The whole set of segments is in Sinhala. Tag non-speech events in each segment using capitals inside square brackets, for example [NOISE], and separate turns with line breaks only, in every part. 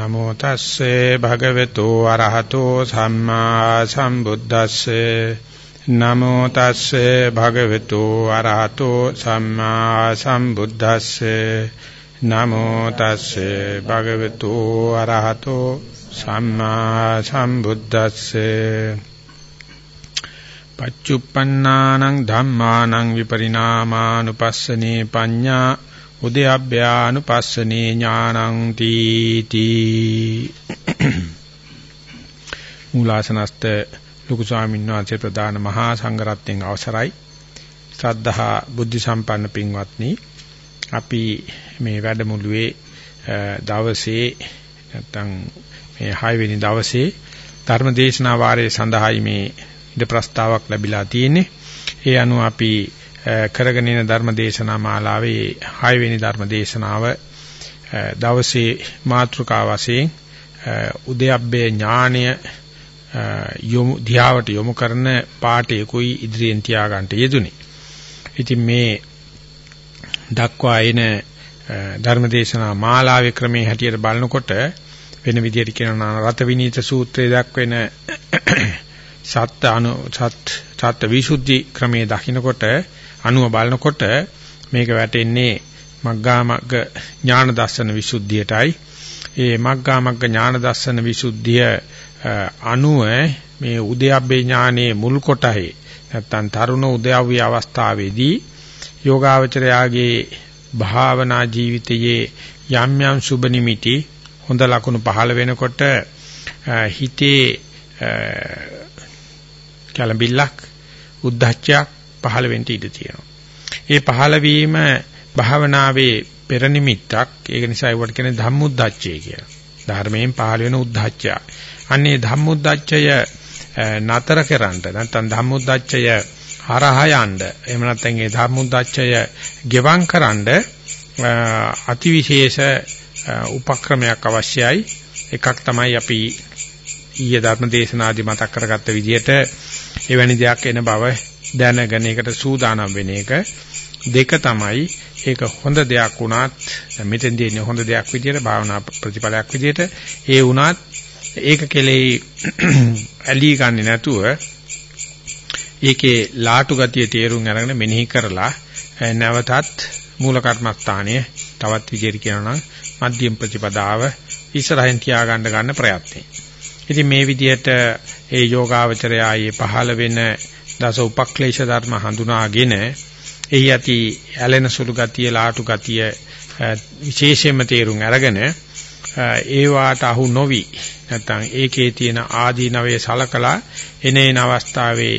නමෝ තස්සේ භගවතු අරහතෝ සම්මා සම්බුද්දස්සේ. නමෝ තස්සේ භගවතු අරහතෝ සම්මා සම්බුද්දස්සේ. නමෝ තස්සේ භගවතු අරහතෝ සම්මා සම්බුද්දස්සේ. පච්චුප්පන්නානං ධම්මානං විපරිණාමානුපස්සනේ පඤ්ඤා උදයබ්භ්‍යානුපස්සනේ ඥානං තීති. මූලාසනස්ත ලොකු ස්වාමීන් වහන්සේ ප්‍රදාන මහා සංඝරත්නයන් අවසරයි. ශ්‍රද්ධහා බුද්ධ සම්පන්න පින්වත්නි අපි මේ වැඩමුළුවේ දවසේ නැත්තම් මේ 6 වෙනි දවසේ ධර්ම දේශනා වාරයේ සඳහායි මේ ඉද ප්‍රස්තාවක් ලැබිලා තියෙන්නේ. ඒ අනුව අපි කරගෙන යන ධර්ම දේශනා මාලාවේ 6 වෙනි ධර්ම දේශනාව දවසේ මාතෘකා වශයෙන් උද්‍යප්පේ ඥාණය යොමු ධ්‍යාවට යොමු කරන පාඨයකුයි ඉදිරියෙන් තියාගන්න යෙදුනේ. ඉතින් මේ දක්වා එන ධර්මදේශනා මාලාවේ ක්‍රමයේ හැටියට බලනකොට වෙන විදිහට කියනවා රත විනීත සූත්‍රයේ දක්වන සත්‍ය අනු සත් සත්‍ය විසුද්ධි ක්‍රමයේ දකින්නකොට අනුව බලනකොට මේක වැටෙන්නේ මග්ගාමග්ග ඥාන දර්ශන විසුද්ධියටයි. ඒ මග්ගාමග්ග ඥාන දර්ශන විසුද්ධිය අනුව මේ උද්‍යප්පේ ඥානයේ මුල් කොටහේ නැත්තම් තරුණ උද්‍යව්‍ය අවස්ථාවේදී යෝගාවචරයාගේ භාවනා ජීවිතයේ යම් යම් සුබ නිමිති හොඳ ලකුණු පහළ වෙනකොට හිතේ කලබිල්ලක් උද්දච්චයක් පහළ වෙන්න ඉඩ තියෙනවා. ඒ පහළ වීම භාවනාවේ පෙර නිමිත්තක්. ඒක නිසා ඒවට කියන්නේ ධම්මුද්දච්චය කියලා. ධර්මයෙන් පහළ වෙන උද්දච්චය. අන්නේ ධම්මුද්දච්චය නතර කරන්න නැත්නම් ධම්මුද්දච්චය හරහා යන්න. එහෙම නැත්නම් ඒ ධම්මුද්දච්චය ගෙවම් කරන්න අතිවිශේෂ උපක්‍රමයක් අවශ්‍යයි. එකක් තමයි අපි ඊයේ ධර්ම දේශනාදී මතක් කරගත්ත විදිහට එවැනි දෙයක් එන බව දැනගෙන ඒකට සූදානම් වෙන එක දෙක තමයි ඒක හොඳ දෙයක් වුණත් මෙතෙන්දී ඉන්නේ හොඳ දෙයක් විදියට භාවනා ප්‍රතිඵලයක් විදියට ඒ වුණත් ඒක කෙලෙයි [CLEARS THROAT] ඇලී ගන්නේ නැතුව ඒකේ ලාටු ගතිය තේරුම් අරගෙන මෙනෙහි කරලා නැවතත් මූල කර්මස්ථානයේ තවත් විදියට කියනවා නම් මධ්‍යම ප්‍රතිපදාව ඉස්සරහින් තියාගන්න ගන්න ප්‍රයත්නයි. ඉතින් මේ විදියට ඒ යෝගාවචරයයේ පහළ වෙන දස උපක්ලේශ ධර්ම හඳුනාගෙන එහි ඇති ඇලෙන සුළු ගතිය ලාටු ගතිය විශේෂයෙන්ම තේරුම් අරගෙන ඒ වාට අහු නොවි. නැත්නම් ඒකේ තියෙන ආදීනවයේ සලකලා එනේන අවස්ථාවේ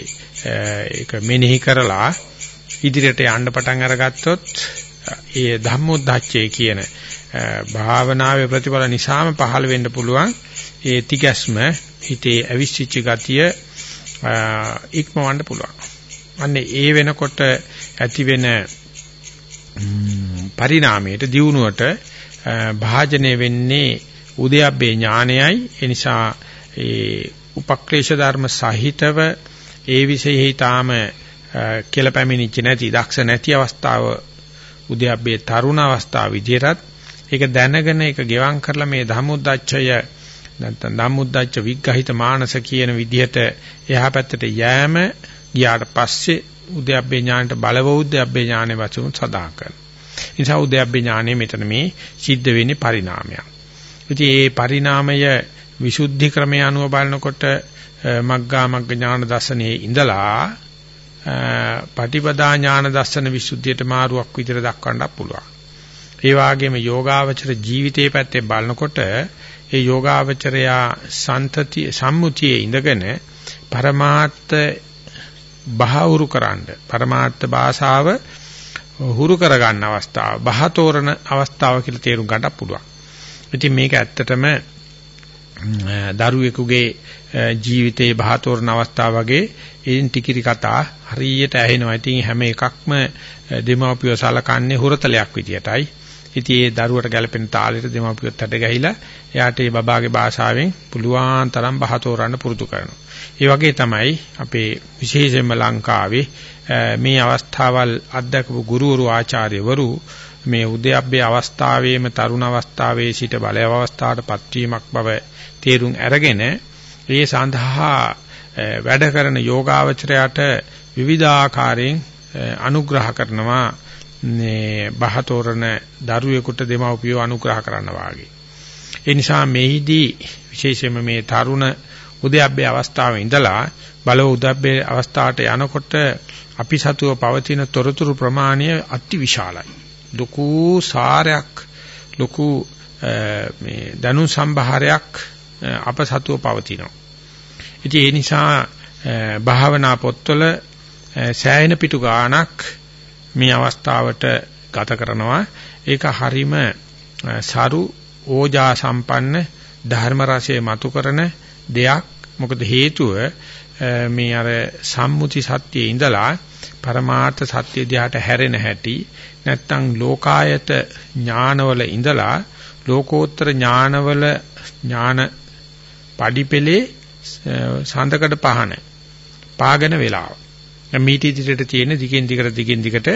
ඒක මෙනෙහි කරලා ඉදිරියට යන්න පටන් අරගත්තොත් ඒ ධම්මොද්දච්චය කියන භාවනාවේ ප්‍රතිඵල නිසාම පහළ වෙන්න පුළුවන්. ඒ තිගැස්ම හිතේ අවිශ්චිච්ච ගතිය ඉක්මවන්න පුළුවන්. අන්නේ ඒ වෙනකොට ඇති වෙන පරිණාමයට දියුණුවට භාජනය වෙන්නේ උද්‍යප්පේ ඥානයයි. ඒ නිසා ඒ උපක්ලේශ ධර්ම සහිතව ඒ විශේෂයි තාම කියලා පැමිණිච්ච නැති දක්ෂ නැති අවස්ථාව උද්‍යප්පේ තරුණ අවස්ථාව විදිහටත් ඒක දැනගෙන ඒක ගෙවම් කරලා මේ ධම්මොද්දච්චය නැත්නම් ධම්මුද්දච්ච විග්‍රහිත මානස කියන විදිහට එහා පැත්තට යෑම ගියාට පස්සේ උද්‍යප්පේ ඥානට බලව උද්‍යප්පේ ඥානෙ වචන සදා කරනවා. නිසා උද්‍යප්පේ ඥානෙ මෙතන මේ සිද්ධ වෙන්නේ පරිණාමයක්. ඉතින් මේ පරිණාමය විසුද්ධි ක්‍රමයේ අනුව බලනකොට මග්ගා මග්ග ඥාන දර්ශනයේ ඉඳලා පටිපදා ඥාන දර්ශන විසුද්ධියට මාරුවක් විතර දක්වන්නත් පුළුවන්. ඒ වගේම යෝගාවචර ජීවිතයේ පැත්තේ බලනකොට ඒ යෝගාවචරයා සන්තති සම්මුතියේ ඉඳගෙන පරමාර්ථ බහවුරු කරන්න පරමාර්ථ භාෂාව හුරු කරගන්න අවස්ථාව බහතෝරන අවස්ථාව කියලා තේරුම් ගන්නත් පුළුවන්. ඉතින් මේක ඇත්තටම දරුවෙකුගේ ජීවිතයේ බහතෝරන අවස්ථාව වගේ ඉන් ටිකිරි කතා හරියට ඇහෙනවා. ඉතින් හැම එකක්ම දෙමව්පියෝ සලකන්නේ හුරතලයක් විදියටයි. ඉතින් ඒ දරුවට ගැළපෙන තාලෙට දෙමව්පියොත් ඇට ගැහිලා එයාට ඒ බබාගේ භාෂාවෙන් පුළුවන් තරම් බහතෝරන්න පුරුදු කරනවා. ඒ වගේ තමයි අපේ විශේෂයෙන්ම ලංකාවේ මේ අවස්ථාවල් අධ්‍යක්ෂක ගුරුවරු ආචාර්යවරු මේ උද්‍යප්පේ අවස්ථාවේම තරුණ අවස්ථාවේ සිට බලය අවස්ථාවට පත්වීමක් බව තේරුම් අරගෙන ඒ සඳහා වැඩ කරන යෝගාවචරයට විවිධාකාරයෙන් අනුග්‍රහ කරනවා මේ බහතෝරන දරුවෙකුට දෙමව්පියෝ අනුග්‍රහ කරන්න වාගේ. ඒ නිසා මේහිදී විශේෂයෙන්ම මේ තරුණ උද්‍යප්පේ අවස්ථාවේ ඉඳලා බල උද්‍යප්පේ අවස්ථාවට යනකොට අපි සතුව පවතින තොරතුරු ප්‍රමාණය අති විශාලයි. ලොකු සාරයක් ලොකු මේ දනු සම්භාරයක් අප සතුව පවතිනවා. ඉතින් ඒ නිසා භාවනා පොත්වල සෑහෙන පිටු ගාණක් මේ අවස්ථාවට ගත කරනවා. ඒක හරීම සරු ඕජා සම්පන්න ධර්ම රසයේ මතු කරන දෙයක්. මොකද හේතුව මේ අර සම්මුති සත්‍යයේ ඉඳලා පරමාර්ථ සත්‍ය දිහාට හැරෙන හැටි නැත්තම් ලෝකායත ඥානවල ඉඳලා ලෝකෝත්තර ඥානවල ඥාන පඩිපෙලේ සඳකඩ පහන පාගෙන වෙලාව. මීටි දිගට තියෙන දිගින් දිගට දිගින් දිගට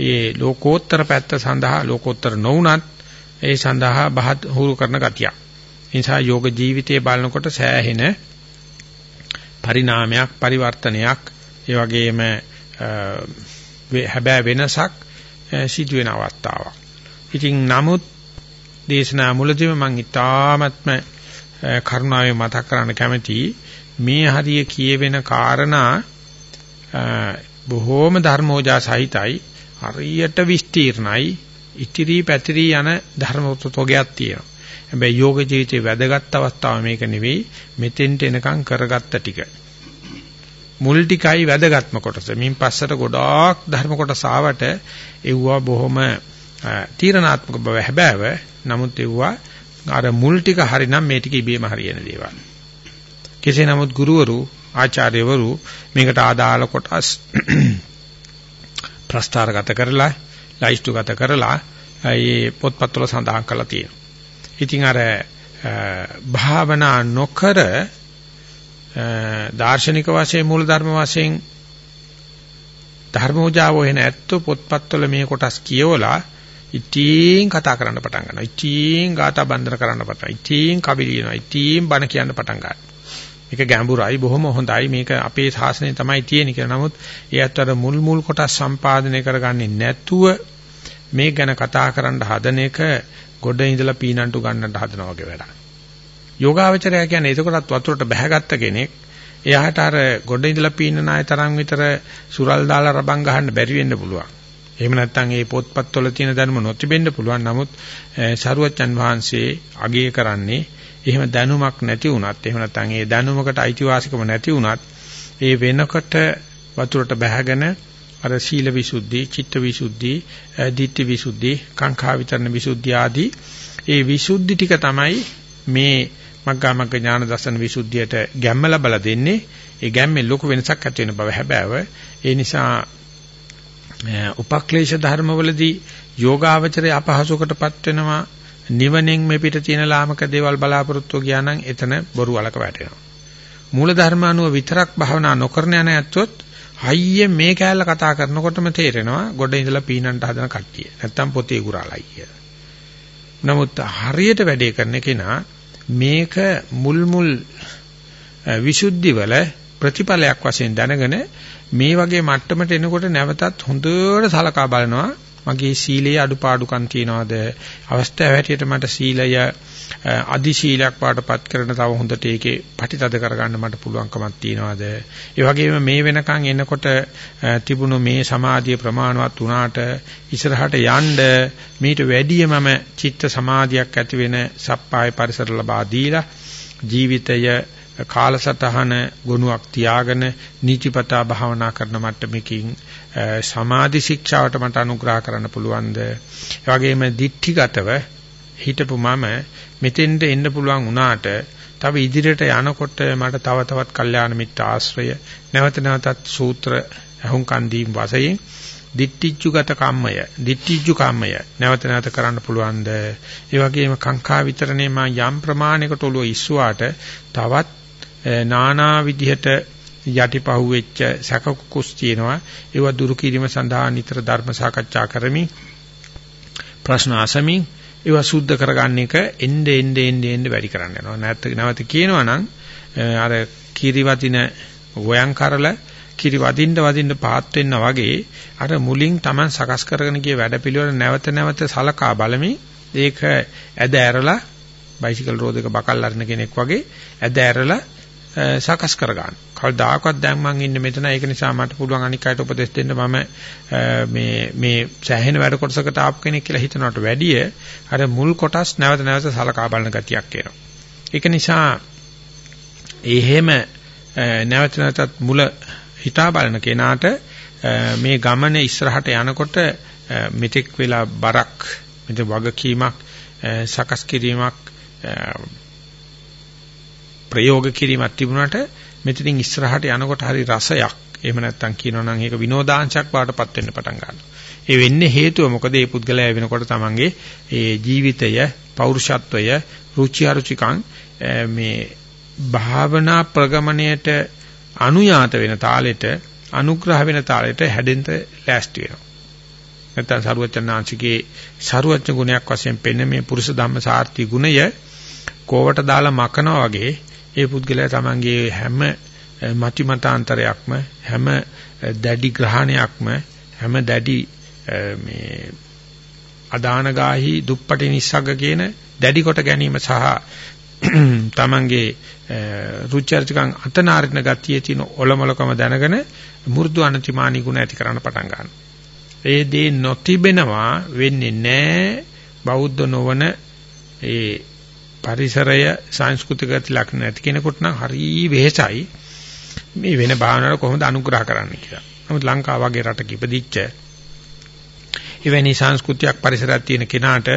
ඒ ලෝකෝත්තර පැත්ත සඳහා ලෝකෝත්තර නොවුනත් ඒ සඳහා බහත් හුරු කරන ගතියක්. ඒ නිසා යෝග ජීවිතයේ බලනකොට සෑහෙන පරිණාමයක් පරිවර්තනයක් ඒ වගේම හැබෑ වෙනසක් සිදුවෙන අවස්ථාවක්. ඉතින් නමුත් දේශනා මුලදීම මම ඊ타ත්ම කරුණාවෙන් මතක් කරන්න කැමතියි මේ හරිය කියවෙන කාරණා බොහෝම ධර්මෝජා සහිතයි හරියට විස්තීර්ණයි ඉතිරි පැතිරි යන ධර්මෝතෝගයක් තියෙනවා. හැබැයි යෝග ජීවිතයේ වැදගත් අවස්ථාව මේක නෙවෙයි මෙතෙන්ට එනකන් කරගත්ත ටික. මුල් ටිකයි වැදගත්ම කොටස. මින් පස්සට ගොඩාක් ධර්ම කොටස ආවට එව්වා බොහොම තීරණාත්මක බව හැබෑව. නමුත් එව්වා අර මුල් ටික හරිනම් මේ ටික ඉබේම හරියන දේවල්. කෙසේ නමුත් ගුරුවරු ආචාර්යවරු මේකට ආදාළ කොටස් ප්‍රස්තාරගත කරලා ලයිස්තුගත කරලා ඒ පොත්පත්වල සඳහන් කරලා තියෙනවා. ඉතින් අර භාවනා නොකර දාර්ශනික වශයෙන් මූල ධර්ම වශයෙන් ධර්මෝජාව වෙන ඇත්තෝ පොත්පත්වල මේ කොටස් කියවලා ඉතින් කතා කරන්න පටන් ගන්නවා. ඉතින් ගාථා බන්ධන කරන්න පටන් ගන්නවා. ඉතින් කවි ලියනවා. ඉතින් බණ කියන්න පටන් ගන්නවා. මේක ගැඹුරයි බොහොම හොඳයි. මේක අපේ ශාසනය තමයි තියෙන්නේ කියලා. නමුත් ඒත් අර මුල් මුල් කොටස් සම්පාදනය කරගන්නේ නැතුව මේ ගැන කතා කරන්න හදන එක ගොඩ ඉඳලා පීනන්ටු ගන්නට හදනවා වගේ වැඩක්. යෝගාවචරය කියන්නේ එතකොටත් වතුරට බැහැගත්ත කෙනෙක් එයාට අර ගොඩ ඉඳලා පීනන ආය තරම් විතර සුරල් දාලා රබන් ගහන්න බැරි වෙන්න පුළුවන්. එහෙම නැත්නම් මේ පොත්පත්වල තියෙන ධර්ම නොතිබෙන්න පුළුවන්. නමුත් සරුවච්චන් වහන්සේ අගය කරන්නේ එහෙම දැනුමක් නැති වුණත් එහෙම නැත්නම් ඒ දැනුමකට අයිතිවාසිකම නැති වුණත් ඒ වෙනකොට වතුරට බැහැගෙන අර සීල විසුද්ධි, චිත්ත විසුද්ධි, ditthi විසුද්ධි, කාංකා විතරණ විසුද්ධි ආදී ඒ විසුද්ධි ටික තමයි මේ මග්ගා මග්ග ඥාන දර්ශන විසුද්ධියට ගැම්ම ලබලා දෙන්නේ. ඒ ගැම්මේ ලොකු වෙනසක් ඇති වෙන බව හැබෑව. ඒ නිසා උපක්ලේශ ධර්මවලදී යෝගාවචරය අපහසුකටපත් වෙනවා නිවනෙන් මේ පිට තියෙන ලාමක දේවල් බලාපොරොත්තු ගියා නම් එතන බොරු වලක වැටෙනවා මූල ධර්ම අනුව විතරක් භවනා නොකරන යන ඇත්තොත් හයියෙන් මේ කෑල්ල කතා කරනකොටම තේරෙනවා ගොඩ ඉඳලා පීනන්ට හදන කට්ටිය නැත්තම් පොතේ ගුරාලයි කියලා. නමුත් හරියට වැඩේ කරන කෙනා මේක මුල් මුල් විසුද්ධි වල ප්‍රතිඵලයක් වශයෙන් දැනගෙන මේ වගේ මට්ටමට එනකොට නැවතත් හොඳට සලකා බලනවා මගේ සීලයේ අඩුපාඩුකම් තියනවාද? අවස්ථාව හැටියට මට සීලය අදි ශීලයක් පාටපත් කරන තව හොඳට ඒකේ පටිතද කරගන්න මට පුළුවන්කමක් තියනවාද? ඒ වගේම මේ වෙනකන් එනකොට තිබුණු මේ සමාධිය ප්‍රමාණවත් වුණාට ඉස්සරහට යන්න මීට වැඩිය මම චිත්ත සමාධියක් ඇති වෙන සප්පාය පරිසර ලබා දීලා ජීවිතය කාලසටහන ගුණයක් තියාගෙන නීතිපතා භාවනා කරන මට්ටමකින් සමාධි ශික්ෂාවට මට අනුග්‍රහ කරන්න පුළුවන්ද? ඒ වගේම දික්ඨිගතව හිටපු මම මෙතෙන්ට එන්න පුළුවන් වුණාට තව ඉදිරියට යනකොට මට තව තවත් කල්යාණ මිත්‍ර ආශ්‍රය නැවත නැවතත් සූත්‍ර අහුම්කන් දීම් වශයෙන් දිට්ඨිජ්ජුගත කම්මය දිට්ඨිජ්ජු කම්මය නැවත නැවත කරන්න පුළුවන්ද ඒ වගේම කාංකා විතරනේ මා යම් ප්‍රමාණයකට ඔළුව ඉස්සුවාට තවත් නානා විදිහට යටිපහුවෙච්ච සැකකුස් තියෙනවා. ඒව දුරු කිරීම සඳහා නිතර ධර්ම සාකච්ඡා කරමින් ප්‍රශ්න අසමින් ඒව සුද්ධ කරගන්න එක එnde ende ende ende වැඩි කරන්න යනවා. නැත්නම් නැවත කියනවා නම් අර කිරිවදින ගෝයන් කරල කිරි වදින්න වදින්න පාත් වෙන්න වගේ අර මුලින් Taman සකස් කරගෙන ගිය වැඩපිළිවෙල නැවත නැවත සලකා බලමින් ඒක ඇද ඇරලා බයිසිකල් රෝදයක බකල් අරින කෙනෙක් වගේ ඇද ඇරලා සකස් කරගන්න. කවදාකවත් දැන් මම ඉන්නේ මෙතන ඒක නිසා මට පුළුවන් අනික් අයට උපදෙස් දෙන්න මම මේ මේ සෑහෙන වැඩ කොටසකට ආපු කෙනෙක් කියලා හිතනවට වැඩිය අර මුල් කොටස් නැවත නැවත සලකා බලන ගතියක් එනවා. ඒක නිසා එහෙම නැවත නැවතත් මුල හිතා බලන කෙනාට මේ ගමන ඉස්සරහට යනකොට මෙතෙක් වෙලා බරක් මෙතෙක් වගකීමක් සකස් කිරීමක් ප්‍රයෝග කිරීමක් තිබුණාට මෙතනින් ඉස්සරහට යනකොට හරි රසයක් එහෙම නැත්නම් කියනවා නම් ඒක විනෝදාංශයක් වාටපත් වෙන්න පටන් ගන්නවා. ඒ වෙන්නේ හේතුව මොකද මේ පුද්ගලයා වෙනකොට තමන්ගේ ඒ ජීවිතය, පෞරුෂත්වය, රුචි අරුචිකං මේ භාවනා ප්‍රගමණයට අනුයාත වෙන තාලෙට, අනුග්‍රහ වෙන තාලෙට හැදෙන්න ලෑස්ති වෙනවා. නැත්නම් සරුවචනාංශිකේ සරුවචන ගුණයක් වශයෙන් පෙන්න මේ පුරුෂ ධම්ම සාර්ථි ගුණය කෝවට දාලා මකනවා වගේ ඒ පුද්ගලයා තමන්ගේ හැම මති මතාන්තරයක්ම හැම දැඩි ග්‍රහණයක්ම හැම දැඩි මේ අදානගාහි දුප්පටි නිස්සග්ග කියන දැඩි කොට ගැනීම සහ [CLEARS THROAT] තමන්ගේ රුචර්චකම් අතනාරින ගතියේ තියෙන ඔලොමලකම දැනගෙන මෘදු අනතිමානී ගුණ ඇති කරන්න පටන් ගන්නවා. ඒ දේ නොතිබෙනවා වෙන්නේ නැහැ බෞද්ධ නොවන ඒ පරිසරය සංස්කෘතික ගති ලක්ෂණ නැති කෙනෙකුට නම් හරි වෙහෙසයි මේ වෙන භාවනාවට කොහොමද අනුග්‍රහ කරන්න කියලා. නමුත් ලංකාව වගේ රටක ඉපදිච්ච එවැනි සංස්කෘතියක් පරිසරයක් තියෙන කෙනාට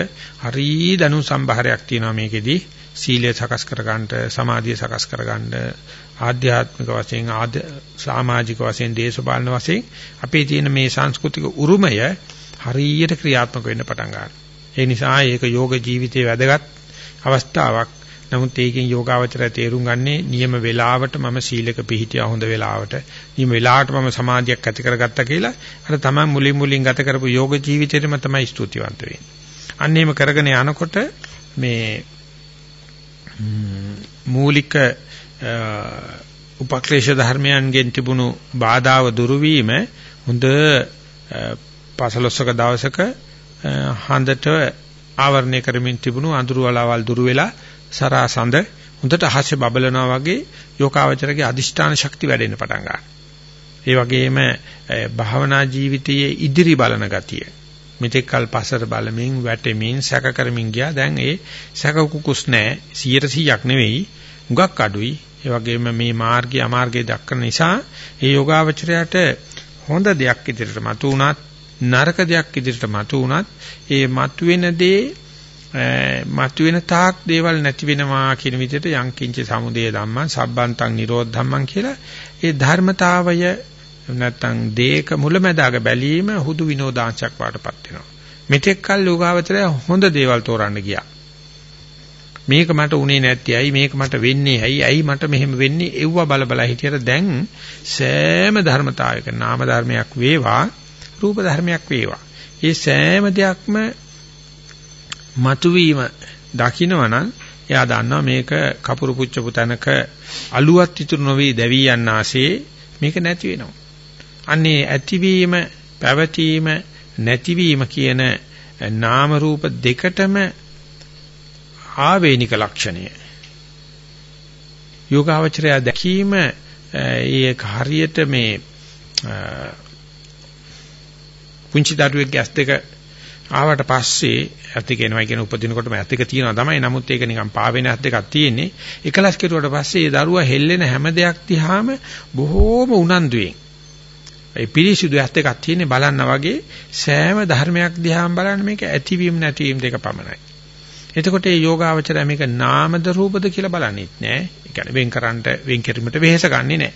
හරි දනු සම්භාරයක් තියෙනවා මේකෙදි සීලය සකස් කරගන්න සමාධිය සකස් කරගන්න ආධ්‍යාත්මික වශයෙන් ආද සමාජික වශයෙන් දේශපාලන වශයෙන් අපේ තියෙන මේ සංස්කෘතික උරුමය හරියට ක්‍රියාත්මක වෙන්න පටන් ගන්නවා. ඒ නිසා ඒක යෝග ජීවිතයේ වැදගත් අවස්ථාවක්. නමුත් ඒකෙන් යෝගාවචරය තේරුම් ගන්නේ නියම වේලාවට මම සීලක පිහිටියා හොඳ වේලාවට. නියම වේලාවට මම සමාධියක් ඇති කරගත්තා කියලා අර තමයි මුලින් මුලින් ගත කරපු යෝග ජීවිතේටම තමයි ස්තුතිවන්ත වෙන්නේ. අන්න එහෙම කරගෙන යනකොට මේ මූලික උපක්ලේශ ධර්මයන්ගෙන් තිබුණු බාධාව දුරු වීම හොඳ පසලොස්සක දවසක හඳට ආවරණය කරමින් තිබුණු අඳුරු වලාවල් දුරු වෙලා සරාසඳ හොඳට අහසේ බබලනවා වගේ යෝකාවචරගේ අදිෂ්ඨාන ශක්තිය වැඩෙන්න පටන් ගන්නවා. ඒ වගේම භාවනා ජීවිතයේ ඉදිරි බලන ගතිය. මෙතෙක් කල පසර බලමින් වැටෙමින් සැක කරමින් ගියා. දැන් ඒ සැක කුකුස් නැහැ. 100%ක් නෙවෙයි. හුඟක් අඩුයි. ඒ වගේම මේ මාර්ගය අමාර්ගය දක්වන නිසා ඒ යෝගාවචරයට හොඳ දෙයක් ඉදිරියට මතු වුණත් නරක දෙයක් ඉදිරියට මතු වුණත් ඒ මතුවෙන දේ මතුවෙන තාක් දේවල් නැති වෙනවා කියන විදිහට යංකින්ච සමුදය ධම්මං සබ්බන්තං නිරෝධ ධම්මං කියලා ඒ ධර්මතාවය නැත්තම් දේක මුලැමැදාග බැලීම හුදු විනෝදාංශයක් වාටපත් වෙනවා. මෙතෙක් කල් යෝගාවචරය හොඳ දේවල් තෝරන්න ගියා. මේක මට උනේ නැති ඇයි මේක මට වෙන්නේ ඇයි ඇයි මට මෙහෙම වෙන්නේ එව්ව බල බල හිටියට දැන් සෑම ධර්මතාවයක නාම ධර්මයක් වේවා රූප ධර්මයක් වේවා. ඒ සෑම දෙයක්ම මතුවීම දකින්නවනම් එයා දන්නවා මේක කපුරු පුච්චපු තැනක අලුවත් ඉතුරු නොවේ දැවි යන්නාසේ මේක නැති වෙනවා. අන්නේ ඇතිවීම, පැවතීම, නැතිවීම කියන නාම රූප දෙකටම ආවේනික ලක්ෂණය. යෝගාවචරය දැකීම ඒ හරියට මේ පුංචි දරුවෙක්ගේ ඇස් දෙක ආවට පස්සේ ඇස් දෙක එනවා කියන උපදිනකොටම ඇස් දෙක තියෙනවා තමයි. නමුත් ඒක නිකන් පාවෙන ඇස් දෙකක් තියෙන්නේ. එකලස් කෙරුවට පස්සේ ඒ දරුවා හෙල්ලෙන හැම දෙයක් දිහාම බොහෝම උනන්දුවෙන් ඒ පිරිසිදු ඇස් දෙකක් තියෙන්නේ බලන්න වගේ සෑම ධර්මයක් දිහාම බලන්න මේක ඇතිවීම නැතිවීම දෙක පමණයි. එතකොට මේ යෝගාවචරය මේක නාමද රූපද කියලා බලන්නේත් නෑ. ඒ කියන්නේ වෙන් කරන්නට වෙන් කිරීමට වෙහෙස ගන්නෙ නෑ.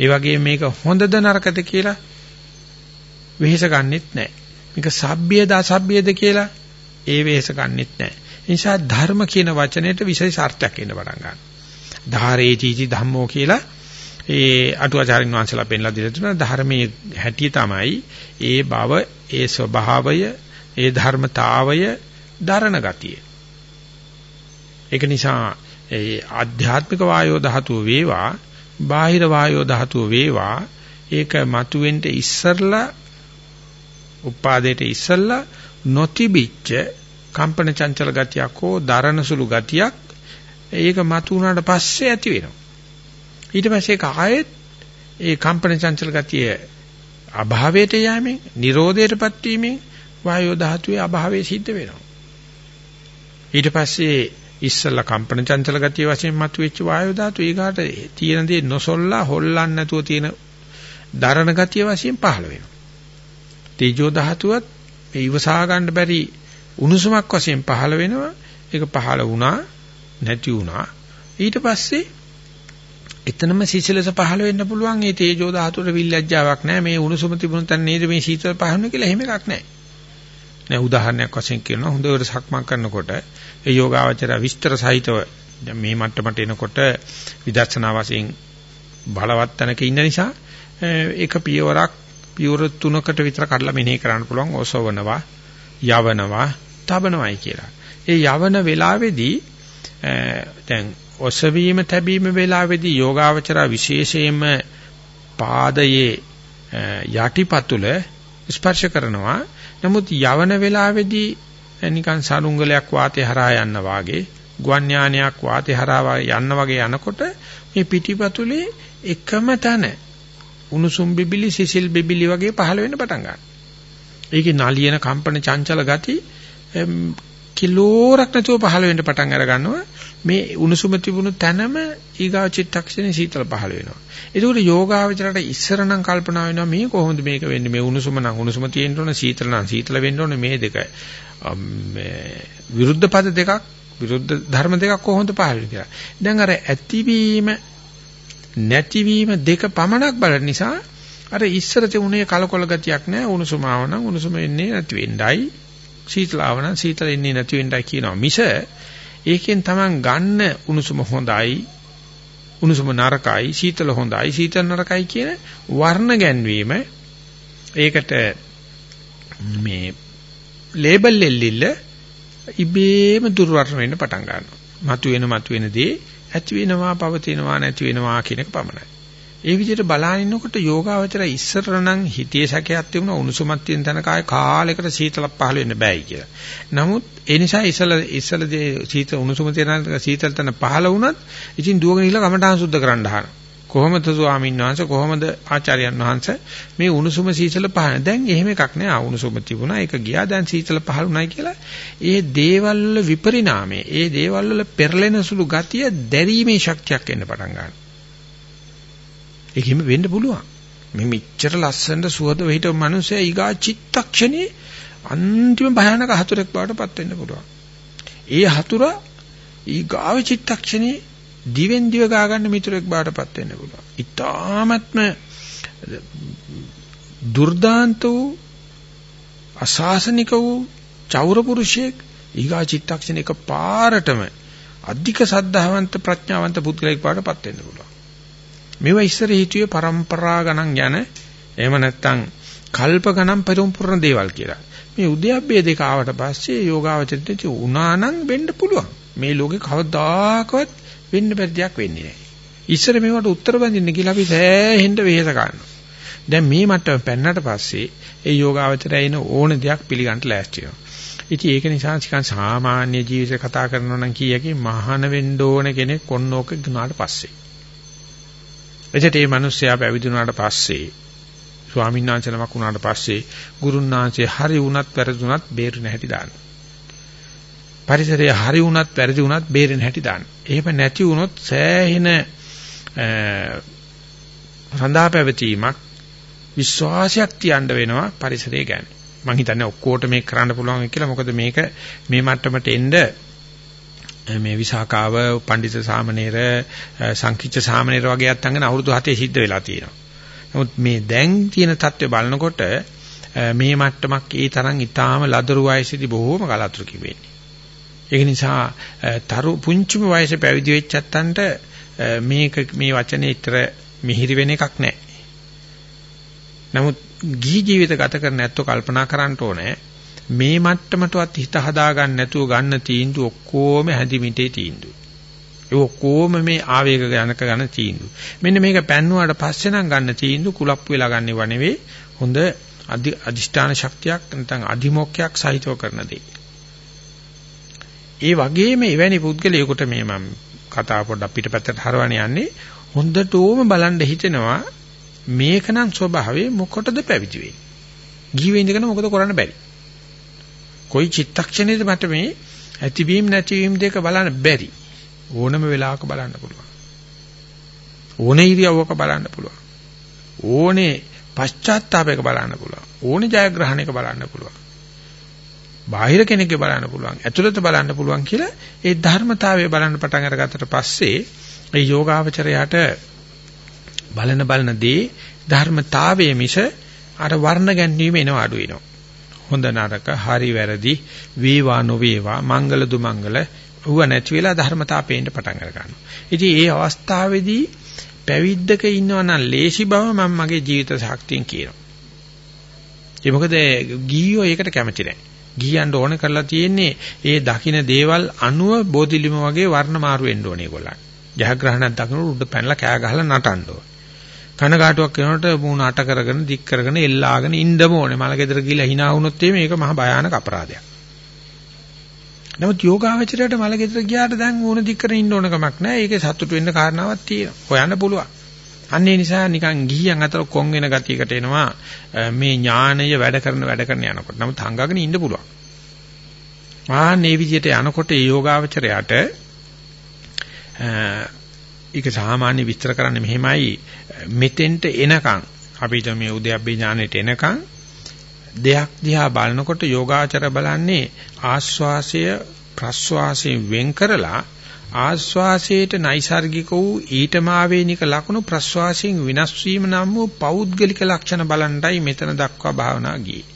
ඒ වගේම මේක හොඳද නරකද කියලා වෙහෙස ගන්නෙත් නැහැ. මේක සබ්බියද අසබ්බියද කියලා ඒ වෙහෙස ගන්නෙත් නැහැ. ඒ නිසා ධර්ම කියන වචනයට විශේෂ අර්ථයක් එන්න පටන් ගන්නවා. ධාරේතිති ධම්මෝ කියලා ඒ අටුවාචාරින් වංශලා පෙන්ලා දෙලා තුන ධර්මයේ හැටි තමයි ඒ බව ඒ ස්වභාවය ඒ ධර්මතාවය දරණ ගතිය. ඒක නිසා ඒ ආධ්‍යාත්මික වායෝ ධාතුව වේවා බාහිර වායෝ ධාතුව වේවා ඒක මතුවෙන්න ඉස්සරලා උපාදේට ඉස්සල්ලා නොතිබිච්ච කම්පන චංචල ගතියක් හෝ දරණ සුළු ගතියක් ඒක මතු වුණාට පස්සේ ඇති වෙනවා. ඊට පස්සේ ඒක ආයෙත් ඒ කම්පන චංචල ගතිය අභාවයට යෑමෙන්, Nirodheටපත් වීමෙන් වායෝ ධාතුවේ අභාවය සිද්ධ වෙනවා. ඊට පස්සේ ඉස්සල්ලා කම්පන චංචල ගතිය වශයෙන් මතුවෙච්ච වායෝ ධාතුව ඊගාට තියෙන දේ නොසොල්ලා හොල්ලන්න නැතුව තියෙන දරණ ගතිය වශයෙන් පහළ වෙනවා. තේජෝ ධාතුවත් මේ ඉවසා ගන්න බැරි උණුසුමක් වශයෙන් පහළ වෙනවා. ඒක පහළ වුණා නැති වුණා. ඊට පස්සේ එතනම සිසිලස පහළ වෙන්න පුළුවන්. මේ තේජෝ ධාතුවේ විල්ලැජ්ජාවක් නැහැ. මේ උණුසුම තිබුණ තැන නේද මේ සීතල පහළ කියලා එහෙම එකක් නැහැ. නෑ උදාහරණයක් වශයෙන් කියනවා හොඳට සක්මන් කරනකොට ඒ යෝගාවචර විස්තර සහිතව මේ මට්ටමට එනකොට විදර්ශනා වශයෙන් බලවත් තැනක ඉන්න නිසා ඒක පියවරක් පියවර තුනකට විතර කඩලා මෙනෙහි කරන්න පුළුවන් ඔසවනවා යවනවා තබනවායි කියලා. ඒ යවන වෙලාවේදී දැන් ඔසවීම තැබීම වෙලාවේදී යෝගාවචර විශේෂයෙන්ම පාදයේ යටිපතුල ස්පර්ශ කරනවා. නමුත් යවන වෙලාවේදී නිකන් සරුංගලයක් වාතේ හරහා යන්න වාගේ ගුවන් යානයක් වාතේ හරහා යන්න වගේ යනකොට මේ පිටිපතුලේ එකම තැන උණුසුම් බිබිලි සිසිල් බිබිලි වගේ පහළ වෙන්න පටන් ගන්නවා. ඒකේ නලියන කම්පන චංචල ගති කිලෝරක් නැතුව පහළ වෙන්න පටන් අර ගන්නවා. මේ උණුසුම තිබුණු තැනම ඊගා චිත්තක්ෂණේ සීතල පහළ වෙනවා. ඒකෝට යෝගාවචරයට ඉස්සර නම් කල්පනා වෙනවා මේ කොහොමද මේක වෙන්නේ මේ උණුසුම නම් උණුසුම තියෙන්න ඕන සීතල නම් සීතල වෙන්න ඕන මේ දෙක මේ විරුද්ධ පද දෙකක් විරුද්ධ ධර්ම දෙකක් කොහොමද පහළ වෙන්නේ කියලා. දැන් අර ඇතිවීම නැතිවීම දෙක පමණක් බලන නිසා අර ඉස්සර තිබුණේ කලකොල ගතියක් නැහැ උණුසුම ආවනම් උණුසුම එන්නේ නැති වෙන්නයි. සීතල ආවනම් සීතල එන්නේ නැති වෙන්නයි කියනවා මිස ඒකෙන් Taman ගන්න උණුසුම හොඳයි උණුසුම නරකයි සීතල හොඳයි සීතල නරකයි කියන වර්ණ ගැන්වීම ඒකට මේ ලේබල් එල්ලිල්ල ඉබේම දුර්වර්ණ වෙන්න පටන් ගන්නවා. මතුවෙන මතුවෙන දේ ඇති වෙනවා පවතිනවා නැති වෙනවා කියන එක පමණයි. ඒ විදිහට බලාගෙන ඉන්නකොට යෝගාවචර ඉස්සර නම් හිතේ සැකයක් තිබුණා උණුසුමක් තියෙන තැන කාය කාලයකට සීතලක් පහළ වෙන්න බෑයි කියලා. නමුත් ඒ නිසා ඉස්සල ඉස්සල සීතල උණුසුම තියෙන සීතල තැන පහළ වුණත් ඉතින් දුවගෙන ඉහලා කමඨාන් සුද්ධ කරන්න අහනවා. කොහොමද ස්වාමීන් වහන්සේ කොහොමද ආචාර්යයන් වහන්සේ මේ උණුසුම සීතල පහන? දැන් එහෙම එකක් නෑ. උණුසුම තිබුණා ඒක ගියා. දැන් සීතල පහළුණයි කියලා. ඒ දේවල් වල විපරිණාමය ඒ දේවල් වල පෙරලෙන සුළු ගතිය දැරීමේ ශක්තියක් එන්න පටන් ගන්නවා. ඒකෙම වෙන්න පුළුවන්. මේ මෙච්චර ලස්සනට සුවද වෙහිට මිනිස්සයා ඊගා චිත්තක්ෂණේ අන්තිම භයානක හතුරෙක් බවට පත් වෙන්න පුළුවන්. ඒ හතුර ඊගාව චිත්තක්ෂණේ දිවෙන් දිව ගාගන්න මිතුරෙක් බාටපත් වෙන්න පුළුවන්. ඊ타ත්ම දුර්දාන්ත වූ අසාසනික වූ චෞර පුරුෂයෙක් ඊගා චිත්තක්ෂණයක පාරටම අධික සද්ධාවන්ත ප්‍රඥාවන්ත පුද්ගලයෙක් බාටපත් වෙන්න පුළුවන්. මේවා ඉස්සර හිතුවේ પરම්පරා ගණන් යන එහෙම නැත්නම් කල්ප ගණන් පරිපූර්ණ දේවල් කියලා. මේ උද්‍යප්පේ දෙක ආවට පස්සේ යෝගාවචරිතේ උනානම් වෙන්න පුළුවන්. මේ ලෝකේ කවදාකවත් වෙන්න බැරි දෙයක් වෙන්නේ නැහැ. ඉස්සර මේවට උත්තර බඳින්න කියලා අපි සෑහෙන්න වෙහෙස ගන්නවා. දැන් මේ මට්ටම පෙන්නට පස්සේ ඒ යෝගාවචරය එන ඕන දෙයක් පිළිගන්න ලෑස්ති වෙනවා. ඉතින් ඒක නිසා නිකන් සාමාන්‍ය ජීවිතේ කතා කරනවා නම් කීයකින් මහාන වෙන්න ඕන කෙනෙක් ඔන්නෝක ගුණාට පස්සේ. එතකොට මේ මිනිස්සයා පැවිදුණාට පස්සේ ස්වාමීන් වහන්සේ නමක් වුණාට පස්සේ ගුරුන් වහන්සේ හරි වුණත් වැරදුණත් බේරෙන හැටි දාන්න. පරිසරය හරි වුණත් වැරදි වුණත් බේරෙන හැටි දාන්න. එහෙම නැති වුණොත් සෑහෙන රඳා පැවතීමක් විශ්වාසයක් තියන්න වෙනවා පරිසරය ගැන. මම හිතන්නේ ඔක්කොට මේක කරන්න පුළුවන් කියලා මොකද මේක මේ මට්ටමට එන්න මේ විසාකාව පඬිත සාමණේර සංකිච්ඡ සාමණේර වගේ අත්ංගන අවුරුදු 7 සිද්ධ වෙලා තියෙනවා. නමුත් මේ දැන් තියෙන தත්ත්වය බලනකොට මේ මට්ටමක් ඒ තරම් ඊටාම ලදරු වයසේදී බොහෝම කලාතුරකින් වෙන්නේ. ඒක නිසා තරු පුංචිම වයසේ පැවිදි වෙච්ච ඇත්තන්ට මේක මේ වචනේ ඊතර මිහිරි වෙන එකක් නැහැ. නමුත් ගිහි ජීවිත ගත කරන ඇත්තෝ කල්පනා කරන්න ඕනේ මේ මට්ටමටවත් හිත හදාගන්න නැතුව ගන්න තීන්දුව ඔක්කොම හැදිමිටේ තීන්දුව. ඒ ඔක්කොම මේ ආවේග ගණක ගන්න තීන්දුව. මෙන්න මේක පැන්නුවාට පස්සේ නම් ගන්න තීන්දුව කුලප්පු වෙලා ගන්නව නෙවෙයි හොඳ අධිෂ්ඨාන ශක්තියක් නැත්නම් අධිමොක්ඛයක් සහිතව කරන දෙයක්. ඒ වගේම එවැනි පුද්ගලයෙකුට මේ මම කතාව පොඩ්ඩක් පිටපැත්තට හරවන්න යන්නේ හොඳටම බලන් හිතෙනවා මේකනම් ස්වභාවයේ මොකටද පැවිදි වෙන්නේ? ගිහි වෙඳගෙන මොකද කරන්න බැරි? කොයි චිත්තක්ෂණයද මට මේ ඇතිවීම නැතිවීම දෙක බලන්න බැරි? ඕනම වෙලාවක බලන්න පුළුවන්. ඕනේ ඉරියව්වක බලන්න පුළුවන්. ඕනේ පශ්චාත්තාපයක බලන්න පුළුවන්. ඕනේ ජයග්‍රහණයක බලන්න පුළුවන්. බාහිර කෙනෙක්ගේ බලන්න පුළුවන්. ඇතුළත බලන්න පුළුවන් කියලා ඒ ධර්මතාවය බලන්න පටන් අරගත්තට පස්සේ ඒ යෝගාවචරයට බලන බලන දේ ධර්මතාවයේ මිස අර වර්ණ ගැන්වීම එනව අඩු වෙනවා. හොඳ නරක, හරි වැරදි, වේවා නොවේවා, මංගල දුමංගල ඌව නැති වෙලා ධර්මතාවපේන්න පටන් අර ගන්නවා. ඉතින් මේ අවස්ථාවේදී පැවිද්දක ඉන්නවා නම් ලේසි බව මම මගේ ජීවිත ශක්තියෙන් කියනවා. ඒ මොකද ගිහියෝ ඒකට කැමති නැහැ. ගිහියන්ට ඕන කරලා තියෙන්නේ ඒ දකින්න දේවල් අනුව බෝධිලිම වගේ වර්ණ මාරු වෙන්න ඕනේ ඒගොල්ලන්. ජයග්‍රහණයක් දකින්න උඩ පැනලා කෑ ගහලා නටන්න ඕනේ. කනගාටුවක් වෙනකොට මූණ අට කරගෙන දික් කරගෙන එල්ලාගෙන ඉන්නම ඕනේ. මල ගෙදර ගිහලා hina වුණොත් මේක මහා භයානක අපරාධයක්. නමුත් යෝගාවචරයට මල ගෙදර ගියාට දැන් මූණ දික් කරගෙන ඉන්න ඕන කමක් නැහැ. ඒකේ සතුට වෙන්න කාරණාවක් තියෙනවා. හොයන්න පුළුවන්. අන්න ඒ නිසා නිකන් ගිහියන් අතර කොන් වෙන ගතියකට එනවා මේ ඥානය වැඩ කරන වැඩ කරන යනකොට. නමුත් හංගගෙන ඉන්න පුළුවන්. ආ මේ විදිහට යනකොට ඒ යෝගාවචරයට ඒක සාමාන්‍ය විස්තර කරන්නේ මෙහෙමයි මෙතෙන්ට එනකන් අපිට මේ උද්‍යප්පේ ඥානෙට එනකන් දෙයක් දිහා බලනකොට යෝගාචර බලන්නේ ආස්වාසය ප්‍රස්වාසයෙන් වෙන් කරලා ආස්වාසයට නයිසાર્ගික වූ ඊටමාවේනික ලක්ෂණ ප්‍රස්වාසයෙන් විනාශ වීම නම් වූ පෞද්ගලික ලක්ෂණ බලන්ටයි මෙතන දක්වා භාවනා ගියේ.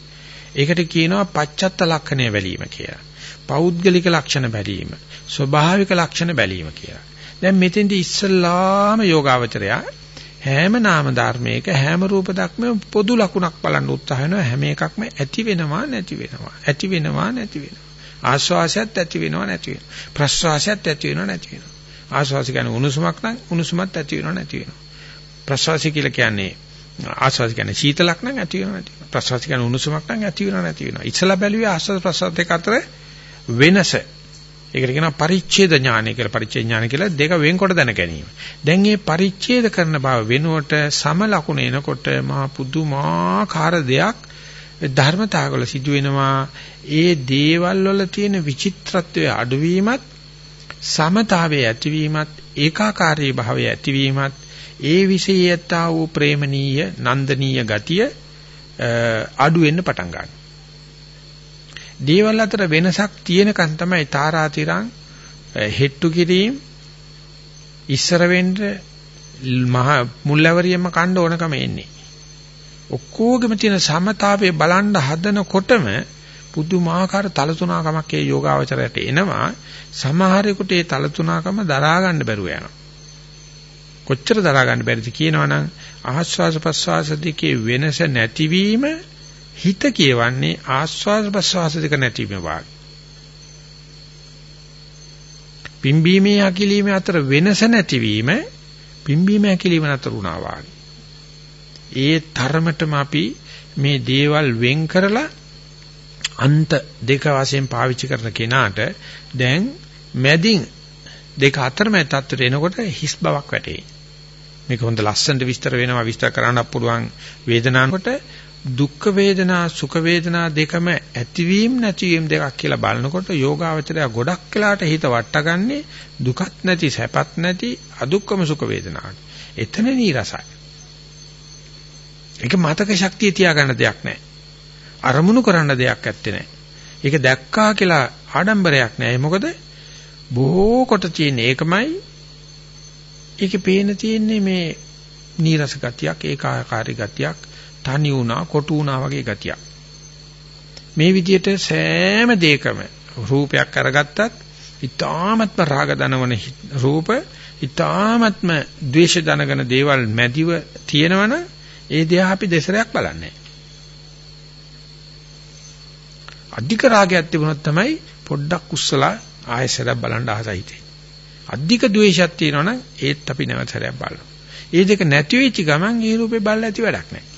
ඒකට කියනවා පච්චත්ත ලක්ෂණය බැලීම කියලා. පෞද්ගලික ලක්ෂණ බැලීම, ස්වභාවික ලක්ෂණ බැලීම කියලා. දැන් මෙතෙන්දී ඉස්සල්ලාම යෝගාවචරය හැම නාම ධර්මයක හැම රූප ධක්මෙම පොදු ලකුණක් බලන්න උත්සාහ වෙනවා හැම එකක්ම ඇති වෙනවා නැති වෙනවා ඇති වෙනවා නැති වෙනවා ආශ්වාසයත් ඇති වෙනව නැති වෙනවා. ප්‍රශ්වාසයත් ඇති වෙනව නැති වෙනවා. ආශ්වාසය කියන්නේ උණුසුමක් නම් උණුසුමත් ඇති වෙනව නැති වෙනවා. ප්‍රශ්වාසය කියලා කියන්නේ ආශ්වාස කියන්නේ සීතලක් නම් ඇති වෙනව නැති වෙනවා. ප්‍රශ්වාස කියන්නේ උණුසුමක් නම් ඇති වෙනව නැති වෙනවා. ඉස්සලා බැලුවේ ආශ්වාස ප්‍රශ්වාස දෙක අතර වෙනස. ඒකට කියනවා පරිච්ඡේද ඥානය කියලා. පරිච්ඡේද ඥානය කියලා දෙක වෙන්කොට දැන ගැනීම. දැන් මේ පරිච්ඡේද කරන බව වෙනුවට සම ලකුණ එනකොට මහා පුදුමාකාර දෙයක් ධර්මතාවවල සිදු වෙනවා ඒ දේවල් වල තියෙන විචිත්‍රත්වයේ අඩුවීමත් සමතාවයේ ඇතිවීමත් ඒකාකාරී භාවයේ ඇතිවීමත් ඒ විශේෂයතා වූ ප්‍රේමණීය නන්දනීය ගතිය අඩු වෙන්න පටන් ගන්නවා. දේවල් අතර වෙනසක් තියෙනකන් තමයි තාරාතිරං හෙට්ටු කිරීම ඉස්සර වෙන්න මහ මුල්වරියම කණ්ඩ ඕනකම එන්නේ. ඔක්කොගෙම තියෙන සමතාවයේ බලන්න හදනකොටම පුදුමාකාර තලතුණකමක් ඒ යෝගාවචරයට එනවා. සමහරෙකුට ඒ තලතුණකම දරා ගන්න බැරුව යනවා. කොච්චර දරා ගන්න බැරිද කියනවනම් ආස්වාස ප්‍රස්වාස දෙකේ වෙනස නැතිවීම හිත කියවන්නේ ආස්වාස ප්‍රස්වාස දෙක නැතිවීම වාගේ. පිම්බීමේ අකිලීමේ අතර වෙනස නැතිවීම පිම්බීමේ අකිලීම අතර උනා වාගේ. ඒ තරමටම අපි මේ දේවල් වෙන් කරලා අන්ත දෙක වශයෙන් පාවිච්චි කරන කෙනාට දැන් මැදින් දෙක අතරමැද තත්ත්වයට එනකොට හිස් බවක් වැටේ. මේක හොඳ ලස්සනට විස්තර වෙනවා විස්තර කරන්නත් පුළුවන් වේදනාවකට දුක්ඛ වේදනා සුඛ වේදනා දෙකම ඇතිවීම නැතිවීම දෙකක් කියලා බලනකොට යෝගාවචරය ගොඩක් වෙලාට හිත වට්ටගන්නේ දුකත් නැති සැපත් නැති අදුක්කම සුඛ වේදනාවට. එතන නීරසයි. ඒක මතක ශක්තිය තියාගන්න දෙයක් නැහැ. අරමුණු කරන්න දෙයක් ඇත්තේ නැහැ. ඒක දැක්කා කියලා ආඩම්බරයක් නැහැ. මොකද බොහෝ කොට තියෙන ඒකමයි ඒකේ පේන තියෙන්නේ මේ නීරස ගතියක් ඒකාකාරී ගතියක් තනි වුණා කොටු වුණා වගේ ගතියක් මේ විදිහට සෑම දෙයකම රූපයක් අරගත්තත් ඊ타මත්ම රාග දනවන රූප ඊ타මත්ම ද්වේෂ දනගෙන දේවල් මැදිව තියෙනවනම් ඒ දිහා අපි දෙසරයක් බලන්නේ අධික රාගයක් තිබුණොත් තමයි පොඩ්ඩක් උස්සලා ආයෙසරක් බලන්න ආසයිතේ. අධික ද්වේෂයක් තියෙනවනම් ඒත් අපි නැවතසරයක් බලනවා. ඒ දෙක නැති වෙච්ච ගමන් ඒ රූපේ බලලා ඇති වැඩක් නැහැ.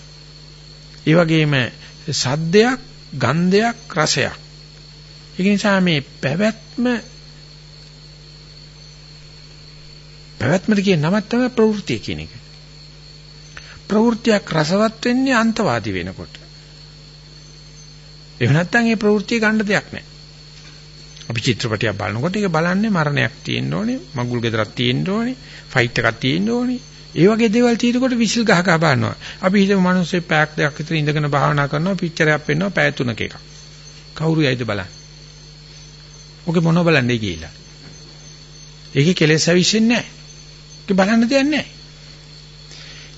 ඒ වගේම සද්දයක්, ගන්ධයක්, රසයක්. ඒ නිසා මේ පැවැත්ම පැවැත්මට කියන නමක් තමයි ප්‍රවෘත්තිය කියන එක. ප්‍රවෘත්තියක් රසවත් වෙන්නේ අන්තවාදී වෙනකොට. එහෙම නැත්නම් මේ ප්‍රවෘත්තිය ගන්න දෙයක් නැහැ. අපි චිත්‍රපටයක් බලනකොට ඒක බලන්නේ මරණයක් තියෙන්න ඕනේ, මගුල් ගෙදරක් තියෙන්න ඕනේ, ෆයිට් එකක් තියෙන්න ඕනේ. ඒ වගේ දේවල් තියෙනකොට විසිල් ගහ ගහ බලනවා. අපි හිතමු මිනිස්සේ පැයක් දෙකක් විතර ඉඳගෙන භාවනා කරනවා, පිච්චරයක් පෙන්නවා පැය තුනක එකක්. කවුරු යයිද බලන්න? ඔගේ මොනව බලන්නේ කියලා. ඒකේ කෙලෙස් ඇවිස්සෙන්නේ නැහැ. ඒක බලන්න දෙයක් නැහැ.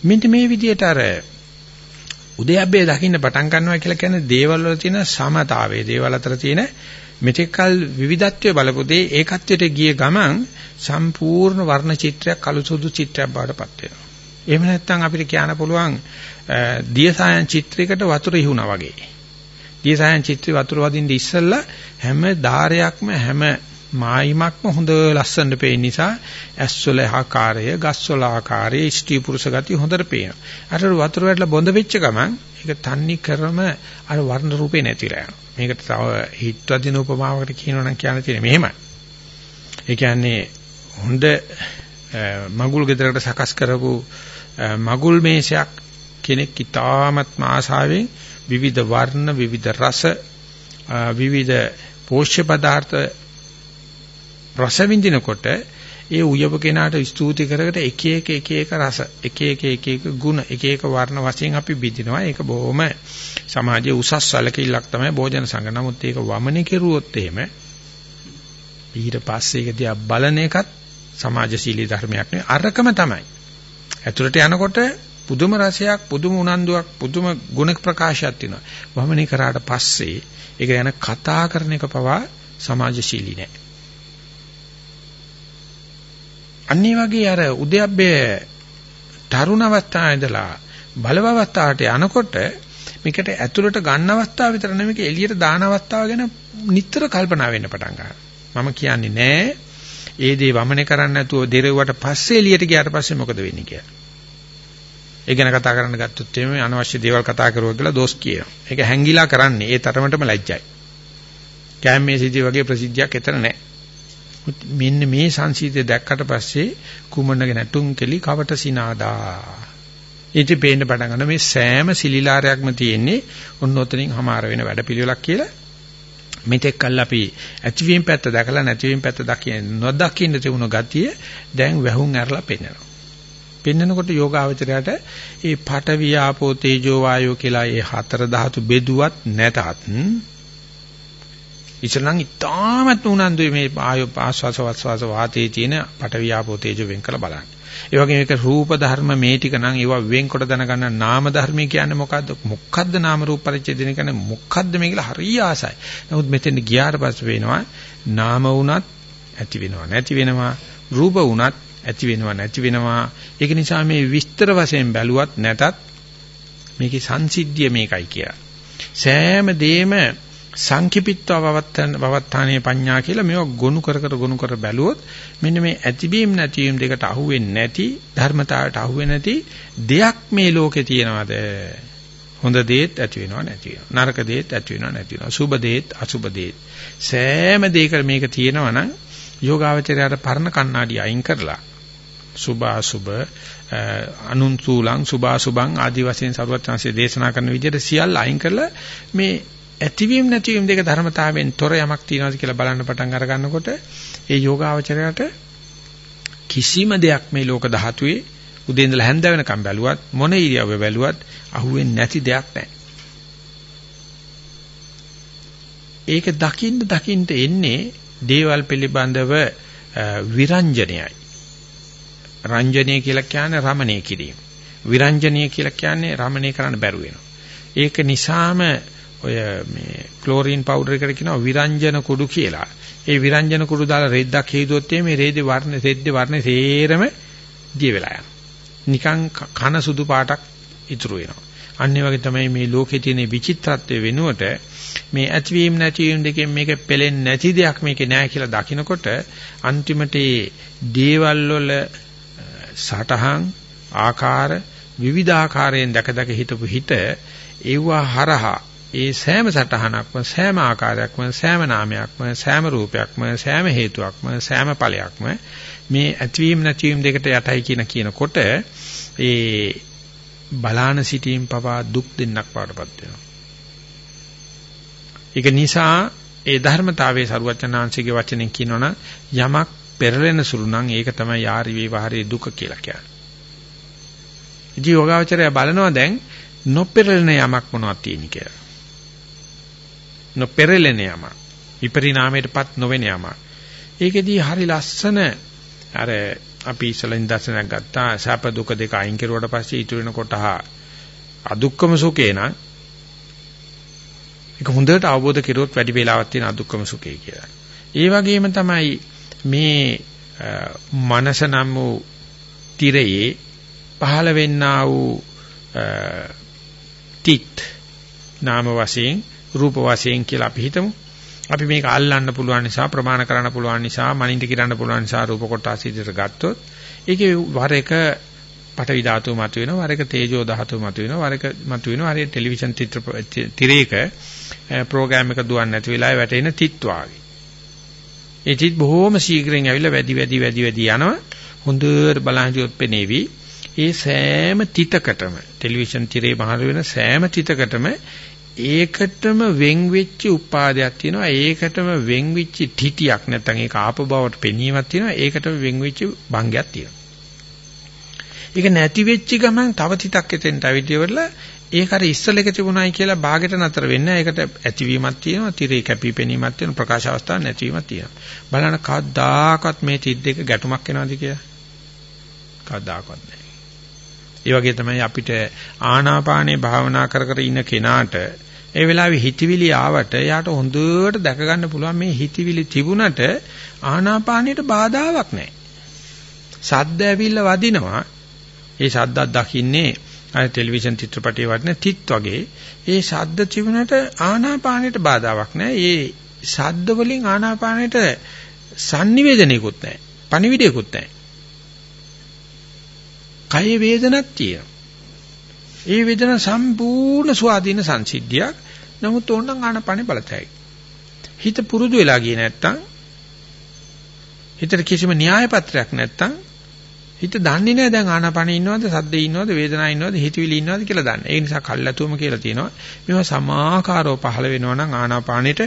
මෙන්න මේ විදිහට අර උදයබ්බේ දකින්න පටන් ගන්නවා කියලා කියන්නේ දේවල් වල තියෙන සමතාවයේ දේවල් අතර තියෙන මෙතෙක්කල් විවිධත්වයේ බලපු දේ ඒකත්වයට ගිය ගමන් සම්පූර්ණ වර්ණ චිත්‍රයක් කළු සුදු චිත්‍රයක් බවට පත් වෙනවා. එහෙම නැත්නම් අපිට කියන්න පුළුවන් දියසායන් චිත්‍රයකට වතුර ඉහුණා වගේ. දියසායන් චිත්‍රය වතුර වදින්න ඉස්සෙල්ලා හැම ධාරයක්ම හැම මායිමක්ම හොඳ ලස්සනට පේන නිසා ඇස්වල ආකාරය, ගස්වල ආකාරය, ස්ත්‍රී පුරුෂ ගතිය හොඳට පේනවා. අර වතුර වැටලා බොඳ වෙච්ච ගමන් ඒක තන්නේ කරම අර වර්ණ රූපේ නැතිලා යනවා. මේකට තව හිත්වදින උපමාවකට කියනවනම් කියන්න තියෙන්නේ මෙහෙමයි. ඒ කියන්නේ හොඳ මගුල් ගෙදරකට සකස් කරපු මගුල් මේසයක් කෙනෙක් ඊටාත්ම ආශාවෙන් විවිධ වර්ණ විවිධ රස විවිධ පෝෂ්‍ය පදාර්ථ රස විඳිනකොට ඒ උයප කෙනාට ස්තුති කරකට එක එක එක එක රස එක එක එක එක ගුණ එක එක වර්ණ වශයෙන් අපි බෙදිනවා ඒක බොහොම සමාජයේ උසස් සැලකිල්ලක් තමයි භෝජන සංඝ නමුත් ඒක වමනේ කෙරුවොත් එහෙම ඊට පස්සේ ඒක දිහා බලන එකත් සමාජශීලී ධර්මයක් නෙවෙයි අරකම තමයි. ඇතුළට යනකොට පුදුම රසයක් පුදුම උනන්දුවක් පුදුම ගුණ ප්‍රකාශයක් තියෙනවා. වමනේ කරාට පස්සේ ඒක යන කතා කරන එක පවා සමාජශීලී නෑ. අනිත් වගේ අර උද්‍යප්පේ තරුණ අවස්ථාවේ ඉඳලා බලව අවස්ථාවට යනකොට මේකට ඇතුළට ගන්න අවස්ථාව විතර නෙමෙයි එළියට දාන අවස්ථාව ගැන නිතර කල්පනා වෙන්න පටන් ගන්නවා. මම කියන්නේ නෑ ඒ දේ වමනේ කරන්න නැතුව දෙරෙව්වට පස්සේ එළියට ගියාට පස්සේ මොකද වෙන්නේ කියලා. ඒ ගැන කතා කරන්න ගත්තොත් එimhe අනවශ්‍ය දේවල් කතා කරුවා කියලා දොස් කියනවා. ඒක හැංගිලා කරන්නේ ඒ තරමටම ලැජ්ජයි. කැම්මේ සිටි වගේ ප්‍රසිද්ධියක් එතන නැහැ. මෙන්න මේ සංසීතය දැක්කට පස්සේ කුමනගේ නැටුම් කෙලි කවට සිනාදා. ඉති පේන්න පටන් ගන්න මේ සෑම සිලිලාරයක්ම තියෙන්නේ ඔන්න ඔතනින් හමාර වෙන වැඩපිළිවෙලක් කියලා මෙතෙක් කල් අපි ඇතිවීම පැත්ත දැකලා නැතිවීම පැත්ත දකින්න නොදකින්න තිබුණු ගතිය දැන් වැහුම් ඇරලා පෙන්වනවා. පෙන්නකොට යෝගාවචරයට ඒ පඨවි ආපෝ තේජෝ වායෝ කියලා ඒ හතර ධාතු බෙදුවත් නැතත් ඉතලන් ඉතාමත් උනන්දුයි මේ ආයෝ ආස්වාස වස්වාස වාතයේ තියෙන පටවියාපෝ තේජෝ වෙන් කළ බලන්න. ඒ වගේම මේක රූප ධර්ම මේ ටික නම් ඒවා වෙන්කොට දැනගන්න නාම ධර්මී කියන්නේ මොකද්ද? මොකද්ද නාම රූප පරිච්ඡේදන කියන්නේ මොකද්ද මේ කියලා හරිය ආසයි. නමුත් මෙතෙන් ගියාට පස්සේ වෙනවා නාම වුණත් ඇති වෙනවා නැති වෙනවා රූප වුණත් ඇති වෙනවා නැති වෙනවා. ඒක නිසා මේ විස්තර වශයෙන් බැලුවත් නැතත් මේකේ සංසිද්ධිය මේකයි කියලා. සෑම දෙයක්ම සංකිපිත්ව වවත්තානේ පඤ්ඤා කියලා මේවා ගොනු කර කර ගොනු කර බැලුවොත් මෙන්න මේ ඇතිවීම නැතිවීම දෙකට අහුවෙන්නේ නැති ධර්මතාවයට අහුවෙන්නේ නැති දෙයක් මේ ලෝකේ තියෙනවද හොඳ දේත් ඇති වෙනවා නැති වෙනවා. නරක දේත් ඇති වෙනවා නැති වෙනවා. සුබ දේත් අසුබ දේත්. සෑම දෙයක මේක තියෙනවා නම් යෝගාවචරයට පරණ කණ්ණාඩි අයින් කරලා සුභ අසුභ අනුන්සූලං සුභාසුභං ආදි වශයෙන් සරුවත් chance දේශනා කරන විදිහට සියල්ල අයින් කරලා මේ ඇතිවීම නැතිවීම දෙක ධර්මතාවයෙන් තොර යමක් තියනවාද කියලා බලන්න පටන් අර ගන්නකොට ඒ යෝගාවචරයට කිසිම දෙයක් මේ ලෝක ධාතුවේ උදේ ඉඳලා හැන්ද වෙනකම් බැලුවත් මොන ඉරියව්ව බැලුවත් අහුවෙන්නේ නැති දෙයක් නැහැ. ඒක දකින්න දකින්න එන්නේ දේවල් පිළිබඳව විරංජනයයි. රංජනීය කියලා කියන්නේ රමණය කිරීම. විරංජනීය කියලා කියන්නේ රමණය කරන්න බැරුව වෙනවා. ඒක නිසාම ඔය මේ ක්ලෝරින් පවුඩර් එකට කියනවා විරංජන කුඩු කියලා. ඒ විරංජන කුඩු දාලා රෙද්දක් හේදුවොත් මේ රෙද්දේ වර්ණ රෙද්දේ වර්ණ සේරම දිය වෙලා යනවා. නිකන් කන සුදු පාටක් ඉතුරු වෙනවා. අන්න ඒ වගේ තමයි මේ ලෝකේ තියෙන විචිත්‍රත්වය වෙනුවට මේ ඇතිවීම නැතිවීම දෙකෙන් මේක පෙලෙන්නේ නැති දෙයක් මේකේ නැහැ කියලා දකිනකොට අන්තිමට දේවල් වල සටහන් ආකාර විවිධාකාරයෙන් දැක දැක හිටපු හිත ඒවා හරහා ඒ සෑම සටහනක්ම සෑම ආකාරයක්ම සෑම නාමයක්ම සෑම රූපයක්ම සෑම හේතුවක්ම සෑම ඵලයක්ම මේ ඇතිවීම නැතිවීම දෙකට යටයි කියන කියනකොට ඒ බලාන සිටීම පවා දුක් දෙන්නක් පාටපත් වෙනවා. ඒක නිසා ඒ ධර්මතාවයේ සරුවචනාංශිකේ වචනෙන් කියනවනම් යමක් පෙරලෙන සුළු නම් ඒක තමයි යාරි වේවාරේ දුක කියලා කියන්නේ. ඉති යෝගාවචරය බලනවා දැන් නොපෙරලෙන යමක් මොනවද තියෙන්නේ කියලා. නොපෙරලෙන යමක්. විපරිණාමයටපත් නොවෙන යමක්. ඒකෙදී හරි ලස්සන අර අපි ඉස්සලින් දර්ශනයක් ගත්තා සැප දුක දෙක අයින් කරුවට පස්සේ ඊට වෙන කොටහ අදුක්කම සුඛේ නම් ඒක හොඳට අවබෝධ කෙරුවොත් වැඩි වේලාවක් තියෙන අදුක්කම සුඛේ කියලා. ඒ වගේම තමයි මේ මනස නම් වූ tiraye පහළ වෙන්නා වූ තිත් නාම වශයෙන් රූප වශයෙන් කියලා අපි හිතමු. අපි මේක අල්ලන්න පුළුවන් නිසා ප්‍රමාණ කරන්න පුළුවන් නිසා මනින්ද කිරන්න පුළුවන් නිසා රූප කොටස් ඉදිරියට ගත්තොත් ඒකේ වර එක පටවි ධාතුව මත වෙනවා වර එක තේජෝ ධාතුව මත වෙනවා වර එක මත වෙනවා හරිය ටෙලිවිෂන් චිත්‍ර තිරයක ප්‍රෝග්‍රෑම් එක දුවන්නේ නැති වෙලාවේ වැටෙන තිත් වාගේ ඒ චිත් බොහොම ශීඝ්‍රයෙන් ඇවිල්ලා වැඩි වැඩි වැඩි වැඩි යනවා. හොඳට බලහිටියොත් පෙනේවි. ඒ සෑම තිතකටම ටෙලිවිෂන් තිරේ මහර වෙන සෑම තිතකටම ඒකටම වෙන් වෙච්ච උපාදයක් තියෙනවා. ඒකටම වෙන් වෙච්ච තිටියක් නැත්නම් ඒක ආප බවට පෙනීමක් තියෙනවා. ඒකටම වෙන් වෙච්ච භංගයක් තියෙනවා. ඒක නැති වෙච්ච ගමන් තව තිතක් එතෙන්ට අවිදියවල ඒක අර ඉස්සල එක තිබුණායි කියලා භාගයට නතර වෙන්නේ ඒකට ඇතිවීමක් තියෙනවා තිරේ කැපිපෙනීමක් තියෙනවා ප්‍රකාශ අවස්ථාවක් නැතිවීමක් තියෙනවා බලන්න කවදාකවත් මේ තිත් දෙක ගැටුමක් වෙනවද කියලා කවදාකවත් නැහැ ඒ වගේ තමයි අපිට ආනාපානේ භාවනා කර කර ඉන්න කෙනාට ඒ වෙලාවේ හිතවිලි ආවට යාට හොඳට දැක ගන්න පුළුවන් මේ හිතවිලි තිබුණට ආනාපානෙට බාධාවක් නැහැ සද්ද ඇවිල්ලා වදිනවා ඒ සද්දක් දකින්නේ අර ටෙලිවිෂන් චිත්‍රපටයේ වටන තිත් වගේ ඒ ශබ්ද තිබුණට ආනාපානෙට බාධාවක් නැහැ. ඒ ශබ්ද වලින් ආනාපානෙට sannivedanaykut නැහැ. පණිවිඩයකුත් නැහැ. කය වේදනක් තියෙනවා. ඒ වේදන සම්පූර්ණ ස්වාධීන සංසිද්ධියක්. නමුත් ඕනනම් ආනාපානෙ බලතයි. හිත පුරුදු වෙලා ගියේ නැත්තම් හිතට කිසිම න්‍යාය පත්‍රයක් නැත්තම් හිත දන්නේ නැහැ දැන් ආනාපානෙ ඉන්නවද සද්දේ ඉන්නවද වේදනාවේ ඉන්නවද හිතවිලි ඉන්නවද කියලා දන්නේ. ඒ නිසා කල්ලාතුම කියලා තියෙනවා. මේවා සමාකාරව පහළ වෙනවා නම් ආනාපානෙට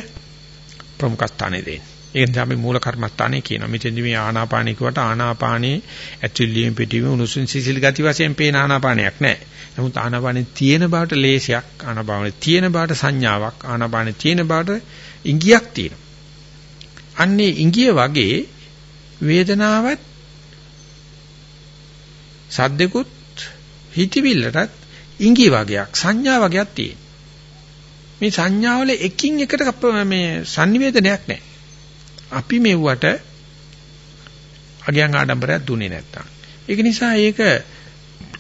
ප්‍රමුඛ ස්ථානෙ දෙන්න. ඒ නිසා අපි මූල කර්මස්ථානේ කියනවා. මෙතෙන්දි මේ ආනාපානෙ කියවට ආනාපානේ ඇතුළේම පිටිම උණුසුම් සිසිල් ගති වශයෙන් පේන ආනාපානයක් නැහැ. නමුත් ආනාපානේ තියෙන බවට ලේසියක් ආනාපානේ තියෙන බවට සංඥාවක් ආනාපානේ තියෙන බවට ඉංගියක් තියෙනවා. අන්නේ ඉංගිය වගේ වේදනාවත් සද්දෙකුත් හිතවිල්ලටත් ඉඟි වගේක් සංඥා වගේක් තියෙන. මේ සංඥාවල එකින් එකට මේ sannivedanayak නැහැ. අපි මෙව්වට අගයන් ආඩම්බරයක් දුන්නේ නැත්තම්. ඒක නිසා ඒක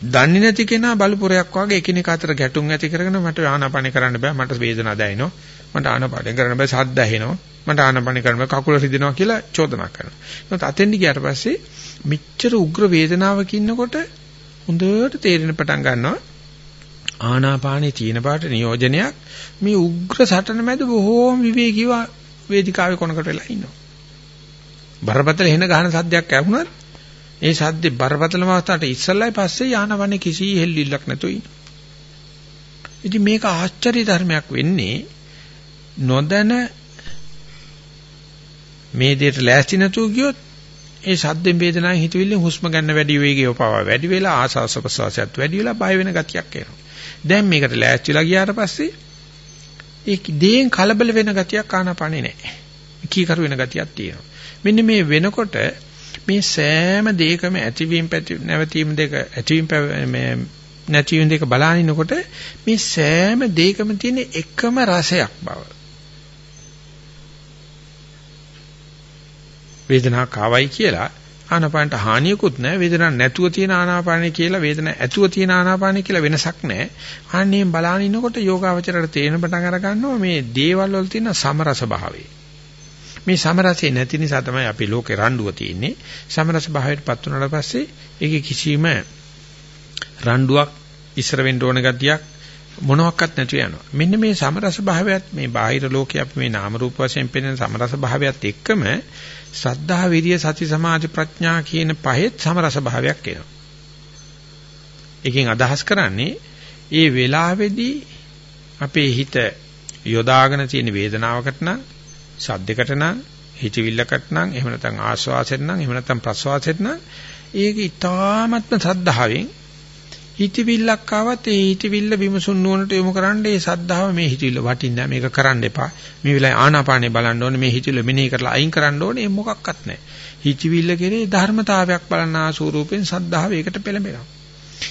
දන්නේ නැති කෙනා බලපුරයක් වගේ එකිනෙක අතර ගැටුම් ඇති කරගෙන මට ආනාපාන කරන්න බෑ මට වේදනාවක් දැනෙනවා මට ආනාපාන කරන්න බෑ සද්ද ඇහෙනවා මට ආනාපාන කරන්න බෑ කකුල රිදෙනවා කියලා චෝදනා කරනවා. ඒත් අතෙන්දි ගියාට පස්සේ මෙච්චර උග්‍ර වේදනාවක ඉන්නකොට හොඳට තේරෙන පටන් ගන්නවා ආනාපානේ තියෙන පාට නියෝජනයක් මේ උග්‍ර සටන මැද බොහෝම විවේකීව වේදිකාවේ කොනකට වෙලා ඉන්නවා. බරපතල එන ගහන සද්දයක් ඇහුණත් ඒ සද්දේ බරපතලම අවස්ථාවට ඉස්සල්ලායි පස්සේ ආනවනේ කිසි හෙල්ලිල්ලක් නැතුව ඉන්නවා. ඉතින් මේක ආශ්චර්ය ධර්මයක් වෙන්නේ නොදැන මේ දෙයට ලෑස්ති නැතුව ගියොත් ඒ සද්දෙන් වේදනාවෙන් හිතවිල්ලෙන් හුස්ම ගන්න වැඩි වේගය පවා වැඩි වෙලා ආසාස ප්‍රසවාසයත් වැඩි වෙලා බය වෙන ගතියක් එනවා. දැන් මේකට ලෑස්තිලා ගියාට පස්සේ ඒ දේෙන් කලබල වෙන ගතියක් ආනාපානේ නැහැ. කීකරු වෙන ගතියක් තියෙනවා. මෙන්න මේ වෙනකොට මේ සෑම දෙයකම ඇතිවීම නැවතීම දෙක ඇතිවීම මේ නැතිවීම දෙක බලනිනකොට මේ සෑම දෙයකම තියෙන එකම රසයක් බව. වේදනාවක් ආවයි කියලා ආනාපානට හානියකුත් නැහැ. වේදනාවක් නැතුව තියෙන ආනාපානයි කියලා වේදනාවක් ඇතුව තියෙන ආනාපානයි කියලා වෙනසක් නැහැ. අනේම බලාගෙන ඉනකොට යෝගාවචරයට තේරෙන පටන් අර ගන්නවා මේ දේවල් වල තියෙන සමරස භාවය. මේ සමරසය නැති නිසා තමයි අපි ලෝකේ රණ්ඩුව තියෙන්නේ සමරස භාවයටපත් වුණාට පස්සේ ඒකේ කිසිම රණ්ඩුවක් ඉස්සර වෙන්න ඕන ගතියක් මොනවත් නැතුව යනවා. මෙන්න මේ සමරස භාවයත් මේ බාහිර ලෝකයේ අපි මේ නාම රූප වශයෙන් පෙනෙන සමරස භාවයත් එක්කම සද්ධා විරිය සති සමාධි ප්‍රඥා කියන පහෙත් සමරස භාවයක් එනවා. එකෙන් අදහස් කරන්නේ ඒ වෙලාවේදී අපේ හිත යොදාගෙන තියෙන වේදනාවකට නම් සද්දයකට නම් හිතවිල්ලකට නම් එහෙම නැත්නම් ආස්වාසෙට නම් එහෙම නැත්නම් ප්‍රස්වාසෙට නම් ඒක ඊ타ත්ම සද්ධාවෙන් හිතවිල්ලක් ආවත් ඒ හිතවිල්ල විමසුන් නුවණට යොමු කරන්න ඒ සද්ධාව මේ හිතවිල්ල වටින්නේ මේක කරන්න එපා. මේ වෙලාවේ ආනාපානේ බලන්න ඕනේ මේ හිතවිල්ල මෙනෙහි කරලා අයින් කරන්න ඕනේ මොකක්වත් නැහැ. හිතවිල්ල කෙරේ ධර්මතාවයක් බලන ආසූරූපෙන් සද්ධාව ඒකට පෙළඹෙනවා.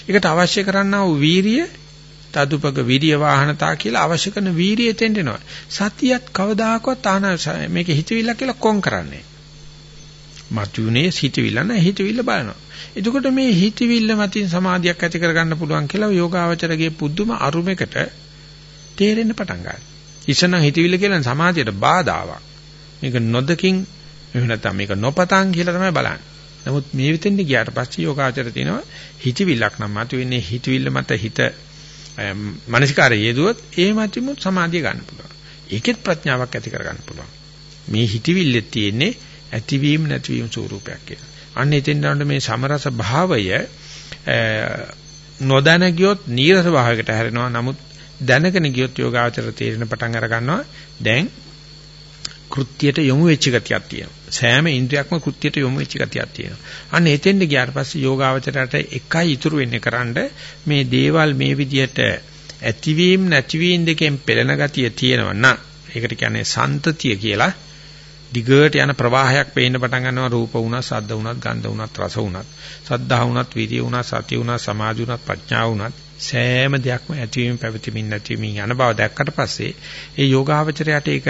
ඒකට අවශ්‍ය කරන්නා වූ වීරිය තදුපක විරිය වාහනතා කියලා අවශ්‍ය කරන වීරිය තෙන්ඩෙනවා සතියත් කවදාකවත් ආන මේක හිතවිල්ල කියලා කොන් කරන්නේ මතුනේ හිතවිල්ල නැහැ හිතවිල්ල බලනවා එතකොට මේ හිතවිල්ල මතින් සමාධියක් ඇති කරගන්න පුළුවන් කියලා යෝගාවචරගේ පුදුම අරුමයකට තේරෙන්න පටන් ගන්නවා. ඉස්සන හිතවිල්ල කියලා සමාධියට බාධාවක්. මේක නොදකින් එහෙම නැත්නම් මේක නොපතන් කියලා තමයි බලන්නේ. නමුත් මේ විතෙන්ද ගියාට පස්සේ යෝගාචර තියෙනවා හිතවිල්ලක් නම් මතුවෙන්නේ හිතවිල්ල මත හිත මානසිකාරය යෙදුවොත් ඒ මතිමුත් සමාධිය ගන්න පුළුවන්. ඒකෙත් ප්‍රඥාවක් ඇති කරගන්න පුළුවන්. මේ හිතවිල්ලේ තියෙන්නේ ඇතිවීම නැතිවීම ස්වරූපයක් කියලා. අන්න එතෙන් යනකොට මේ සමරස භාවය නොදැන ගියොත් නීරස භාවයකට හැරෙනවා. නමුත් දැනගෙන ගියොත් යෝගාචර තේරෙන පටන් අර ගන්නවා. දැන් කෘත්‍යයට යොමු වෙච්ච ගතියක් තියෙනවා. සෑම ඉන්ද්‍රියක්ම කෘත්‍යයට යොමු වෙච්ච ගතියක් තියෙනවා. අන්න එතෙන්ද ගියාට පස්සේ යෝගාවචරයට එකයි ඉතුරු වෙන්නේ කරන්න මේ දේවල් මේ විදියට ඇතිවීම නැතිවීම දෙකෙන් පෙළෙන ගතිය තියෙනවා නම් ඒකට කියන්නේ සන්තතිය කියලා. දිගට යන ප්‍රවාහයක් පේන්න පටන් ගන්නවා රූප වුණත් සද්ද වුණත් ගන්ධ වුණත් රස වුණත් සද්ධා වුණත් විරිය වුණත් සතිය වුණත් සමාධි වුණත් ප්‍රඥා වුණත් සෑම දෙයක්ම ඇතිවීම පැවතීමින් නැතිවීමින් යන බව දැක්කට පස්සේ ඒ යෝගාවචරයට ඒක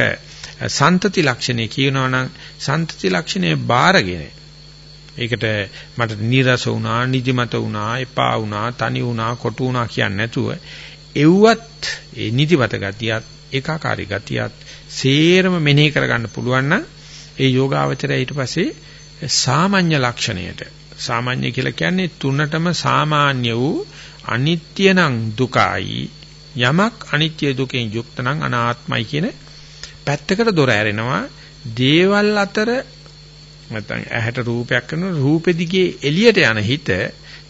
සන්තති ලක්ෂණය කියනවනම් සන්තති ලක්ෂණය බාරගෙන ඒකට මට නීරස වුණා නිදිමත වුණා එපා වුණා තනි වුණා කොටු වුණා කියන්නේ නැතුව එව්වත් ඒ නිදිමත ගතියත් ඒකාකාරී ගතියත් සේරම මෙනෙහි කරගන්න පුළුවන් නම් ඒ යෝගාවචරය ඊට පස්සේ සාමාන්‍ය ලක්ෂණයට. සාමාන්‍ය කියලා කියන්නේ තුනටම සාමාන්‍ය වූ අනිත්‍ය නම් දුකයි යමක් අනිත්‍ය දුකෙන් යුක්ත නම් අනාත්මයි කියන පැත්තකට දොර ඇරෙනවා. දේවල් අතර නැත්නම් ඇහැට රූපයක් කරන රූපෙ දිගේ එළියට යන හිත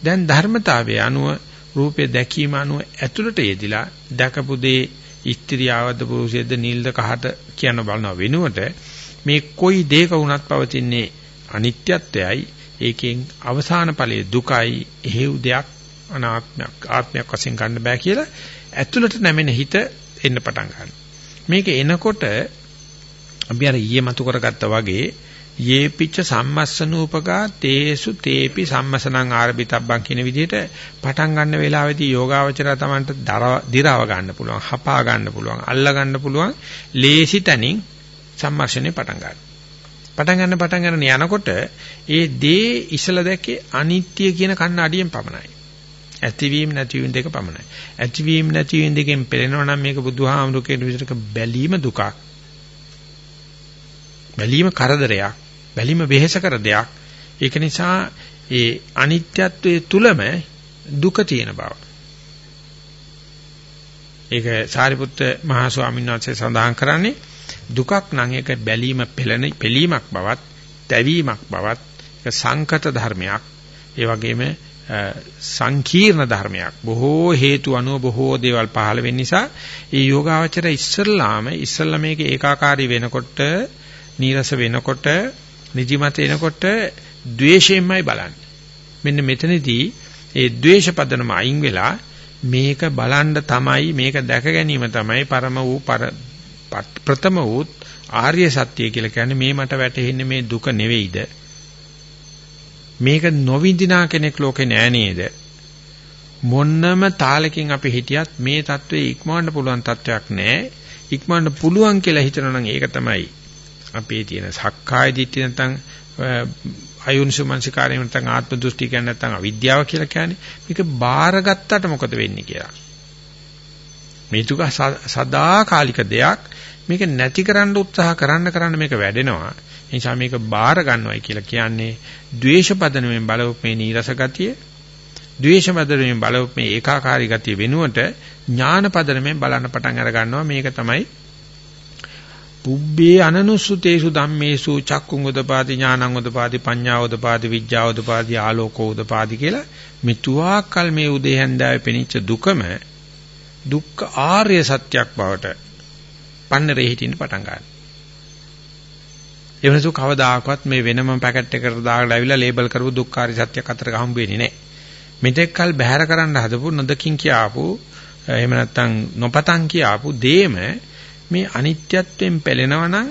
දැන් ධර්මතාවයේ අනුව රූපේ දැකීම අනුව ඇතුළට යෙදිලා දැකපු දේ ස්ත්‍රියවද පුරුෂයද නිල්ද කහට කියන බලන වෙනුවට මේ කොයි දෙයක වුණත් පවතින්නේ අනිත්‍යත්වයයි. ඒකෙන් අවසාන ඵලයේ දුකයි. එහෙව් දෙයක් අනාත්මයක් ආත්මයක් වශයෙන් ගන්න බෑ කියලා ඇතුළට නැමෙන හිත එන්න පටන් ගන්නවා. මේක එනකොට අපි අර ඊයේ මතු කරගත්තා වගේ යේපිච්ච සම්මස්සනූපකා තේසු තේපි සම්මසනං ආරබිතබ්බං කියන විදිහට පටන් ගන්න වෙලාවේදී යෝගාවචරය තමන්ට දිරව ගන්න පුළුවන් හපා ගන්න පුළුවන් අල්ල ගන්න පුළුවන් ලේසි තැනින් සම්මර්ෂණය පටන් ගන්න. පටන් ගන්න පටන් ගන්න යනකොට ඒ දේ ඉසල දැකේ අනිත්‍ය කියන කණ්ණාඩියෙන් පමණයි. ඇතිවීම නැතිවීම දෙක පමණයි. ඇතිවීම නැතිවීම දෙකෙන් පෙළෙනවා නම් මේක බුදුහාමුදුරේ විදිහට බැලීම දුකක්. බැලීම කරදරයක්. බැලිම වෙහෙස කර දෙයක්. ඒක නිසා ඒ අනිත්‍යත්වයේ තුලම දුක තියෙන බව. ඒක සාරිපුත්ත මහා ස්වාමීන් වහන්සේ සඳහන් කරන්නේ දුකක් නම් ඒක බැලීම පෙළෙන පිළීමක් බවත්, දැවීමක් බවත්, ඒක සංකත ධර්මයක්. ඒ වගේම සංකීර්ණ ධර්මයක්. බොහෝ හේතු අනුව බොහෝ දේවල් පහළ වෙන්න නිසා ඒ යෝගාවචර ඉස්සල්ලාම ඉස්සල්ලා මේක ඒකාකාරී වෙනකොට, නීරස වෙනකොට, නිදිමත එනකොට ද්වේෂයෙන්මයි බලන්නේ. මෙන්න මෙතනදී ඒ ද්වේෂ පදනම අයින් වෙලා මේක බලන්න තමයි මේක දැක ගැනීම තමයි පරම වූ ප්‍රථම වූ ආර්ය සත්‍ය කියලා කියන්නේ මේ මට වැටහෙන්නේ මේ දුක නෙවෙයිද මේක නොවිඳිනා කෙනෙක් ලෝකේ නෑ නේද මොන්නම තාලකින් අපි හිටියත් මේ தત્ත්වයේ ඉක්මවන්න පුළුවන් තත්වයක් නෑ ඉක්මවන්න පුළුවන් කියලා හිතනවා නම් ඒක තමයි අපේ තියෙන සක්කාය දිට්ඨිය නැත්නම් අයෝනිසෝමනසිකාරය නැත්නම් ආත්ම දෘෂ්ටි කියන්නේ නැත්නම් අවිද්‍යාව කියලා කියන්නේ මේක බාරගත්තට මොකද වෙන්නේ කියලා. මේ තුක සදාකාලික දෙයක් මේක නැති කරන්න උත්සාහ කරන්න කරන්න මේක වැඩෙනවා. ඒ නිසා මේක බාර ගන්නවයි කියලා කියන්නේ ද්වේෂ පදනමෙන් බලවපු මේ නීරස ගතිය, ද්වේෂ පදනමෙන් බලවපු මේ ඒකාකාරී ගතිය වෙනුවට ඥාන පදනමෙන් බලන්න පටන් අර ගන්නවා මේක තමයි පුබ්බේ අනනුසුතේසු ධම්මේසු චක්කුං උදපාදි ඥානං උදපාදි පඤ්ඤා උදපාදි විඥා උදපාදි ආලෝකෝ උදපාදි කියලා මිතුආකල් මේ උදේ හැන්දාවේ පෙනිච්ච දුකම දුක්ඛ ආර්ය සත්‍යක් බවට පන්නරේ හිටින්න පටන් ගන්නවා. එවනසු කවදාකවත් මේ වෙනම පැකට් එකකට දාලා ඇවිල්ලා ලේබල් කරපු දුක්ඛාරි සත්‍යක් අතර හම්බ වෙන්නේ නැහැ. මෙතෙක්කල් බැහැර කරන්න හදපු නොදකින් කියාපු එහෙම නැත්නම් නොපතන් කියාපු දේම මේ අනිත්‍යත්වයෙන් පෙළෙනවා නම්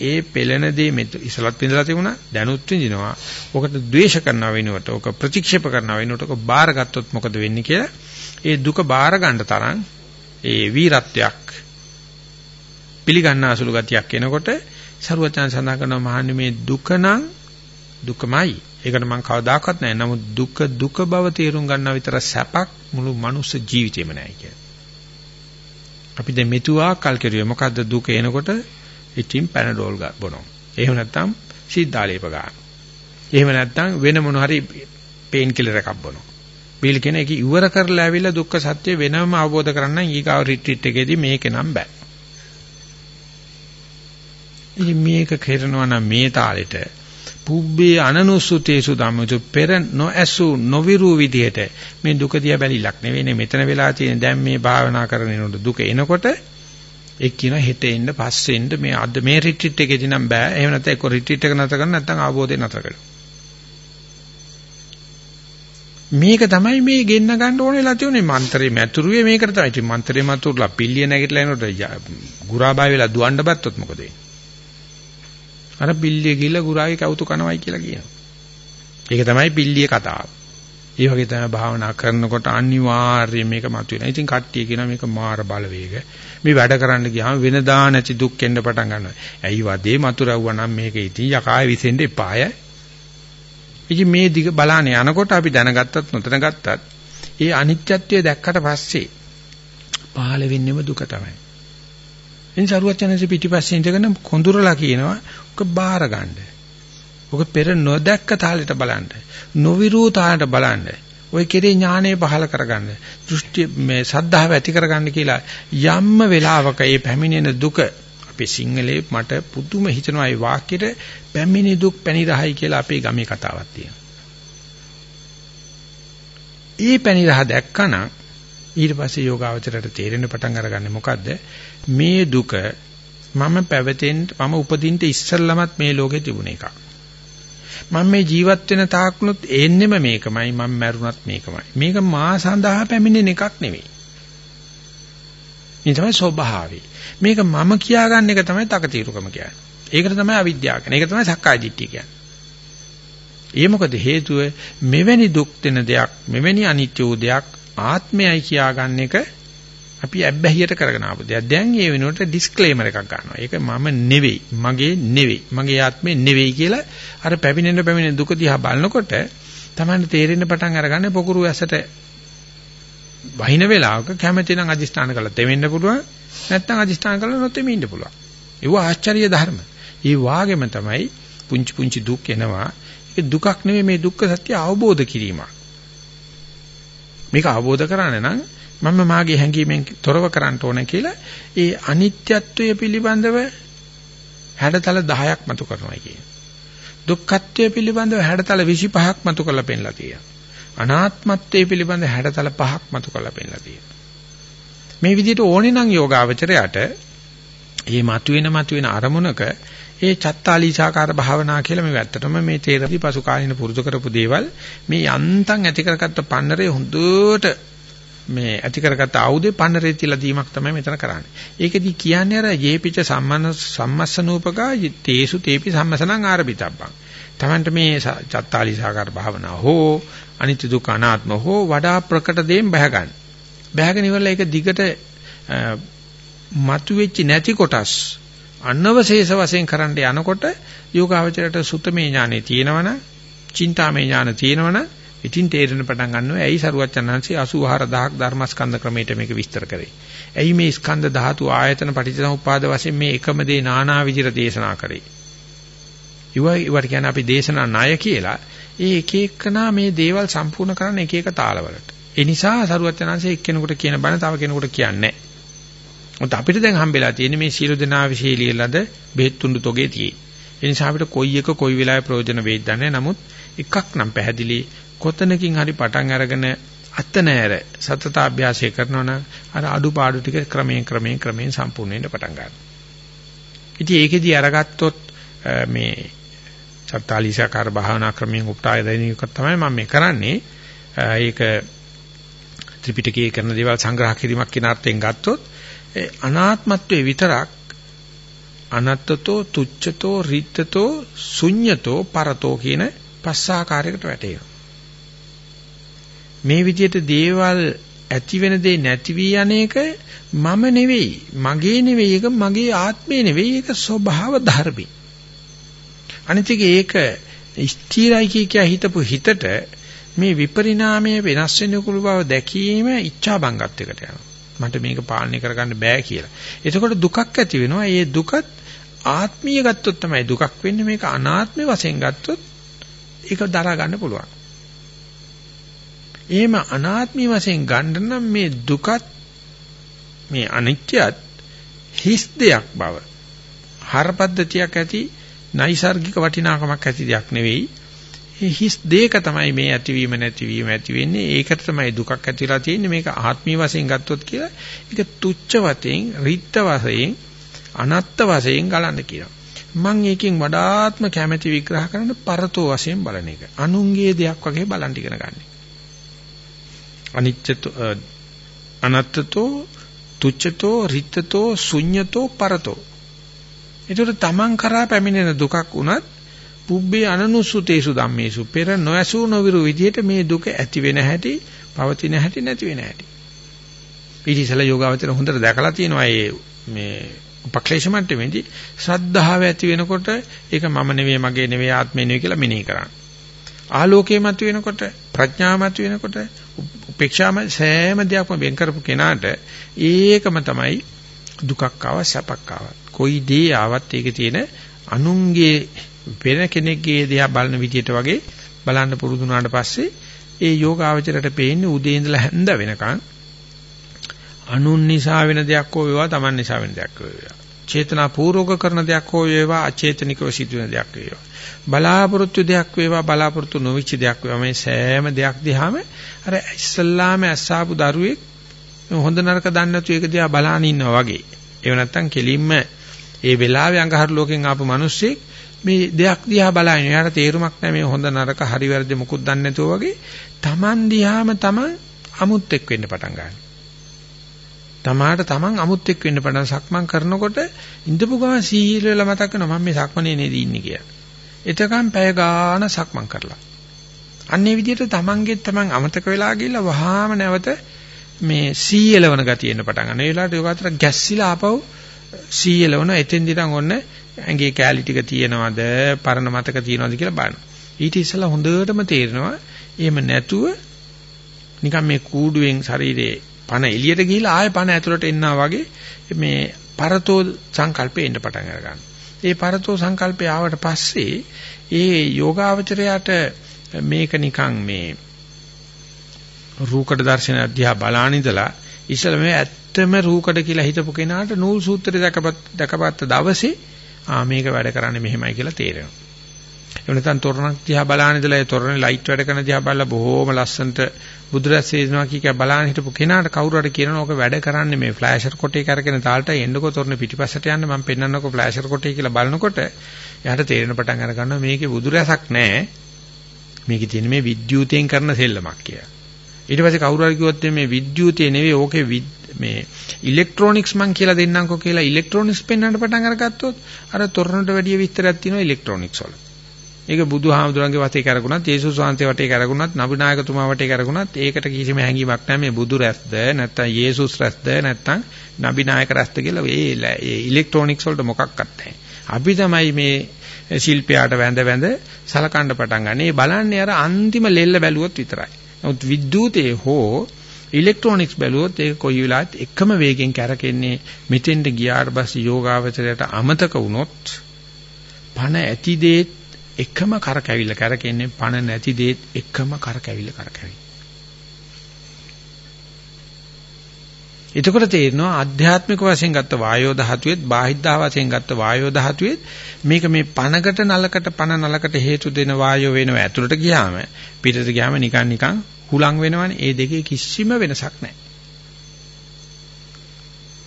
ඒ පෙළෙන දේ මෙත ඉසලත් විඳලා තිබුණා දැනුත් විඳිනවා. ඔකට ද්වේෂ කරනවා වෙනුවට, ඔක ප්‍රතික්ෂේප කරනවා වෙනුවට, ඔක බාරගත්තොත් මොකද වෙන්නේ කියලා ඒ දුක බාර ගන්න තරම් ඒ වීරත්වයක් පිළිගන්න අසුළු ගතියක් එනකොට සරුවචන සඳහන් කරනවා මහන්නේ මේ දුක නම් දුකමයි. ඒකට මම කවදාකවත් නැහැ. නමුත් දුක දුක බව තේරුම් ගන්නා විතර සැපක් මුළු මනුස්ස ජීවිතේම නැහැ කියලා. අපි දැන් මෙතුවා කල් කෙරුවේ මොකද්ද දුක එනකොට ඉතින් පැනඩෝල් බොනවා. එහෙම නැත්නම් සීදාලේප ගන්න. එහෙම නැත්නම් වෙන මොන හරි පේන් කිලර් එකක් බොනවා. බීල් කියන එක ඉවර කරලා ඇවිල්ලා දුක්ඛ සත්‍ය වෙනම අවබෝධ කරගන්න ඊගාව රිට්‍රීට් එකේදී මේක නම් බෑ. ඉතින් මේක කරනවා නම් මේ තාලෙට පුබ්බේ අනනුසුතේසු ධම්මතු පෙර නොඇසු නොවිරු විදියට මේ දුක දිහා බැලිලක් නෙවෙයි මෙතන වෙලා තියෙන දැන් මේ භාවනා කරනකොට දුක එනකොට එක් කියන හෙට එන්න පස්සේ එන්න මේ අද මේ රිට්‍රීට් එකේදී නම් බෑ. එහෙම නැත්නම් ඒක රිට්‍රීට් එක නැතර කරන්න නැත්නම් ආબોධය නැතර කරන්න මේක තමයි මේ ගෙන්න ගන්න ඕනෙලා තියෙන්නේ. මන්ත්‍රේ මැතුරුවේ මේකට තමයි. ඉතින් මන්ත්‍රේ මතුරුලා පිල්ලිය නැගිටලා එනකොට ගුරාබායි වෙලා දුවන්න බත්තොත් මොකද වෙන්නේ? අර පිල්ලිය ගිහිල්ලා ගුරාගේ කවුතු කනවයි කියලා කියනවා. ඒක තමයි පිල්ලිය කතාව. ඒ වගේ තමයි භාවනා කරනකොට අනිවාර්යයෙන් මේක මතුවෙනවා. ඉතින් කට්ටිය කියනවා මේක මාර බලවේග. මේ වැඩ කරන්න ගියාම වෙනදා නැති දුක් එන්න පටන් ගන්නවා. ඇයි වදේ මතුරවුවා නම් මේක ඉතින් යකාය විසෙන්න එපාය. ඉතින් මේ දිග බලානේ යනකොට අපි දැනගත්තත් නොදැනගත්තත් ඒ අනිත්‍යත්වය දැක්කට පස්සේ පහළ වෙන්නේම දුක තමයි. එනිසා සරුවචනසේ පිටිපස්සේ ඉඳගෙන කොඳුරලා කියනවා ඔක බාර ගන්න. ඔක පෙර නොදැක්ක තාලෙට බලන්න. නොවිරූ තාලෙට බලන්න. ඔය කෙරේ ඥානය පහල කරගන්න. දෘෂ්ටි මේ සද්ධාව ඇති කරගන්න කියලා යම්ම වෙලාවක මේ පැමිණෙන දුක අපේ සිංහලේ මට පුදුම හිතෙනවා ඒ වාක්‍යෙට පැමිණි දුක් පැනිරහයි කියලා අපේ ගමේ කතාවක් තියෙනවා. ඒ පැනිරහ දැක්කනම් ඊට පස්සේ යෝගාවචරයට තේරෙන්න පටන් අරගන්නේ මොකද්ද මේ දුක මම පැවතෙන්න මම උපදින්න ඉස්සල්ලාමත් මේ ලෝකේ තිබුණ එකක්. මම මේ ජීවත් වෙන තාක්නුත් එන්නෙම මේකමයි මම මැරුණත් මේකමයි. මේක මා සඳහා පැමිණෙන එකක් නෙවෙයි. මේ තමයි ස්වභාවය. මේක මම කියාගන්න එක තමයි තකතිරුකම කියන්නේ. ඒකට තමයි අවිද්‍යාව කියන්නේ. ඒක තමයි සක්කාය දිට්ඨිය කියන්නේ. ඒ මොකද හේතුව මෙවැනි දුක් දෙන දෙයක් මෙවැනි අනිත්‍ය වූ දෙයක් ආත්මයයි කියාගන්න එක අපි ඇබ්බැහියට කරගෙන ආපු දෙයක්. දැන් ඒ වෙනුවට ඩිස්ක්ලේමර් එකක් ගන්නවා. ඒක මම නෙවෙයි, මගේ නෙවෙයි, මගේ ආත්මේ නෙවෙයි කියලා අර පැමිණෙන පැමිණෙන දුක දිහා බලනකොට තමයි තේරෙන්න පටන් අරගන්නේ පොකුරු ඇසට වහින වෙලාවක කැමැති නම් අදිස්ථාන කළා තෙමෙන්න පුළුවන්. නැත්නම් අදිස්ථාන කළා නොතෙමෙ ඉන්න පුළුවන්. ඒව ආශ්චර්ය ධර්ම. ඒ වාගෙම තමයි පුංචි පුංචි දුක් එනවා. ඒක දුකක් නෙවෙයි මේ දුක්ඛ සත්‍ය අවබෝධ කිරීමක්. මේක අවබෝධ කරගන්න නම් මම මාගේ හැඟීමෙන් තොරව කරන්න ඕන කියලා ඒ අනිත්‍යත්වය පිළිබඳව හැඩතල 10ක් මතු කරනවා කියන. දුක්ඛත්වය පිළිබඳව හැඩතල 25ක් මතු කරලා පෙන්නලා තියෙනවා. අනාත්මත්වය පිළිබඳව හැඩතල 5ක් මතු කරලා පෙන්නලා තියෙනවා. මේ විදිහට ඕනේ නම් යෝගාවචරයට මේ මතුවෙන මතුවෙන අරමුණක ඒ චත්තාලීසාකාර භාවනා කියලා මේ වැත්තටම මේ තේරපි පසු කාලින පුරුදු කරපු දේවල් මේ යන්තම් ඇති කරගත්ත පන්නරේ හොඳට මේ ඇති කරගත්ත ආයුධේ පන්නරේ තියලා දීමක් තමයි මෙතන කරන්නේ. ඒකෙදි කියන්නේ අර යේපිච සම්මන සම්මස්සනූපකා තේසු තේපි සම්මසනං ආරබිතබ්බං. Tamanට මේ චත්තාලීසාකාර භාවනා හෝ අනිත්‍ය දුක්ඛ අනාත්ම හෝ වඩා ප්‍රකට දෙයෙන් බහ ගන්න. බහගෙන ඉවරලා ඒක දිගට මතුවෙච්ච නැති කොටස් අනවශේෂ වශයෙන් කරන්න යනකොට යෝගාවචරයට සුතමේ ඥානෙ තියෙනවනම්, චින්තාමේ ඥාන තියෙනවනම් ඉතින් තේරෙන පටන් ගන්නවා ඇයි සරුවච්චන්හන්සේ 84000ක් ධර්මස්කන්ධ ක්‍රමයට මේක විස්තර කරේ. ඇයි මේ ස්කන්ධ ධාතු ආයතන පටිච්චසමුප්පාද වශයෙන් මේ එකම දේ නානා විදිහට දේශනා කරේ. ඉවයි ඉවට කියන්නේ අපි දේශනා ණය කියලා. ඒ එක එකනා මේ දේවල් සම්පූර්ණ කරන්න එක එක තාලවලට. ඒ නිසා සරුවච්චන්හන්සේ එක්කෙනෙකුට කියන බණ තව කෙනෙකුට කියන්නේ නැහැ. මොකද අපිට දැන් හම්බෙලා තියෙන්නේ මේ සීල දනා විශේලියලද බෙහෙත් තුඬු තොගේ තියෙයි. ඒ නිසා අපිට කොයි එක කොයි වෙලාවෙ ප්‍රයෝජන වෙයිද නැහැ. නමුත් එකක් නම් පැහැදිලි කොතනකින් හරි පටන් අරගෙන අත නෑර සතතාභ්‍යාසය කරනවා නම් අර අඩුපාඩු ටික ක්‍රමයෙන් ක්‍රමයෙන් ක්‍රමයෙන් සම්පූර්ණ වෙන්න පටන් ගන්නවා. ඉතින් ඒකෙදි අරගත්තොත් මේ සත්තාලීසාකාර භාවනා ක්‍රමයෙන් උපටාය දෙන එක තමයි මම මේ කරන්නේ. ඒක ත්‍රිපිටකයේ කරන දේවල් සංග්‍රහ කිරීමක් කියන අර්ථයෙන් ගත්තොත් අනාත්මත්වයේ විතරක් අනත්තතෝ තුච්ඡතෝ රිත්තතෝ ශුඤ්ඤතෝ පරතෝ කියන පස්සාකාරයකට වැටෙනවා. මේ විදිහට දේවල් ඇති වෙන දේ නැති වී යන්නේක මම නෙවෙයි මගේ නෙවෙයි ඒක මගේ ආත්මේ නෙවෙයි ඒක ස්වභාව ධර්මයි අනිත් ඒක ස්ථිරයි කිය හිතපු හිතට මේ විපරිණාමයේ වෙනස් වෙන කුළු බව දැකීම ඉච්ඡා බංගත්වයකට යනවා මට මේක පාලනය කරගන්න බෑ කියලා. එතකොට දුකක් ඇති වෙනවා. ඒ දුකත් ආත්මීය ගත්තොත් තමයි දුකක් වෙන්නේ. මේක අනාත්මේ වශයෙන් ගත්තොත් ඒක දරා ගන්න පුළුවන්. එහෙම අනාත්මී වශයෙන් ගන්න නම් මේ දුකත් මේ අනිත්‍යත් හිස් දෙයක් බව හරපද්ධතියක් ඇති නයිසાર્ගික වටිනාකමක් ඇති දෙයක් නෙවෙයි ඒ හිස් දෙයක තමයි මේ ඇතිවීම නැතිවීම ඇති වෙන්නේ. ඒකට තමයි දුකක් ඇතිලා තියෙන්නේ. මේක ආත්මී වශයෙන් ගත්තොත් කියලා. ඒක තුච්ච වශයෙන් රිත්ත වශයෙන් අනත්ත් වශයෙන් ගලන්න කියනවා මම ඒකෙන් වඩාත්ම කැමැති විග්‍රහ කරන්න පරතෝ වශයෙන් බලන එක. අනුන්ගේ දෙයක් වගේ බලන් ඉගෙන ගන්න. අනිච්චතෝ අනත්තතෝ තුච්ඡතෝ රිත්තතෝ ශුඤ්ඤතෝ පරතෝ. ඒතර තමන් කරා පැමිණෙන දුකක් උනත් පුබ්බේ අනනුසුතේසු ධම්මේසු පෙර නොඇසු නොවිරු විදියට මේ දුක ඇති වෙන හැටි පවතින හැටි නැති වෙන හැටි ඊටිසල යෝගාවචර හොඳට දැකලා තියෙනවා මේ මේ උපක්ලේශ මට්ටමේදී ශ්‍රද්ධාව ඇති වෙනකොට ඒක මම නෙවෙයි මගේ නෙවෙයි ආත්මේ නෙවෙයි කියලා මෙනෙහි කරන්න. ආලෝකයේ මත වෙනකොට ප්‍රඥාව මත වෙනකොට උපේක්ෂාම සෑම දෙයක්ම වෙන් කරපු කෙනාට ඒකම තමයි දුකක් ආව සැපක් ආව. කොයි දේ ආවත් ඒකේ තියෙන අනුන්ගේ වෙන කෙනෙක්ගේ දිහා බලන විදියට වගේ බලන්න පුරුදු වුණාට පස්සේ ඒ යෝගාවචරයට පේන්නේ උදේ ඉඳලා හැන්ද වෙනකන් අනුන් නිසා වෙන දෙයක් හෝ වේවා Taman නිසා වෙන දෙයක් හෝ වේවා. චේතනා පූර්වක කරන දෙයක් හෝ වේවා අචේතනිකව සිදුවෙන දෙයක් වේවා. බලාපොරොත්තු දෙයක් වේවා බලාපොරොත්තු නොවිච්ච දෙයක් වේවා. මේ සෑම දෙයක් දිහාම අර ඉස්සල්ලාම ඇස්සාපු දරුවෙක් හොඳ නරක දන්නේ නැතු ඒක දිහා බලාන ඉන්නවා වගේ. ඒව නැත්තම් කෙලින්ම ඒ වෙලාවේ අඟහරු ලෝකෙන් ආපු මිනිස්සෙක් මේ දෙයක් දිහා බලන එයාට තේරුමක් නැහැ මේ හොඳ නරක හරි වැරදි මොකුත් දන්නේ නැතුව වගේ Taman දිහාම Taman අමුත් එක් වෙන්න පටන් ගන්නවා තමාට තමන් අමුත් එක් වෙන්න පටන් සක්මන් කරනකොට ඉඳපු ගමන් සීහිල් වෙලා මතක් වෙනවා මම මේ සක්මනේ නේද ඉන්නේ කියලා. එතකන් පැය ගාන සක්මන් කරලා. අන්නේ විදිහට තමන්ගේ තමන් අමතක වෙලා ගිහිල්ලා වහාම නැවත මේ සීයලවන ගතිය එන්න පටන් ගන්නවා. ඒ වෙලාවට යෝගාතර ගැස්සිලා ආපහු සීයලවන එතෙන්දී නම් ඔන්න ඇඟේ කැලි ටික තියෙනවද පරණ මතක තියෙනවද කියලා බලනවා. ඊට ඉස්සෙල්ලා හොඳටම තේරෙනවා එහෙම නැතුව නිකන් මේ කූඩුවෙන් ශරීරයේ පණ එළියට ගිහිලා ආයෙ පණ ඇතුළට එන්නා වගේ මේ පරතෝ සංකල්පේ එන්න පටන් අර ගන්නවා. ඒ පරතෝ සංකල්පය ආවට පස්සේ ඒ යෝගාවචරයට මේක නිකන් මේ රූකඩ දර්ශන අධ්‍යා බලාන ඉඳලා ඉස්සල මේ ඇත්තම රූකඩ කියලා හිතපු කෙනාට නූල් සූත්‍රය දැකපත් දැකපත්ත දවසේ ආ මේක වැඩ කරන්නේ මෙහෙමයි කියලා තේරෙනවා. ඒ වෙනතන් තොරණක් දිහා බලාන ඉඳලා ඒ තොරණේ ලයිට් වැඩ කරන දිහා බලලා බොහෝම ලස්සනට බුදුරැස් වේදනවා කිය කිය බලාන හිටපු කෙනාට කවුරු හරි කියනවා ඕක වැඩ කරන්නේ මේ ෆ්ලෑෂර් කොටේ කරගෙන තාලට එන්නකෝ තොරණේ පිටිපස්සට යන්න මම පෙන්නන්නකෝ ෆ්ලෑෂර් කොටේ කියලා බලනකොට එයාට තේරෙන පටන් අර ගන්නවා මේකේ බුදුරැසක් නැහැ. මේකේ තියෙන මේ විද්‍යුතයෙන් කරන සෙල්ලමක් කියලා. ඊට පස්සේ කවුරු හරි කිව්වොත් මේ විද්‍යුතේ නෙවෙයි ඕකේ මේ ඉලෙක්ට්‍රොනික්ස් මං කියලා දෙන්නම්කෝ කියලා ඉලෙක්ට්‍රොනික්ස් පෙන්වන්න පටන් අරගත්තොත් අර තොරණට වැඩිය විස්තරයක් තියෙනවා ඉලෙක්ට්‍රොනික්ස් වල. ඒක බුදුහාමුදුරන්ගේ වතේ කරගුණත් යේසුස් වහන්සේ වටේ කරගුණත් නබිනායකතුමා වටේ කරගුණත් ඒකට කිසිම හැඟීමක් නැහැ මේ බුදු රැස්ද නැත්නම් යේසුස් රැස්ද නැත්නම් නබිනායක රැස්ද කියලා ඒ ඉලෙක්ට්‍රොනික්ස් වලට මොකක්වත් නැහැ. අපි තමයි මේ ශිල්පයාට වැඳ වැඳ සලකන්න පටන් ගන්න. ඒ බලන්නේ අර අන්තිම ලෙල්ල බැලුවොත් විතරයි. නමුත් විද්‍යුතේ හෝ ඉලෙක්ට්‍රොනික්ස් බැලුවොත් ඒක කොයි වෙලාවත් එකම වේගෙන් කැරකෙන්නේ මෙතෙන්ට ගියාට පස්සේ යෝගාවචරයට අමතක වුණොත් පණ ඇති දේත් එකම කරකැවිල්ල කරකෙන්නේ පණ නැති දේත් එකම කරකැවිල්ල කරකැවිල්ල. එතකොට තේරෙනවා ආධ්‍යාත්මික වශයෙන් ගත්ත වායෝ ධාතුවේත් බාහිද්ධා වශයෙන් ගත්ත වායෝ ධාතුවේත් මේක මේ පණකට නලකට පණ නලකට හේතු දෙන වායෝ වෙනවා ඇතුළට ගියාම පිටට ගියාම නිකන් නිකන් හුලං වෙනවනේ ඒ දෙකේ කිසිම වෙනසක් නැහැ.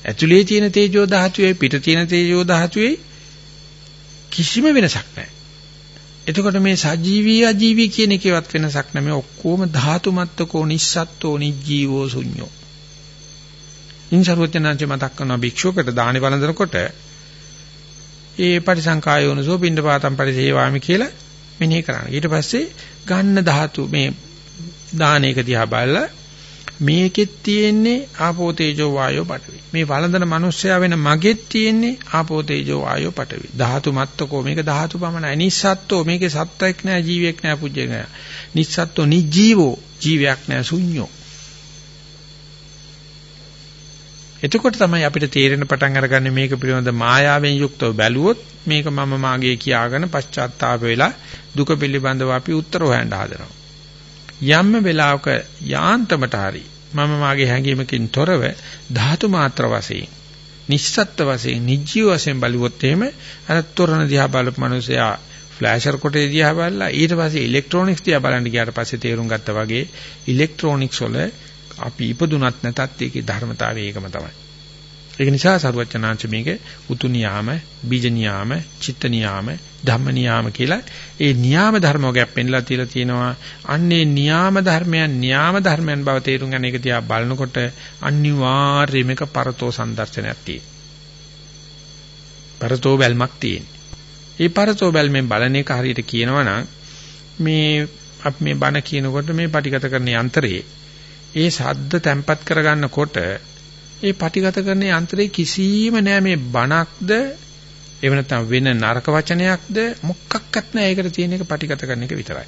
ඇතුලේ තියෙන තේජෝ ධාතුවේ පිට තියෙන තේජෝ ධාතුවේ කිසිම වෙනසක් නැහැ. එතකොට මේ සජීවී අජීවී කියන එකේවත් වෙනසක් නැහැ. මේ ඔක්කොම ධාතු මත්තකෝ නිස්සත්ත්වෝ නිජීවෝ ශුන්‍යෝ ඉන්සරුවචනාංශ මතක් කරන භික්ෂුවකට දානි වළඳනකොට ඒ පරිසංකායෝනසෝ පින්ඩපාතම් පරිසේවාමි කියලා මෙනෙහි කරන්න. ඊට පස්සේ ගන්න ධාතු මේ දානයක දිහා බලලා මේකෙත් තියෙන්නේ ආපෝ තේජෝ වායෝ පඨවි. මේ වළඳන මිනිස්සයා වෙන මගෙත් තියෙන්නේ ආපෝ තේජෝ වායෝ පඨවි. ධාතු මත්තකෝ මේක ධාතු පමණයි. නිස්සත්ත්වෝ මේකේ සත්‍යයක් නෑ ජීවියක් නෑ පුජ්‍යයක් නෑ. නිස්සත්ත්වෝ නිජීවෝ ජීවයක් නෑ ශුන්‍යෝ. එතකොට තමයි අපිට තේරෙන පටන් අරගන්නේ මේක පිළිබඳ මායාවෙන් යුක්තව බැලුවොත් මේක මම මාගේ කියාගෙන පශ්චාත්තාප වෙලා දුක පිළිබඳව අපි උත්තර හොයන්න හදනවා. යම්ම වෙලාවක යාන්තමට හරි මම මාගේ හැඟීමකින් තොරව ධාතු මාත්‍ර වශයෙන් නිස්සත්ත්ව වශයෙන් නිජීව වශයෙන් බලුවොත් එහෙම අර තොරණ දිහා බලපු මිනිසයා ෆ්ලෑෂර් කොටේ දිහා බලලා ඊට පස්සේ ඉලෙක්ට්‍රොනික්ස් දිහා බලන්න ගියාට පස්සේ තේරුම් ගත්තා වගේ ඉලෙක්ට්‍රොනික්ස් වල අපි ඉපදුනත් නැතත් ඒකේ ධර්මතාවය ඒකම තමයි. ඒක නිසා සරුවචනාංශ මේක උතු නියාම, බීජ නියාම, චිත්ත නියාම, ධම්ම නියාම කියලා ඒ නියාම ධර්ම වර්ගයක් පෙන්ලා තියලා තියෙනවා. අන්නේ නියාම ධර්මයන් නියාම ධර්මයන් බව තේරුම් ගන්න එක තියා බලනකොට අනිවාර්යයෙන්ම එක පරතෝ සම්දර්ශනයක් තියෙනවා. පරතෝ බැල්මක් තියෙනවා. ඒ පරතෝ බැල්මෙන් බලන එක හරියට කියනවා නම් මේ අපි මේ බණ කියනකොට මේ පටිගත කරන යන්ත්‍රයේ ඒ ශබ්ද තැම්පත් කරගන්නකොට ඒ පටිගත කරන යන්ත්‍රයේ කිසිම නෑ මේ බණක්ද එහෙම නැත්නම් වෙන නරක වචනයක්ද මොකක්වත් නෑ ඒකට තියෙන එක පටිගත කරන එක විතරයි.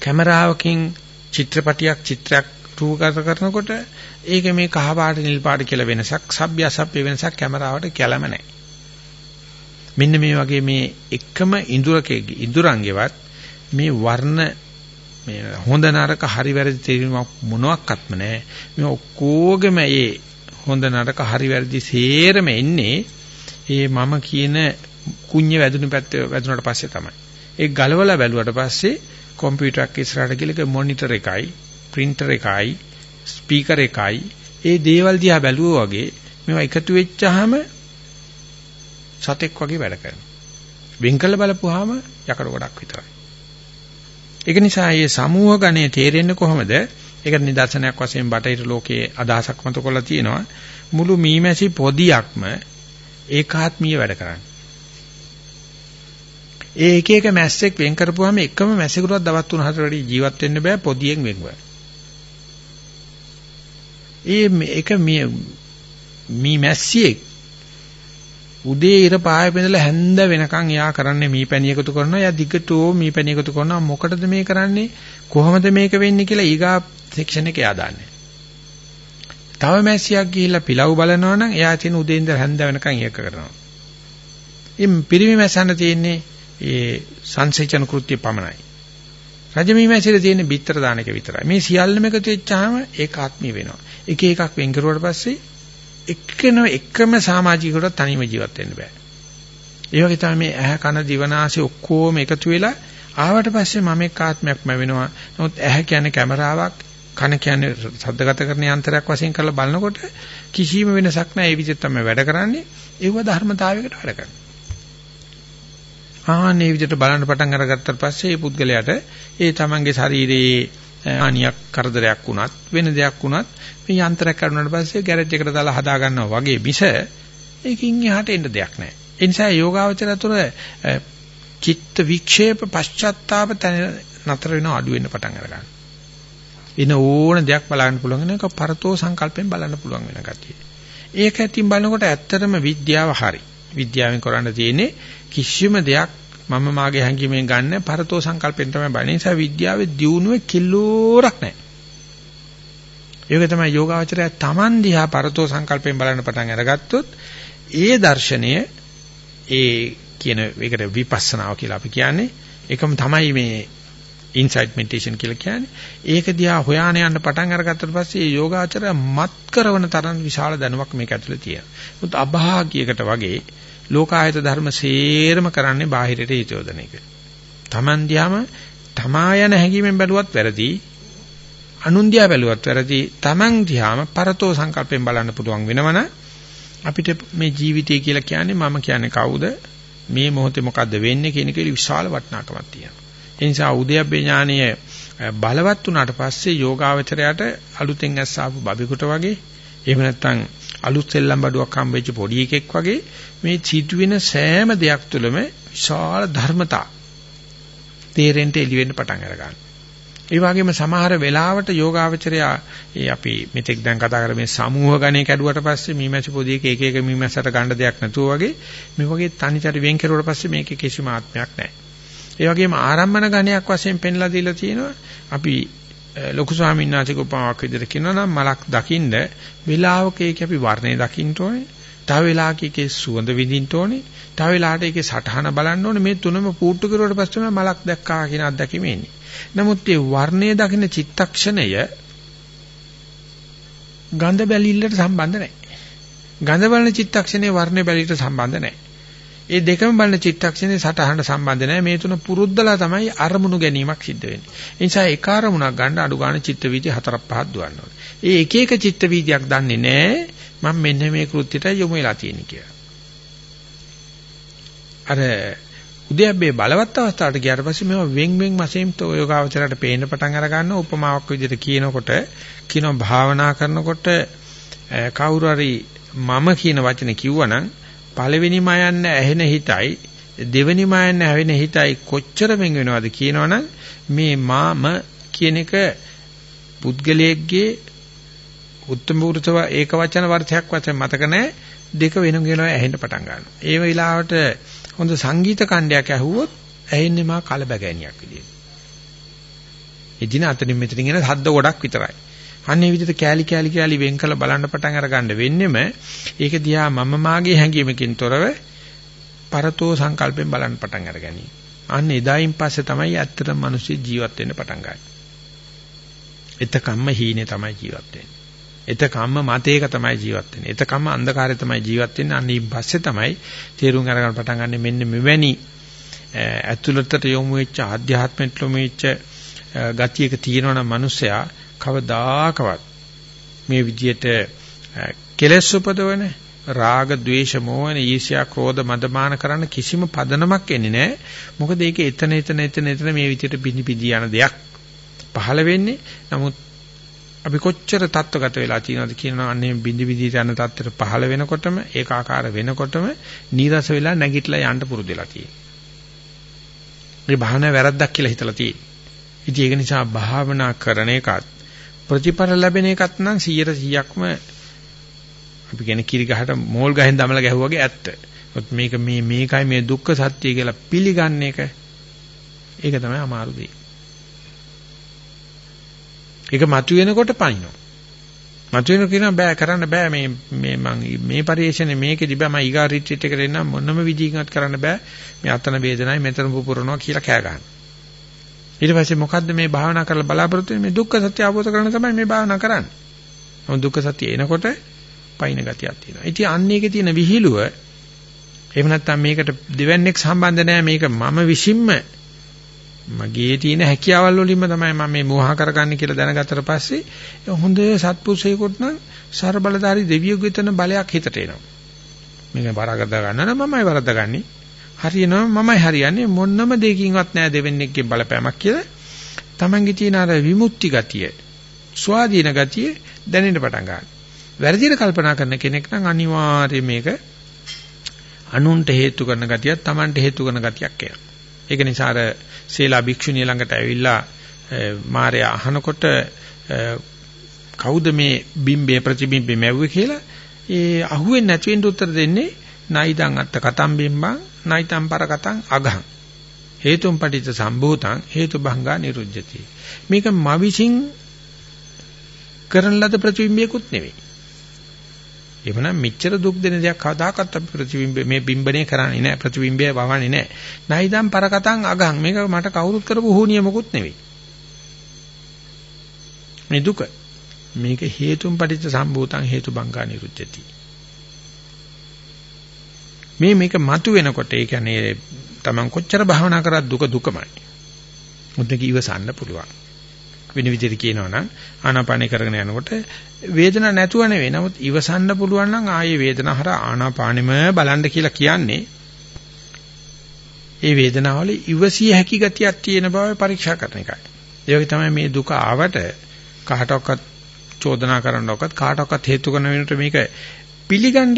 කැමරාවකින් චිත්‍රපටියක් චිත්‍රයක් රූපගත කරනකොට ඒක මේ කහ පාට නිල් පාට කියලා වෙනසක් සබ්බ්‍ය අසබ්බ්‍ය වෙනසක් කැමරාවට කැළම නෑ. මෙන්න මේ වගේ මේ එකම ඉඳුරකේ ඉඳුරංගෙවත් මේ වර්ණ මේ හොඳ නරක හරි වැරදි තේරීමක් මොනවත්ක්ම නැහැ. මේ ඔක්කොගෙම මේ හොඳ නරක හරි වැරදි සේරම එන්නේ ඒ මම කියන කුඤ්ඤ වැදුණු පැත්ත වැදුනට පස්සේ තමයි. ඒ ගලවලා බැලුවට පස්සේ කම්පියුටර් එක ඉස්සරහට ගිහලා මොනිටර් එකයි, printer එකයි, ස්පීකර් එකයි ඒ දේවල් දිහා බැලුවා වගේ මේවා එකතු වෙච්චාම සතෙක් වගේ වැඩ කරනවා. වෙන් කළ බලපුවාම යකඩ ගොඩක් විතරයි. ඒක නිසා මේ සමූහ ගණය තේරෙන්නේ කොහොමද? ඒකට නිදර්ශනයක් වශයෙන් බටහිර ලෝකයේ අදහසක් මත කරලා තියෙනවා. මුළු මීමැසි පොදියක්ම ඒකාත්මීය වැඩ කරන්නේ. ඒ එක එක මැස්සෙක් වෙන් කරපුවාම එකම මැස්සෙකුටවත් දවස් 3-4 වැඩි ජීවත් වෙන්න බෑ පොදියෙන් වෙන්ව. ඒ එක මී මැස්සියෙක් උදේ ඉර පාය පෙඳලා හැන්ද වෙනකන් එයා කරන්නේ මීපැණි එකතු කරනවා. එයා දිගටෝ මීපැණි එකතු කරනවා. මොකටද මේ කරන්නේ? කොහොමද මේක වෙන්නේ කියලා ඊගා සෙක්ෂන් එක එයා දාන්නේ. තව මැස්සියක් ගිහිල්ලා පිලව් බලනවා නම් එයා තියෙන උදේ ඉඳලා හැන්ද වෙනකන් ඒක කරනවා. ඉම් පිරිමි මැස්සන්න තියෙන්නේ ඒ සංසේචන කෘත්‍ය පමණයි. රජමීමැසිර තියෙන බිත්තර දාන එක විතරයි. මේ සියල්ලම එකතු වෙච්චාම ඒකාත්මී වෙනවා. එක එකක් වෙන් කරුවාට පස්සේ එකන එකම සමාජිකවට තනියම ජීවත් වෙන්න බෑ. ඒ වගේ තමයි මේ ඇහ කන දිවනාසය ඔක්කොම එකතු වෙලා ආවට පස්සේ මම එක් ආත්මයක්ම වෙනවා. නමුත් ඇහ කියන්නේ කැමරාවක්, කන කියන්නේ ශබ්දගත කරන යන්ත්‍රයක් වශයෙන් කරලා බලනකොට කිසිම වෙනසක් නැහැ. ඒ විදිහට තමයි වැඩ කරන්නේ. ඒව ධර්මතාවයකට වැඩ කරන්නේ. ආන්නේ විදිහට බලන්න පටන් අරගත්තට පස්සේ මේ පුද්ගලයාට ඒ තමන්ගේ ශරීරයේ හානියක් කරදරයක් වුණත් වෙන දෙයක් වුණත් මේ යන්ත්‍රයක් කරුණාට පස්සේ ගෑරේජ් එකට දාලා හදා ගන්නවා වගේ මිස ඒකින් එහාට එන්න දෙයක් නැහැ. ඒ නිසා යෝගාවචර තුර චිත්ත වික්ෂේප පශ්චාත්තාප නතර වෙන අඩු වෙන්න පටන් අරගන්නවා. ඉන ඕන දෙයක් බලන්න පුළුවන් එක පරතෝ සංකල්පයෙන් බලන්න පුළුවන් වෙන ගතිය. ඒක ඇතින් බලනකොට ඇත්තටම විද්‍යාව හරි. විද්‍යාවෙන් කරන්න තියෙන්නේ කිසිම දෙයක් මම මාගේ හැඟීමෙන් ගන්න පරතෝ සංකල්පෙන් තමයි බලන්නේ. ඒ නිසා විද්‍යාවේ දියුණුවේ කිලෝරක් නැහැ. ඒක තමයි යෝගාවචරය Taman දිහා පරතෝ සංකල්පයෙන් බලන්න පටන් අරගත්තොත් ඒ දර්ශනය ඒ කියන ඒකට විපස්සනාව කියලා අපි කියන්නේ ඒකම තමයි මේ ඉන්සයිට් මෙඩිටේෂන් කියලා කියන්නේ. ඒක දිහා හොයාන යන්න පටන් අරගත්තට පස්සේ මේ යෝගාචරය මත් කරන තරම් විශාල දැනුමක් මේක ඇතුළේ තියෙනවා. මුත් අභාග්‍යයකට වගේ ලෝකායත ධර්ම සේරම කරන්නේ බාහිරට හිතෝදන එක. Taman දිහාම තමා යන හැඟීමෙන් බැලුවත් වැරදි. අනුන් දිහා බැලුවත් වැරදි. Taman දිහාම පරතෝ සංකල්පයෙන් බලන්න පුළුවන් වෙනවනම් අපිට මේ ජීවිතය කියලා කියන්නේ මම කියන්නේ කවුද? මේ මොහොතේ මොකද්ද වෙන්නේ කියන එක විශාල වටිනාකමක් තියෙනවා. ඒ නිසා උද්‍යප්පේ ඥානීය බලවත් වුණාට පස්සේ යෝගාවචරයට අලුතෙන් ඇස් ආපු බබෙකුට වගේ එහෙම නැත්නම් අලුත් සෙල්ලම් බඩුවක් හම්බෙච්ච පොඩි එකෙක් වගේ මේ සිදුවෙන සෑම දෙයක් තුළම විශාල ධර්මතා තේරෙන්න එළි වෙන්න පටන් අර ගන්නවා. ඒ වගේම සමහර වෙලාවට යෝගාවචරයා ඒ අපි මෙතෙක් දැන් කතා කර මේ සමූහ ගණේ කැඩුවට පස්සේ මීමැසි පොදියක එක එක මීමැසට ගන්න දෙයක් නැතුව වගේ මේ වගේ තනිතර වෙන් කෙරුවට පස්සේ මේකේ කිසිම ආත්මයක් නැහැ. ඒ වගේම ආරම්මන ගණයක් වශයෙන් පෙන්ලා දීලා තියෙනවා අපි ලොකු ස්වාමීන් වහන්සේක උපමාවක් විදිහට කියනවා නම් මලක් දකින්න වෙලාවක ඒක අපි වර්ණය දකින්න ඕනේ. තව වෙලාවක ඒකේ සුවඳ විඳින්න ඕනේ. තව වෙලාවට ඒකේ සටහන බලන්න ඕනේ. මේ තුනම පුට්ටු කරුවට පස්සේ තමයි මලක් දැක්කා කියන අත්දැකීම එන්නේ. නමුත් මේ වර්ණය දකින්න චිත්තක්ෂණය ගඳ බැලිල්ලට සම්බන්ධ නැහැ. ගඳ බලන චිත්තක්ෂණේ වර්ණ බැලිල්ලට සම්බන්ධ නැහැ. ඒ දෙකම බලන චිත්තක්ෂණේ සටහනට සම්බන්ධ නැහැ. මේ තුන පුරුද්දලා තමයි අරමුණු ගැනීමක් සිද්ධ වෙන්නේ. ඒ නිසා එක අරමුණක් ගන්න අඩු ගන්න චිත්ත වීදි හතරක් පහක් දුවන්න ඕනේ. ඒ එක එක චිත්ත වීදියක් දන්නේ නැහැ. මම මෙන්න මේ කෘත්‍යයට යොමු වෙලා තියෙන්නේ කියලා. අර උද්‍යප්පේ බලවත් අවස්ථාවට ගියාට පස්සේ මේවා වෙන් වෙන් වශයෙන් යෝගාවචරයට පේන්න පටන් අර ගන්නවා උපමාවක් විදිහට කියනකොට කියනවා භාවනා කරනකොට කවුරු හරි මම කියන වචනේ කිව්වනම් පළවෙනි මයන්න ඇහෙන හිතයි දෙවෙනි මයන්න ඇහෙන හිතයි කොච්චර වෙන් වෙනවද කියනවනම් මේ මාම කියන එක පුද්ගලයෙක්ගේ උත්තම පුරුෂව ඒක වචන වර්ථයක් වචන මතක නැහැ දෙක වෙන වෙනවා ඇහෙන්න පටන් ගන්නවා. ඒ වෙලාවට හොඳ සංගීත කණ්ඩයක් ඇහුවොත් ඇහෙන්නේ මා කලබගෑනියක් විදියට. එදින අතනින් මෙතනින් එන හද්ද ගොඩක් විතරයි. අන්නේ විදිහට කෑලි කෑලි කෑලි වෙන් කළ බලන්න පටන් අරගන්න වෙන්නෙම ඒක දිහා මම මාගේ හැඟීමකින් තොරව පරතෝ සංකල්පෙන් බලන්න පටන් අරගනි. අන්න එදායින් පස්සේ තමයි ඇත්තටම මිනිස්සු ජීවත් වෙන්න පටන් ගන්නේ. එතකම්ම හීනේ තමයි ජීවත් වෙන්නේ. එතකම්ම මතේක තමයි ජීවත් වෙන්නේ. එතකම්ම අන්ධකාරය තමයි ජීවත් වෙන්නේ. අන්න ඊට පස්සේ තමයි තේරුම් අරගන්න පටන් ගන්න මෙන්න මෙවැනි ඇතුළතට යොමු වෙච්ච ආධ්‍යාත්මයට යොමු වෙච්ච ගතියක තියෙනවනම් මිනිස්සයා කවදාකවත් මේ විදියට කෙලස් උපදවන රාග, ద్వේෂ, මෝහන, ඊර්ෂ්‍යා, ක්‍රෝධ, මදමාන කරන්න කිසිම පදනමක් එන්නේ නැහැ. මොකද ඒක එතන එතන එතන එතන මේ විදියට පිණි පිදි යන දෙයක් පහළ වෙන්නේ. නමුත් අපි කොච්චර தත්වගත වෙලා තියෙනවද කියනවා අන්නේ බිඳි විදි යන தත්තර පහළ වෙනකොටම ඒකාකාර වෙනකොටම නීරස වෙලා නැගිටලා යන්න පුරුදු වෙලා තියෙනවා. මේ භාවනාව වැරද්දක් කියලා හිතලා තියෙනවා. ඉතින් ඒක නිසා භාවනා කරන එකත් ප්‍රතිඵල ලැබෙන එකත් නම් 100%ක්ම අපි කියන්නේ කිරි ගහට මෝල් ගහෙන් දමලා ගැහුවා වගේ ඇත්ත. මේක මේ මේකයි මේ දුක්ඛ සත්‍ය කියලා පිළිගන්න එක ඒක තමයි අමාරු දෙය. ඒක මතුවෙනකොට පනිනවා. මතුවෙන කියනවා බෑ කරන්න බෑ මේ මේ මං මේ පරිශ්‍රණය මේකෙදි බෑ මම ඊගා රිට්‍රීට් එකට එන්න මොනම විදිහකින්වත් කරන්න බෑ මේ අතන වේදනයි මෙතන පුපුරනවා කියලා කෑ ගන්නවා. ඊට පස්සේ මොකද්ද මේ භාවනා කරලා බලාපොරොත්තු වෙන්නේ මේ දුක්ඛ සත්‍ය අවබෝධ කරගන්න තමයි මේ භාවනා කරන්නේ. මොකද දුක්ඛ සත්‍ය එනකොට පයින් ගතියක් තියෙනවා. ඉතින් අන්න ඒකේ තියෙන විහිළුව එහෙම නැත්නම් මේකට දෙවන්නේක් සම්බන්ධ නැහැ මේක මම විසින්ම මගේ තියෙන හැකියාවල් වලින්ම තමයි මම මේ මෝහ කරගන්නේ කියලා දැනගත්තට පස්සේ හොඳ සත්පුරුෂයෙකුට නම් සර බලධාරි දෙවියෙකුගේ තන බලයක් හිතට එනවා. මේක වරගද ගන්න නම් මමයි වරදගන්නේ. හරියනවා මමයි හරියන්නේ මොන්නම දෙයකින්වත් නෑ දෙවෙන්නේගේ බලපෑමක් කියලා. Tamange තියෙන අර විමුක්ති ගතිය, ස්වාධීන ගතිය දැනෙන්න පටන් ගන්නවා. වැරදියට කල්පනා කරන කෙනෙක් නම් අනිවාර්යයෙන් මේක අනුන්ට හේතු කරන ගතියක්, Tamanට හේතු කරන ගතියක් එනවා. ඒක නිසා අර සීලා භික්ෂුණිය ළඟට ඇවිල්ලා මාර්යා අහනකොට කවුද මේ බිම්බේ ප්‍රතිබිම්බේ මැව්වේ කියලා ඒ අහුවෙන්නේ නැති වෙන්න උත්තර දෙන්නේ නයිදං අත්ත කතම් බිම්බං නයිතම් පර කතං අගහං හේතුම් පටිච්ච සම්භූතං හේතු භංගා නිරුජ්ජති මේක මවිසින් කරන ලද ප්‍රතිබිම්බයකුත් නෙවෙයි එවනම් මෙච්චර දුක් දෙන දෙයක් කවදාකවත් අපි ප්‍රතිබිම්බ මේ බිම්බණය කරන්නේ නැහැ ප්‍රතිබිම්බය වවන්නේ නැහැ. නයිදම් පරකටන් අගං මේක මට කවුරුත් කරපු හුනියමකුත් නෙවෙයි. මේ දුක මේක හේතුන් පටිච්ච සම්භූතං හේතු බංගා නිරුද්ධති. මේ මේක මතු වෙනකොට ඒ කියන්නේ Taman කොච්චර භාවනා කරත් දුක දුකමයි. මුද්දක ඉවසන්න පුළුවන්. වෙන විදිහට කියනවා නම් ආනාපානේ කරගෙන යනකොට වේදනාවක් නැතුව නෙවෙයි. නමුත් ඉවසන්න පුළුවන් නම් ආයේ වේදනාව හර ආනාපානෙම බලන්න කියලා කියන්නේ. ඒ වේදනාවල ඉවසිය හැකි ගතියක් තියෙන බව පරීක්ෂා කරන එකයි. ඒ වගේ තමයි මේ දුක ආවට කාටවත් චෝදනා කරන්නවක්වත් කාටවත් හේතු කරන වෙනට මේක පිළිගන්න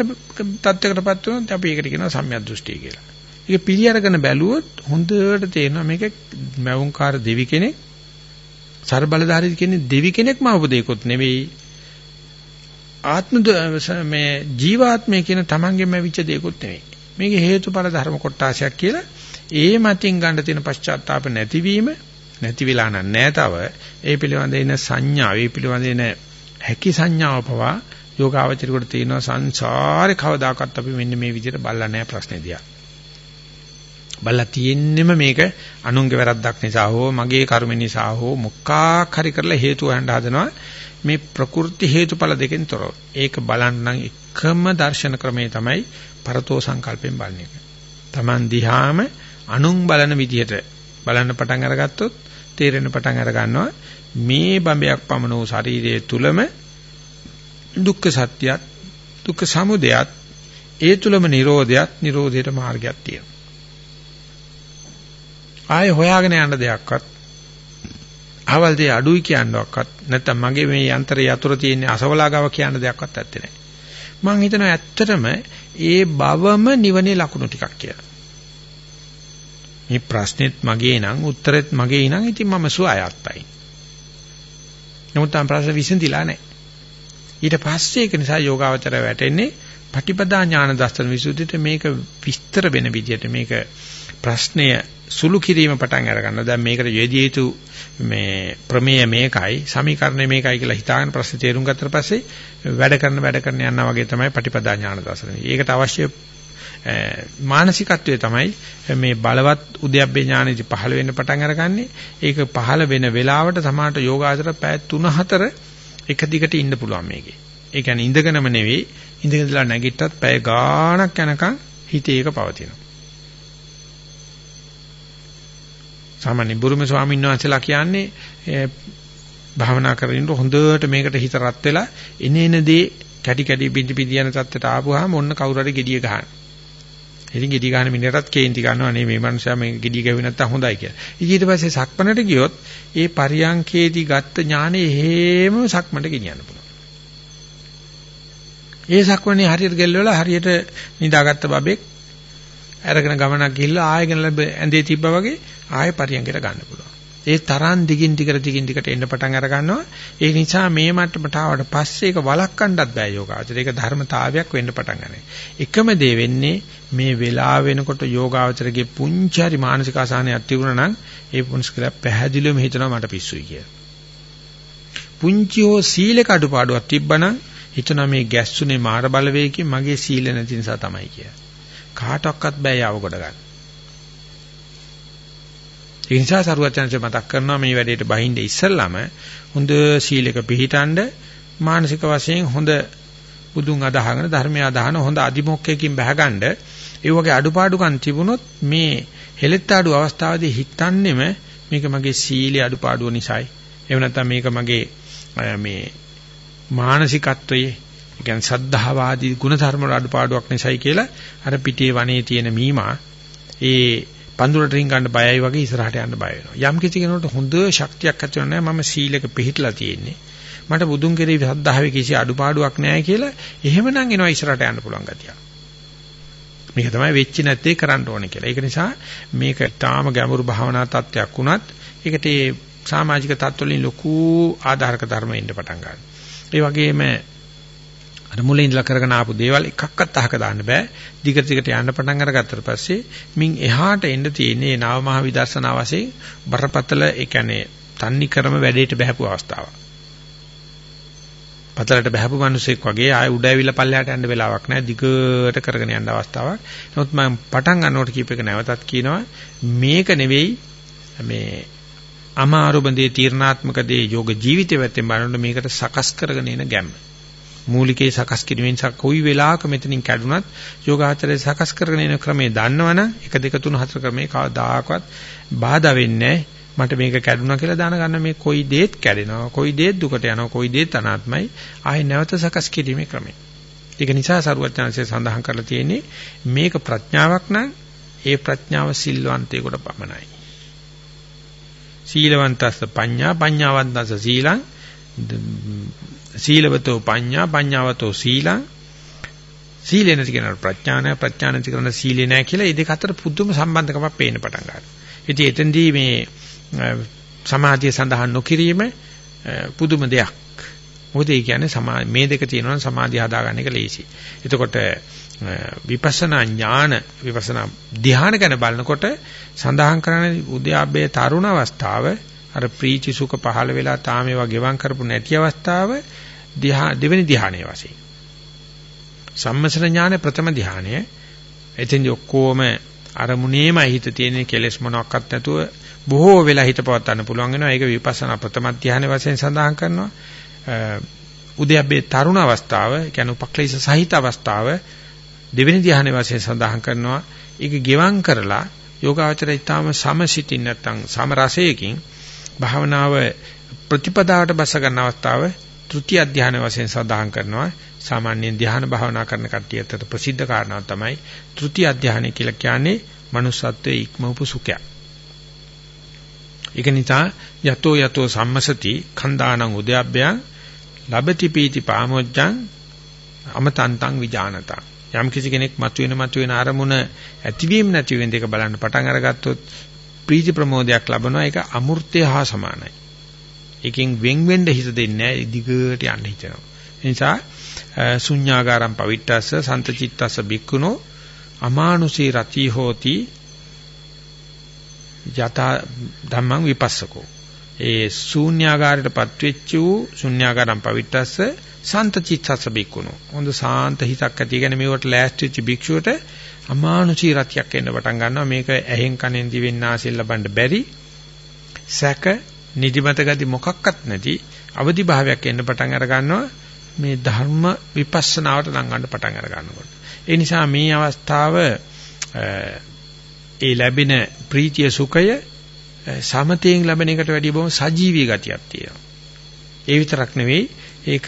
තත්යකටපත් වුණොත් අපි ඒකට කියනවා සම්‍යක් දෘෂ්ටිය කියලා. ඒක පිළි අරගෙන බැලුවොත් හොඳට තේරෙනවා මේක මවුන්කාර දෙවි කෙනෙක් ਸਰබලධාරී කියන්නේ දෙවි කෙනෙක්ම අවබෝධයකොත් නෙවෙයි. ආත්ම මේ ජීවාත්මය කියන තමන්ගෙම විච දෙයකොත් නෙවෙයි. මේක හේතුඵල ධර්ම කොටාශයක් කියලා ඒ මතින් ගන්න තියෙන පශ්චාත්තාප නැතිවීම නැති වෙලා නැහැ තව. ඒ පිළිබඳ එන සංඥා ඒ පිළිබඳ එන හැකි සංඥාව පවා යෝගාවචරිකට තියෙනවා සංසාරේ කවදාකවත් අපි මෙන්න මේ විදිහට බල්ලා නැහැ ප්‍රශ්නේ දිහා බලලා තියෙන්නෙම මේක අනුන්ගේ වැරද්දක් නිසා හෝ මගේ කර්ම නිසා හෝ මොකක් හරි කරලා හේතු හොයන්න හදනවා මේ ප්‍රකෘති හේතුඵල දෙකෙන් තොරව. ඒක බලන්නම් එකම දර්ශන ක්‍රමය තමයි පරතෝ සංකල්පයෙන් බලන එක. Taman දිහාම අනුන් බලන විදිහට බලන්න පටන් අරගත්තොත් තේරෙන පටන් අර ගන්නවා මේ බඹයක් පමණ වූ ශරීරයේ තුලම දුක්ඛ සත්‍යයත් දුක්ඛ සමුදයත් ඒ තුලම නිරෝධයත් නිරෝධයට මාර්ගයක් තියෙනවා. ආයේ හොයාගෙන යන්න දෙයක්වත් අහවල් දෙය අඩුයි කියනවක්වත් නැත්නම් මගේ මේ යන්ත්‍රයේ යතුරු තියෙන අසවලාගාව කියන දෙයක්වත් ඇත්තේ නැහැ. මම හිතනවා ඇත්තටම ඒ බවම නිවනේ ලකුණු ටිකක් කියලා. මේ ප්‍රශ්නෙත් මගේ නම් උත්තරෙත් මගේ නම් ඉතින් මම සුවයත්තයි. නමුත් තම ප්‍රශ්න විසඳිලා නැහැ. ඊට පස්සේ ඒක නිසා යෝගාවචරය වැටෙන්නේ පටිපදා ඥාන දර්ශන විසුද්ධියට මේක විස්තර වෙන විදිහට මේක ප්‍රශ්නය සුළු කිරීම පටන් අර ගන්නවා. දැන් මේකට යෙදිය යුතු මේ ප්‍රමේය මේකයි, සමීකරණය මේකයි කියලා හිතාගෙන ප්‍රශ්නේ තේරුම් ගත්තට පස්සේ වැඩ කරන වැඩ කරන යනවා වගේ තමයි පටිපදා ඥාන දර්ශනය. ඒකට අවශ්‍ය මානසිකත්වයේ තමයි මේ බලවත් උද්‍යප්පේ ඥානෙදි පහළ වෙන්න පටන් අරගන්නේ. ඒක පහළ වෙන වෙලාවට සමාහට යෝගාචර පැය 3-4 එක දිගට ඉන්න පුළුවන් මේකේ. ඒ කියන්නේ ඉඳගෙනම නෙවෙයි ඉඳගෙනලා නැගිට්ටත් පැය ගාණක් යනකම් හිතේ ඒක පවතිනවා. සාමාන්‍ය බුරුම ස්වාමීන් වහන්සේලා කියන්නේ භාවනා කරගෙන හොඳට මේකට හිත රත් වෙලා එනේන දේ කැටි කැටි පිටි පිටි යන තත්ත්වයට ආපුවාම ඔන්න කවුරු හරි gediya ගහන. ඉතින් gediya ගහන මිනිහටත් කේන්ති ගන්නවා නේ මේ මනුස්සයා මේ gediya ගැවි නැත්තම් හොඳයි කියලා. ඊට පස්සේ සක්මණට ගියොත් ඒ පරියංකේදී ගත්ත ඥානෙ හේම සක්මණට ගෙනියන්න පුළුවන්. ඒ සක්මණේ හරියට ගෙල්ලවලා හරියට නිදාගත්ත බබෙක් අරගෙන ගමනක් ගිහිල්ලා ආයෙගෙන ඇඳේ තිබ්බා වගේ ආයෙ පරියන්කට ගන්න පුළුවන්. ඒ තරම් දිගින් දිගට දිගින් දිගට එන්න පටන් අර ගන්නවා. ඒ නිසා මේ මට්ටමට ආවට පස්සේ ඒක වළක්වන්නත් බෑ යෝගාචර. ඒක ධර්මතාවයක් වෙන්න පටන් ගන්නවා. එකම දේ වෙන්නේ මේ වෙලාව වෙනකොට යෝගාචරගේ පුංචි හරි මානසික අසහනයක් තිබුණා නම් ඒ පුංචිකලා පැහැදිලිවම හිතනවා මට පිස්සුයි කියලා. පුංචි හෝ සීලක අඩුපාඩුවක් තිබ්බනම් හිතනවා මේ ගැස්සුනේ මාර බලවේගකින් මගේ සීල නැති නිසා තමයි කියලා. කාටවත් බෑ යව කොට ගන්න. ඒ නිසා සරුවචනසේ මතක් කරනවා මේ වැඩේට බහින්ද ඉස්සල්ලාම හොඳ සීලයක පිළිටඬ මානසික වශයෙන් හොඳ බුදුන් අදහගෙන ධර්මය අදහන හොඳ අදිමොක්කයකින් බහගන්න ඒ වගේ අඩුපාඩුකම් තිබුණොත් මේ හෙලෙත්තාඩු අවස්ථාවේදී හිතන්නෙම මේක මගේ සීලේ අඩුපාඩුව නිසායි. එහෙම නැත්නම් මේක මගේ මේ මානසිකත්වයේ කියන්නේ සද්ධාවාදී ගුණධර්ම වල අඩුපාඩුවක් නිසායි කියලා අර පිටේ වනේ තියෙන මීමා ඒ පඳුරට රින් ගන්න බයයි වගේ ඉස්සරහට යන්න බය වෙනවා. යම් කිසි කෙනෙකුට හොඳ ශක්තියක් ඇති වෙනවා මම සීලක පිළිහිట్లా තියෙන්නේ. මට බුදුන් කෙරෙහි සද්ධාවේ කිසි අඩුපාඩුවක් නැහැ කියලා එහෙමනම් එනවා ඉස්සරහට යන්න පුළුවන් ගතිය. මේක තමයි වෙච්ච නැත්තේ කරන්න ඕනේ කියලා. ඒක නිසා මේක තාම ගැඹුරු භාවනා තත්ත්වයක් වුණත් ඒකට ඒ සමාජික තත්ත්වවලින් ලොකු ආධාරක ධර්ම ඉන්න පටන් ගන්නවා. ඒ වගේම අර මුලින් ඉඳලා කරගෙන ආපු දේවල් එකක්වත් අහක දාන්න බෑ. දිගට දිගට යන්න පටන් අරගත්තට පස්සේ මින් එහාට එන්න තියෙන්නේ නව මහ විදර්ශනා වශයෙන් බරපතල ඒ කියන්නේ තන්නි ක්‍රම වැඩේට බහැපු අවස්ථාවක්. පතලට බහැපු මිනිසෙක් වගේ ආය උඩ ඇවිල්ලා පල්ලයට යන්න වෙලාවක් නැහැ. දිගට කරගෙන යන්න අවස්ථාවක්. නමුත් මම පටන් ගන්නකොට කීප එක නැවතත් කියනවා මේක නෙවෙයි මේ අමාරු බඳේ තීර්ණාත්මක දේ යෝග ජීවිතය වෙත්තෙන් බලනකොට මේකට සකස් කරගෙන එන ගැම්ම. මූලිකේ සකස් කිරීමෙන් සක් කොයි වෙලාවක මෙතනින් කැඩුනත් යෝගාචරයේ සකස් කරගෙන එන ක්‍රමේ දන්නවනම් 1 2 3 4 ක්‍රමේ කවදාකවත් බාධා වෙන්නේ මට මේක කැඩුනා කියලා දැනගන්න මේ කොයි දේත් කැඩෙනවා කොයි දේත් දුකට යනවා කොයි දේත් අනාත්මයි ආයේ නැවත සකස් කිරීමේ ක්‍රමය. ඒක නිසා සරුවචනanse සඳහන් කරලා තියෙන්නේ මේක ප්‍රඥාවක් නම් ඒ ප්‍රඥාව සිල්වන්තයෙකුට පමණයි. සීලවන්තස්ස පඤ්ඤා පඤ්ඤාවන්තස්ස සීලං සීලවතෝ පඤ්ඤා පඤ්ඤාවතෝ සීලං සීලේ නැති කෙනාට ප්‍රඥා නැහැ ප්‍රඥා නැති කෙනාට සීලේ නැහැ කියලා මේ දෙක අතර පුදුම සම්බන්ධකමක් පේන්න පටන් ගන්නවා. ඉතින් එතෙන්දී මේ සමාධිය සඳහන් නොකිරීම පුදුම දෙයක්. මොකද ඒ කියන්නේ මේ දෙක තියෙනවා සමාධිය හදාගන්න එක ලේසි. එතකොට විපස්සනා ඥාන විපස්සනා ධ්‍යාන ගැන බලනකොට සඳහන් කරන්නේ උද්‍යාබ්බේ තරුණ අවස්ථාව අර ප්‍රීති සුඛ පහළ වෙලා තාම ඒවා ගෙවම් කරපු නැති අවස්ථාව දෙවෙනි ධ්‍යානයේ වශයෙන්. සම්මසන ඥාන ප්‍රථම ධ්‍යානය. එතෙන්දී ඔක්කොම අරමුණේමයි හිත තියෙන කෙලෙස් මොනක්වත් නැතුව බොහෝ වෙලා හිත පවත්වන්න පුළුවන් වෙනවා. ඒක විපස්සනා ප්‍රථම ධ්‍යානයේ වශයෙන් සඳහන් කරනවා. උද්‍යප්පේ තරුණ අවස්ථාව, කියන්නේ උපක්ලේශ සහිත අවස්ථාව දෙවෙනි ධ්‍යානයේ වශයෙන් සඳහන් කරනවා. ඒක ගෙවම් කරලා යෝගාචරය ඊටාම සමසිතින් නැත්තම් සමරසයකින් භාවනාව ප්‍රතිපදාවට බස ගන්න අවස්ථාව ත්‍ෘතිය අධ්‍යාන වශයෙන් සඳහන් කරනවා සාමාන්‍ය ධ්‍යාන භාවනා කරන කට්ටිය අතර ප්‍රසිද්ධ කාරණාව තමයි ත්‍ෘතිය අධ්‍යානය කියලා කියන්නේ manussත්වයේ ඉක්මවපු සුඛයක්. ඒක නිසා යතෝ යතෝ සම්මසති khණ්ඩානං උද්‍යබ්බයං ලබති පීති පාමොච්ඡං අමතන්තං විජානතං යම් කිසි කෙනෙක් මතුවෙන මතුවෙන අරමුණ ඇතිවීම නැතිවීම දෙක බලන්න පටන් අරගත්තොත් ප්‍රීති ප්‍රමෝදයක් ලබනවා ඒක අමෘතය හා සමානයි. එකෙන් වෙන් වෙන්න හිත දෙන්නේ නැහැ දිගට යන්න හිතනවා. ඒ නිසා ශුඤ්ඤාගාරම් පවිට්ටස්ස සන්තචිත්තස්ස බික්කුණෝ අමානුෂී රති හෝති යත ධම්මං විපස්සකෝ. ඒ ශූන්‍යාගාරයටපත් වෙච්ච වූ ශුඤ්ඤාගාරම් පවිට්ටස්ස සන්තචිත්තස්ස බික්කුණෝ. හොඳ සාන්ත හිතක් ඇති. කියන්නේ මේවට ලෑස්ති වෙච්ච භික්ෂුවට අමානුෂී රතියක් එන්න පටන් ගන්නවා මේක ඇහෙන් කනෙන් දිවෙන් නාසයෙන් ලබන්න බැරි සැක නිදිමත ගති මොකක්වත් නැති අවදි භාවයක් එන්න පටන් අර ගන්නවා. මේ ධර්ම විපස්සනාවට නංගන්න පටන් අර ගන්නකොට. ඒ නිසා මේ අවස්ථාව ඒ ලැබෙන ප්‍රීතිය සුඛය සමතයෙන් ලැබෙන එකට වැඩිය බොහොම සජීවී ගතියක් තියෙනවා. ඒ විතරක් නෙවෙයි ඒක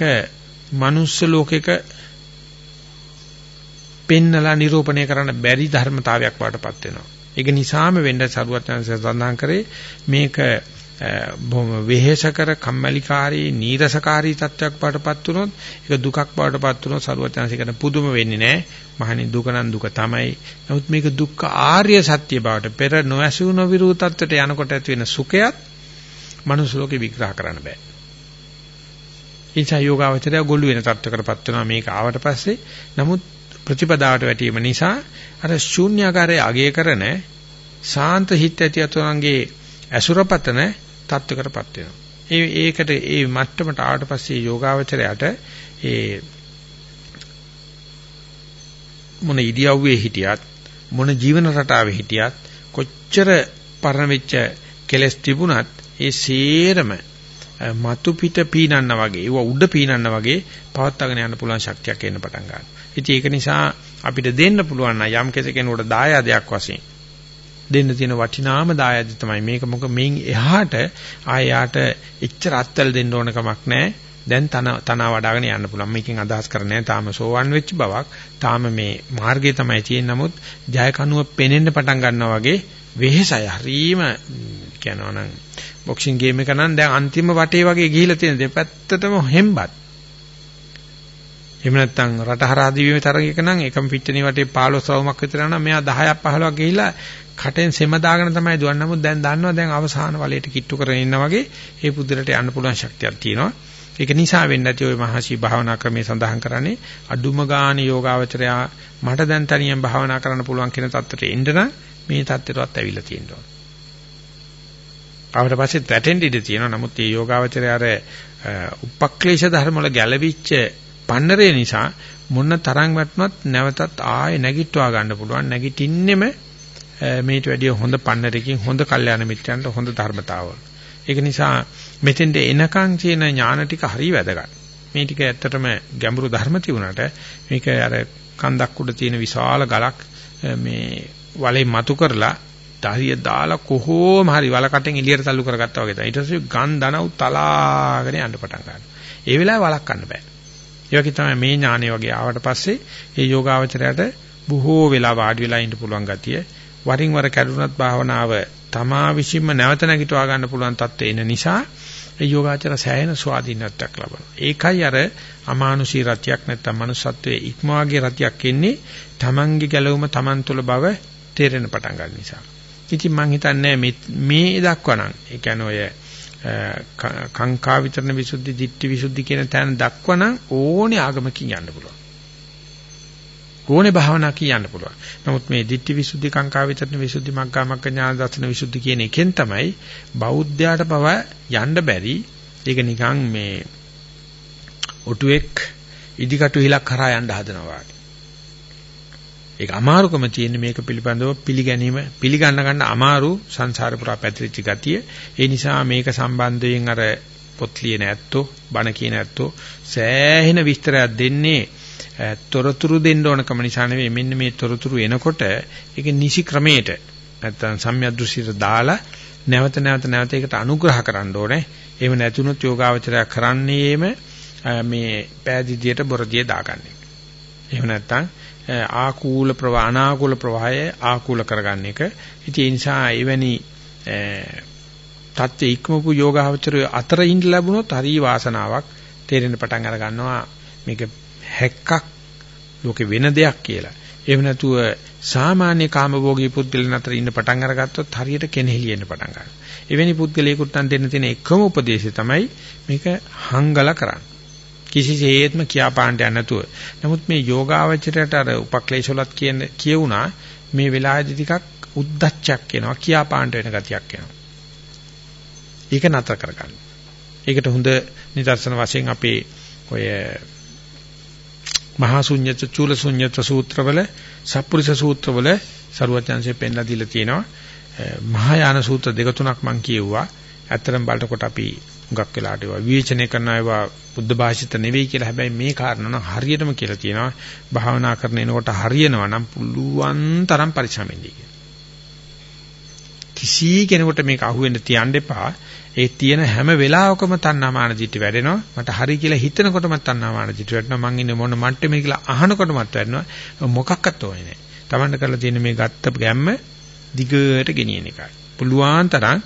මනුස්ස ලෝකෙක පෙන්නලා නිරූපණය කරන්න බැරි ධර්මතාවයක් වඩටපත් වෙනවා. ඒක නිසාම වෙන්න සරුවත්යන්සේ සඳහන් කරේ මේක බොහොම වෙහෙසකර කම්මැලිකාරී නීරසකාරී තත්වයක් වඩටපත් වුණොත් ඒක දුකක් වඩටපත් වුණොත් සරුවත්යන්සේ කියන පුදුම වෙන්නේ නැහැ. මහණි දුක නම් දුක තමයි. නමුත් මේක දුක්ඛ ආර්ය සත්‍ය බවට පෙර නොඇසු නොවිරු තත්වයට යනකොට ඇති වෙන සුඛයත් මනුස්ස ලෝකේ විග්‍රහ කරන්න බෑ. ඉන්සා යෝගාවචරය ගොළු වෙන තත්වයකටපත් වෙනවා මේක ආවට පස්සේ. නමුත් ප්‍රතිපදාවට වැටීම නිසා අර ශූන්‍යාකාරයේ අගය කරන සාන්ත හිත් ඇති අතුරුන්ගේ ඇසුරපතන තත්වකටපත් වෙනවා. ඒ ඒකට ඒ මට්ටමට ආවට පස්සේ යෝගාවචරයට ඒ මොන ඉදියව්වේ හිටියත් මොන ජීවන රටාවේ හිටියත් කොච්චර පරණ වෙච්ච කෙලස් තිබුණත් ඒ සේරම මතු පිට පීනන්න වගේ ඒව උඩ පීනන්න වගේ පවත්වාගෙන යන්න පුළුවන් ශක්තියක් එන්න පටන් ගන්නවා. ඉතින් ඒක නිසා අපිට දෙන්න පුළුවන් නම් යම් කෙනෙකුට දායාදයක් වශයෙන් දෙන්න තියෙන වටිනාම දායාදය තමයි මේක මොක මෙන් එහාට ආයාට එච්චර අත්වල දෙන්න ඕන කමක් නැහැ. දැන් තන තන වඩ아가න යන්න පුළුවන්. මේකෙන් අදහස් කරන්නේ තාම සෝවන් වෙච්ච බවක්. තාම මේ මාර්ගය තමයි තියෙන නමුත් ජය කනුව පෙනෙන්න පටන් ගන්නවා වගේ වෙහෙසයි. හරීම කියනවා නම් බොක්සින් ගේම් එක නම් දැන් අන්තිම වටේ වගේ ගිහිලා තියෙන දෙපැත්තටම හෙම්බත්. එහෙම නැත්නම් රට හරහා දිවීමේ තරගයක නම් එකම පිට්ටනිය වටේ 15 රවුමක් විතර නම් මෙයා 10ක් 15ක් ගිහිලා කටෙන් සෙම දාගෙන තමයි දුවන්නේ. නමුත් දැන් දන්නවා දැන් අවසාන වලයට කිට්ටු කරගෙන ඉන්නා වගේ ඒ පුදුරට යන්න පුළුවන් ශක්තියක් තියෙනවා. ඒක නිසා වෙන්නේ නැති ওই මහසි භාවනා ක්‍රමයේ සඳහන් කරන්නේ අඩුම ගාන යෝගාවචරයා මට දැන් තනියෙන් භාවනා කරන්න පුළුවන් කියන தත්තට එන්න නම් මේ தත්තරවත් ඇවිල්ලා තියෙනවා. ආවට පස්සේ වැටෙන්න ඉඩ තියෙනවා. නමුත් මේ යෝගාවචරය අර උපක්ලේශ ධර්ම වල ගැළවිච්ච පන්නරේ නිසා මොන තරම් වටනොත් නැවතත් ආයෙ නැගිටවා ගන්න පුළුවන්. නැගිටින්නෙම මේට වැඩිය හොඳ පන්නරකින් හොඳ කල්යාණ මිත්‍රයන්ට හොඳ ධර්මතාවවල. ඒක නිසා මෙතෙන්ට එනකන් කියන ඥාන ටික හරිය වැදගත්. මේ ටික ඇත්තටම ගැඹුරු ධර්ම තිබුණාට මේක අර කන්දක් උඩ තියෙන විශාල ගලක් මේ වලේ මතු කරලා ධාරිය දාලා කොහොම හරි වලකටෙන් එළියට තල්ලු කරගත්තා වගේ තමයි. ඊට පස්සේ ගන් දනව් තලාගෙන යන්න පටන් ගන්නවා. ඒ වෙලාවේ වලක්වන්න බෑ. ඒ වගේ තමයි මේ ඥානය වගේ ආවට පස්සේ ඒ යෝගාවචරයට බොහෝ වෙලා වාඩි වෙලා ඉන්න පුළුවන් ගතිය වරින් වර කැඩුනත් භාවනාව තමා විසින්ම නැවත නැගිටවා ගන්න පුළුවන් තත්ත්වෙ එන නිසා ඒ යෝගාචර සෑහෙන ස්වාධීනත්වයක් ලබනවා. ඒකයි අර අමානුෂී රතියක් නැත්තම් manussත්වයේ ඉක්මවාගේ රතියක් එන්නේ තමන්ගේ ගැලවුම තමන් තුළ බව තේරෙන පටන් ගන්න නිසා. ඉතින් මම හිතන්නේ මේ දක්වනම් ඒ කියන්නේ ඔය කාංකා විතරන විසුද්ධි, ditthi විසුද්ධි කියන තැන දක්වනම් ඕනේ ආගමකින් යන්න පුළුවන්. ඕනේ භාවනා කියන්න පුළුවන්. නමුත් මේ ditthi විසුද්ධි, කාංකා විතරන විසුද්ධි, මග්ගා මග්ග ඥාන දර්ශන විසුද්ධි කියන එකෙන් තමයි බෞද්ධයාට පව යන්න බැරි. ඒක නිකන් මේ ඔටුවෙක් ඉදිකටු හිලක් කරා යන්න හදනවා වගේ. ඒක අමාරුකම තියෙන මේක පිළිබඳව පිළිගැනීම පිළිගන්න ගන්න අමාරු සංසාර පුරා පැතිරිච්ච ගතිය. ඒ නිසා මේක සම්බන්ධයෙන් අර පොත් ලියන ඇත්තෝ, බණ කියන ඇත්තෝ සෑහෙන විස්තරයක් දෙන්නේ තොරතුරු දෙන්න ඕනකම නිසා නෙවෙයි මෙන්න මේ තොරතුරු එනකොට ඒක නිසි ක්‍රමයට නැත්තම් සම්‍යද්දෘෂ්ටියට දාලා නැවත නැවත නැවත ඒකට අනුග්‍රහ කරන්න ඕනේ. එහෙම නැතුනොත් යෝගාවචරය කරන්නේම මේ පෑදීදියට බොරදියේ දාගන්නේ. එහෙම නැත්තම් ආකූල ප්‍රවාහ අනාකූල ප්‍රවාහය ආකූල කරගන්න එක. ඉතින් ඒ නිසා එවැනි තත්ත්ව ඉක්මපු යෝගාවචරය අතර ඉන්න ලැබුණොත් හරි වාසනාවක් තේරෙන්න පටන් අර ගන්නවා මේක හැක්කක් ලෝකේ වෙන දෙයක් කියලා. එහෙම නැතුව සාමාන්‍ය කාමභෝගී පුද්ගලයන් අතර ඉන්න පටන් අරගත්තොත් හරියට කෙනෙහිලි එන්න පටන් ගන්නවා. එවැනි පුද්ගලයෙකුට දෙන්න තියෙන එකම උපදේශය තමයි මේක හංගල කරන්න. කිසිසේත්ම කියාපාන්න යන්නේ නැතුව. නමුත් මේ යෝගාවචරයට අර උපක්ලේශවලත් කියන කියුණා මේ වෙලාවේදී ටිකක් උද්දච්චයක් එනවා කියාපාන්න වෙන ගතියක් එනවා. ඒක නතර කරගන්න. ඒකට හොඳ නිදර්ශන වශයෙන් අපේ ඔය මහා ශුන්්‍යත චූල ශුන්්‍යත සූත්‍රවල සප්පුරිස සූත්‍රවල සරුවචාන්සේ පෙන්ලා දීලා තියෙනවා. මහායාන සූත්‍ර දෙක තුනක් මම කියුවා. ඇත්තටම බලනකොට අපි හුඟක් වෙලාට ඒවා විවේචනය කරන ඒවා බුද්ධ භාෂිත නෙවෙයි කියලා හැබැයි මේ කාරණා නම් හරියටම කියලා තියෙනවා භාවනා කරන එනකොට හරියනවා නම් පුළුවන් තරම් පරිශ්‍රමෙන්දී කිසි කෙනෙකුට මේක අහුවෙන්න තියන්න එපා ඒ තියෙන හැම වෙලාවකම තණ්හාමාන දිටි වැඩෙනවා මට හරි කියලා හිතනකොටම තණ්හාමාන දිටි වැඩෙනවා මං ඉන්නේ මොන මට්ටමේ කියලා අහනකොටමත් වැඩෙනවා මොකක්වත් ඕනේ නැහැ Tamanne කරලා තියෙන මේ ගත්ත ගැම්ම දිගට ගෙනියන එකයි පුළුවන් තරම්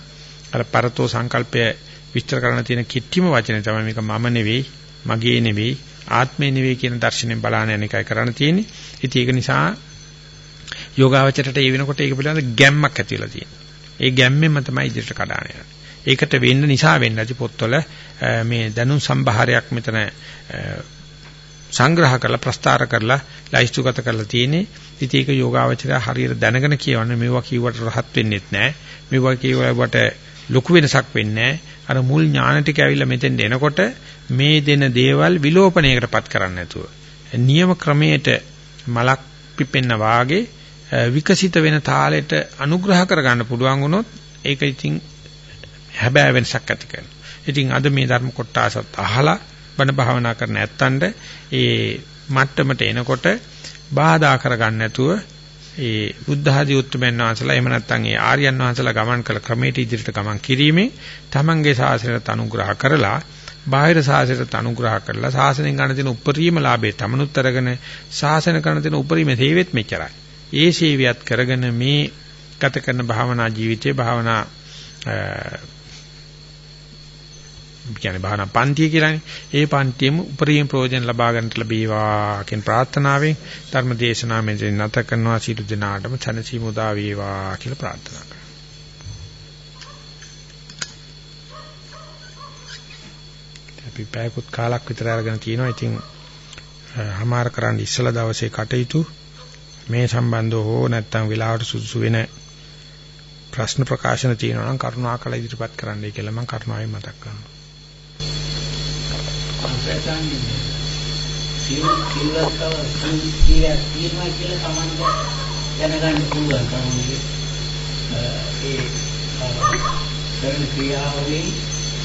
අර පරතෝ සංකල්පය විස්තර කරන්න තියෙන කිට්ටිම වචනේ තමයි මේක මම නෙවෙයි, මගේ නෙවෙයි, ආත්මේ නෙවෙයි කියන දර්ශනයෙන් බලන යන එකයි කරන්න තියෙන්නේ. ඉතින් ඒක නිසා යෝගාවචරයට ඒ වෙනකොට ඒක පිළිබඳ ගැම්මක් ඇති වෙලා තියෙනවා. ඒ ගැම්මෙන්ම තමයි ඉදිරියට කඩාන යන්නේ. ඒකට වෙන්න නිසා වෙන්න ඇති පොත්වල මේ දැනුම් සම්භාරයක් මෙතන සංග්‍රහ කරලා ප්‍රස්තාර කරලා ලයිස්තුගත කරලා තියෙන්නේ. ඉතින් ඒක යෝගාවචරය හරියට දැනගෙන කියවන්නේ මේවා කිව්වට රහත් වෙන්නෙත් නැහැ. මේවා කිව්වට ලොකු වෙනසක් වෙන්නේ නැහැ. අර මුල් ඥාන ටික ඇවිල්ලා මෙතෙන් එනකොට මේ දෙන දේවල් විලෝපණයකටපත් කරන්න නැතුව නියම ක්‍රමයට මලක් පිපෙන්න වාගේ විකසිත වෙන තාලෙට අනුග්‍රහ කරගන්න පුළුවන් වුණොත් ඒක ඉතින් හැබෑ වෙනසක් ඇති කරනවා. ඉතින් අද මේ ධර්ම කොටසත් අහලා බණ භාවනා කරන ඇත්තන්ට ඒ මට්ටමට එනකොට බාධා කරගන්න නැතුව ඒ බුද්ධ ආදී උත්තරමයන් වහන්සේලා එහෙම නැත්නම් ඒ ආර්යයන් වහන්සේලා ගමන් කළ ක්‍රමයට ඉදිරියට ගමන් කිරීමෙන් තමන්ගේ ශාසනයට අනුග්‍රහ කරලා බාහිර ශාසනයට අනුග්‍රහ කරලා ශාසනයෙන් ගන්න තියෙන උපරිම ලාභේ තමනුත් අරගෙන ශාසන කරන තියෙන උපරිම සේවෙත් මෙච්චරයි. ඒ සේවියත් කරගෙන මේ ගත කරන භාවනා ජීවිතයේ භාවනා කියන්නේ භාවනා පන්තිය කියලානේ. ඒ පන්තියෙම උපරිම ප්‍රයෝජන ලබා ගන්නට ලැබේවා කියන ප්‍රාර්ථනාවෙන් ධර්ම දේශනාව මෙතන නැත කරනවා සීල දිනාටම චනසි මුදා වේවා කියලා ප්‍රාර්ථනා කරනවා. අපි පැයකුත් කාලක් විතර අරගෙන තියෙනවා. ඉතින් හමාර කරන්න ඉස්සලා දවසේ කටයුතු මේ සම්බන්ධව හෝ නැත්නම් වෙලාවට සුදුසු වෙන ප්‍රශ්න ප්‍රකාශන තියෙනවා නම් කරුණාකර ඉදිරිපත් කරන්නයි කියලා මම කරුණාවෙන් මතක් කරනවා.
අපසන්නේ. සිල් කිල්ලස්තව කියලා තියෙනවා කියලා තමන්ට දැනගන්න පුළුවන්. කරුණේ ඒ කරන ක්‍රියාවලින්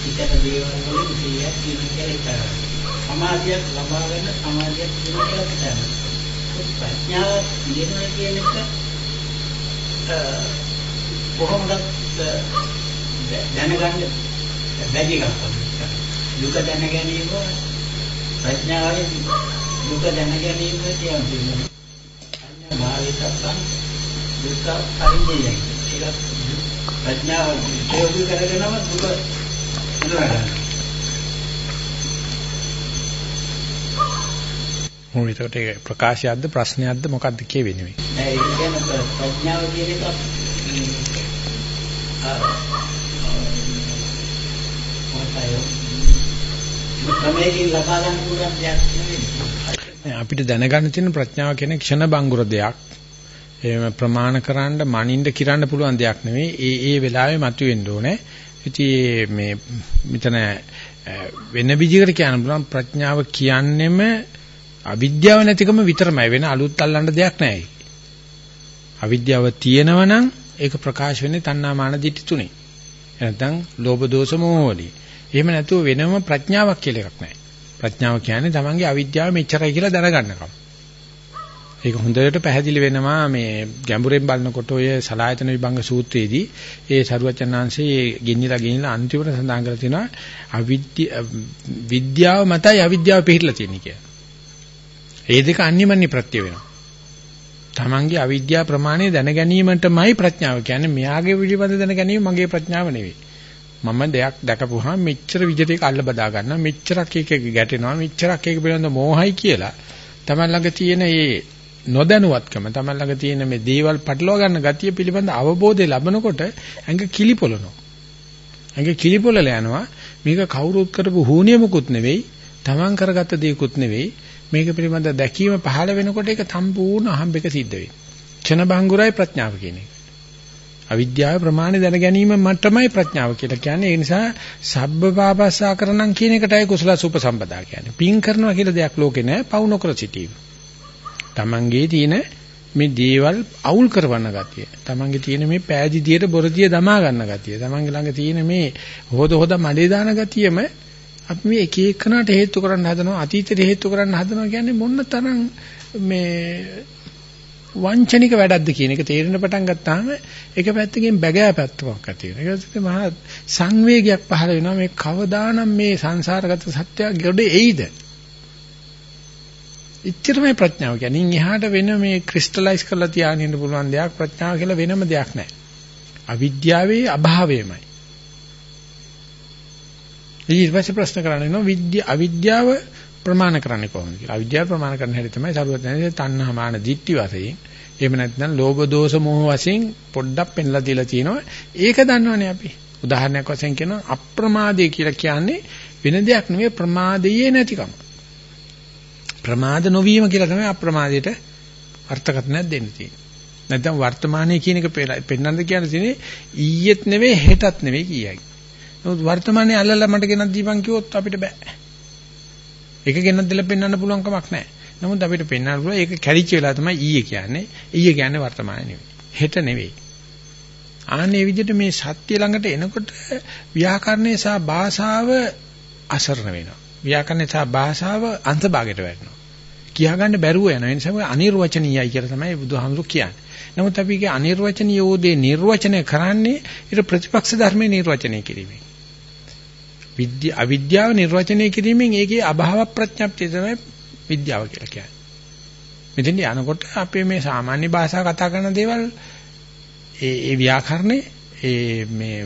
හිතන දේවල් වලින් සියයක් කියන කියලා සමාධියක් ලබා ගන්න සමාධියක් කියන කියලා හිතන්න ප්‍රඥාව දිනන කියන එක කොහොමද දැනගන්න බැරි එකක් දුක දැන ගැනීම ප්‍රඥාවෙන් දුක දැන ගැනීම කියන්නේ. අඤ්ඤා භාවිතස්සං දුක්ඛ පරිඤ්ඤය. ඒක ප්‍රඥාව ප්‍රයෝග කරගෙනම දුක ඉඳලා
මොකද ඒකට ප්‍රකාශයක්ද ප්‍රශ්නයක්ද මොකක්ද කියවෙන්නේ මේ?
නෑ ඒක කියන්නේ ප්‍රඥාව කියන එක ආ ක්‍රමයකින් ලබා ගන්න පුළුවන් දෙයක් නෙවෙයි.
අපිට දැනගන්න තියෙන ප්‍රඥාව කියන ක්ෂණ බංගුර දෙයක්. එහෙම ප්‍රමාණ කරන්න මනින්න කිරන්න පුළුවන් දෙයක් නෙවෙයි. ඒ ඒ වෙලාවේ මතුවෙන්න ඕනේ. ඉතින් මේ මෙතන වෙන විදිහකට කියන්න පුළුවන් ප්‍රඥාව කියන්නෙම අවිද්‍යාව නැතිකම විතරමයි වෙන අලුත් අල්ලන්න දෙයක් නැහැ. අවිද්‍යාව තියෙනවනම් ඒක ප්‍රකාශ වෙන්නේ තණ්හා මාන දිටි තුනේ. නැත්නම් ලෝභ දෝෂ මොහ වලින්. එහෙම නැතුව වෙනම ප්‍රඥාවක් කියලා එකක් නැහැ. ප්‍රඥාව කියන්නේ තමන්ගේ අවිද්‍යාව මෙච්චරයි කියලා දැනගන්නකම. ඒක හොඳට පැහැදිලි වෙනවා මේ ගැඹුරෙන් බලනකොට ඔය සලායතන විභංග සූත්‍රයේදී ඒ සරුවචනාංශයේ ගෙනිලා ගෙනිලා අන්තිමට සඳහන් කරලා තියෙනවා අවිද්‍ය විද්‍යාව මතයි අවිද්‍යාව පිළිහිලා තියෙන්නේ කියලා. ඒ දෙක අන්‍යමන්‍ය ප්‍රත්‍ය වෙනවා. තමන්ගේ අවිද්‍යාව ප්‍රමාණය දැන ගැනීමටමයි ප්‍රඥාව කියන්නේ මෙයාගේ පිළිබඳ දැන ගැනීම මගේ ප්‍රඥාව නෙවෙයි. මම දෙයක් දැකපුවාම මෙච්චර විදිහට ඒක අල්ල බදා ගන්නවා. මෙච්චරක් ඒක ගැටෙනවා. මෙච්චරක් ඒක පිළිබඳ මෝහයි කියලා. තමයි ළඟ තියෙන මේ නොදැනුවත්කම තමයි ළඟ තියෙන මේ දේවල් පටලවා ගන්න ගතිය පිළිබඳ අවබෝධය ලැබනකොට ඇඟ කිලිපොළනවා. ඇඟ කිලිපොළලා යනවා. මේක කවුරුත් කරපු හුනියමකුත් නෙවෙයි තමන් කරගත්ත දේකුත් නෙවෙයි. මේක පිළිබඳ දැකීම පහළ වෙනකොට ඒක සම්පූර්ණ අහම්බෙක සිද්ධ වෙනවා. ක්ෂණ භංගුරයි ප්‍රඥාව කියන එක. අවිද්‍යාව ප්‍රමාණය දැන ගැනීම මට්ටමයි ප්‍රඥාව කියලා කියන්නේ. ඒ නිසා සබ්බ පාපස්සා කරනම් කියන එකටයි කුසල සුපසම්පදා කියන්නේ. පින් කරනවා කියලා දෙයක් ලෝකේ නැහැ. පවු නොකර සිටීම. Tamange තියෙන මේ දේවල් අවුල් කරවන්න ගතිය. Tamange තියෙන මේ පෑදිදියට බොරදිය දමා ගන්න ගතිය. Tamange ළඟ තියෙන මේ හොද හොද මඩේ දාන ගතියම අපි මේ එක එකනට හේතු කරන්න හදනවා අතීතයට හේතු කරන්න හදනවා කියන්නේ මොන තරම් මේ වංචනික වැඩක්ද කියන එක තේරෙන පටන් ගත්තාම එක පැත්තකින් බැගෑ පැත්තක් ඇති වෙනවා. ඒක තමයි මහා සංවේගයක් පහළ වෙනවා මේ කවදානම් මේ සංසාරගත සත්‍යය ගොඩ එයිද? ඉච්චරමයි ප්‍රඥාව කියන්නේ. එහාට වෙන මේ ක්‍රිස්ටලයිස් කරලා තියාගෙන ඉන්න පුළුවන් දෙයක් ප්‍රඥාව කියලා වෙනම දෙයක් නැහැ. අවිද්‍යාවේ අභාවයමයි. ඊට පස්සේ ප්‍රශ්න කරන්නේ නෝ විද්‍ය අවිද්‍යාව ප්‍රමාණ කරන්නේ කොහොමද කියලා. අවිද්‍යාව ප්‍රමාණ කරන හැටි තමයි සරුවත් නැන්නේ තණ්හා මාන දිට්ටි වශයෙන්. එහෙම නැත්නම් ලෝභ දෝෂ මොහ වශයෙන් පොඩ්ඩක් පෙන්ලා දීලා තිනවා. ඒක දන්නවනේ අපි. උදාහරණයක් වශයෙන් කියනවා අප්‍රමාදය කියලා කියන්නේ වෙන දෙයක් නෙවෙයි ප්‍රමාදයේ නැතිකම. ප්‍රමාද නොවීම කියලා තමයි අප්‍රමාදයට අර්ථකථනයක් දෙන්න තියෙන්නේ. නැත්නම් වර්තමානයේ කියන එක පෙන්නන්න කියන්නේ තියෙන්නේ ඊයේත් නෙවෙයි හෙටත් නෙවෙයි කියයි. නමුත් වර්තමානයේ අල්ලලා මට ගෙනත් දීපන් කිව්වොත් අපිට බෑ. ඒක ගෙනත් දෙලා පෙන්වන්න පුළුවන් කමක් නැහැ. නමුත් අපිට පෙන්වන්න පුළුවන් ඒක කැරිච්ච වෙලා තමයි ඊයේ කියන්නේ. ඊයේ කියන්නේ වර්තමානයේ නෙවෙයි. හෙට නෙවෙයි. ආන්නේ විදිහට මේ සත්‍ය ළඟට එනකොට ව්‍යාකරණය සහ භාෂාව අසරණ වෙනවා. ව්‍යාකරණය සහ භාෂාව අන්තභාගයට වැටෙනවා. කියාගන්න බැරුව යන නිසා අනිර්වචනීයයි කියලා තමයි බුදුහාමුදුරු කියන්නේ. නමුත් අපි කිය අනිර්වචනීයෝ දේ නිර්වචනය කරන්නේ ඊට ප්‍රතිපක්ෂ ධර්මයේ නිර්වචනය කිරීමෙන්. විද්‍ය අවිද්‍යාව නිර්වචනය කිරීමෙන් ඒකේ අභාව ප්‍රඥප්තිය තමයි විද්‍යාව කියලා කියන්නේ. මෙතෙන් යනකොට අපේ මේ සාමාන්‍ය භාෂාව කතා කරන දේවල් ඒ ඒ ව්‍යාකරණේ ඒ මේ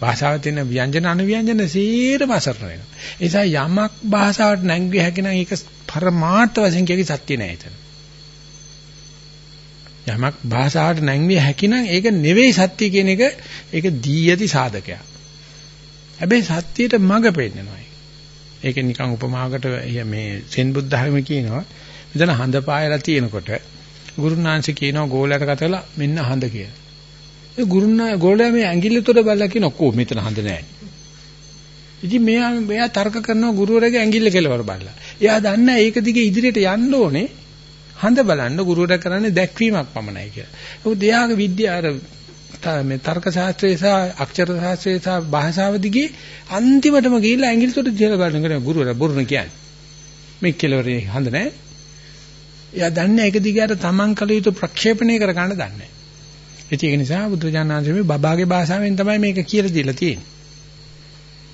භාෂාවේ තියෙන ව්‍යංජන අනුව්‍යංජන සීරම අසරණ වෙනවා. ඒ නිසා යමක් භාෂාවට නැංගිය හැකි නම් ඒක පරමාර්ථ වශයෙන් කියකි සත්‍ය නෑ එතන. යමක් භාෂාවට නැංගිය හැකි නම් ඒක නෙවෙයි සත්‍ය කියන එක ඒක දී යති සාධකයක්. හැබැයි සත්‍යයට මඟ පෙන්නනවා. ඒක නිකන් උපමාවකට මේ සෙන් බුද්ධ ධර්ම කියනවා. මෙතන හඳ පායලා තියෙනකොට ගුරුනාංශ කියනවා ගෝලයට කතලා මෙන්න හඳ කියලා. ඒ ගුරුනා ගෝලයා මේ ඇඟිල්ල උතර බලලා කියන ඔක්කො මෙතන හඳ නැහැ. ඉතින් මෙයා මෙයා තර්ක කරනවා ගුරුවරයාගේ ඇඟිල්ල කෙලවර බලලා. එයා දන්නේ ඒක දිගේ ඉදිරියට යන්න ඕනේ. හඳ බලන්න ගුරුවරයා කරන්නේ දැක්වීමක් පමණයි කියලා. මොකද එයාගේ විද්‍යාව අර මේ තර්ක ශාස්ත්‍රයේ සහ අක්ෂර ශාස්ත්‍රයේ සහ භාෂාව දිගේ අන්තිමටම ගිහිල්ලා ඇඟිලි උතර දිහා බලන ගුරුවරයා බුරුණ කියන්නේ. මේ කෙලවරේ හඳ නැහැ. එයා දන්නේ ඒක දිගට තමන් කළ යුතු ප්‍රක්ෂේපණය කර ගන්න දන්නේ. ඒක නිසා බුදුජානනාංශයේ බබාගේ භාෂාවෙන් තමයි මේක කියලා දීලා තියෙන්නේ.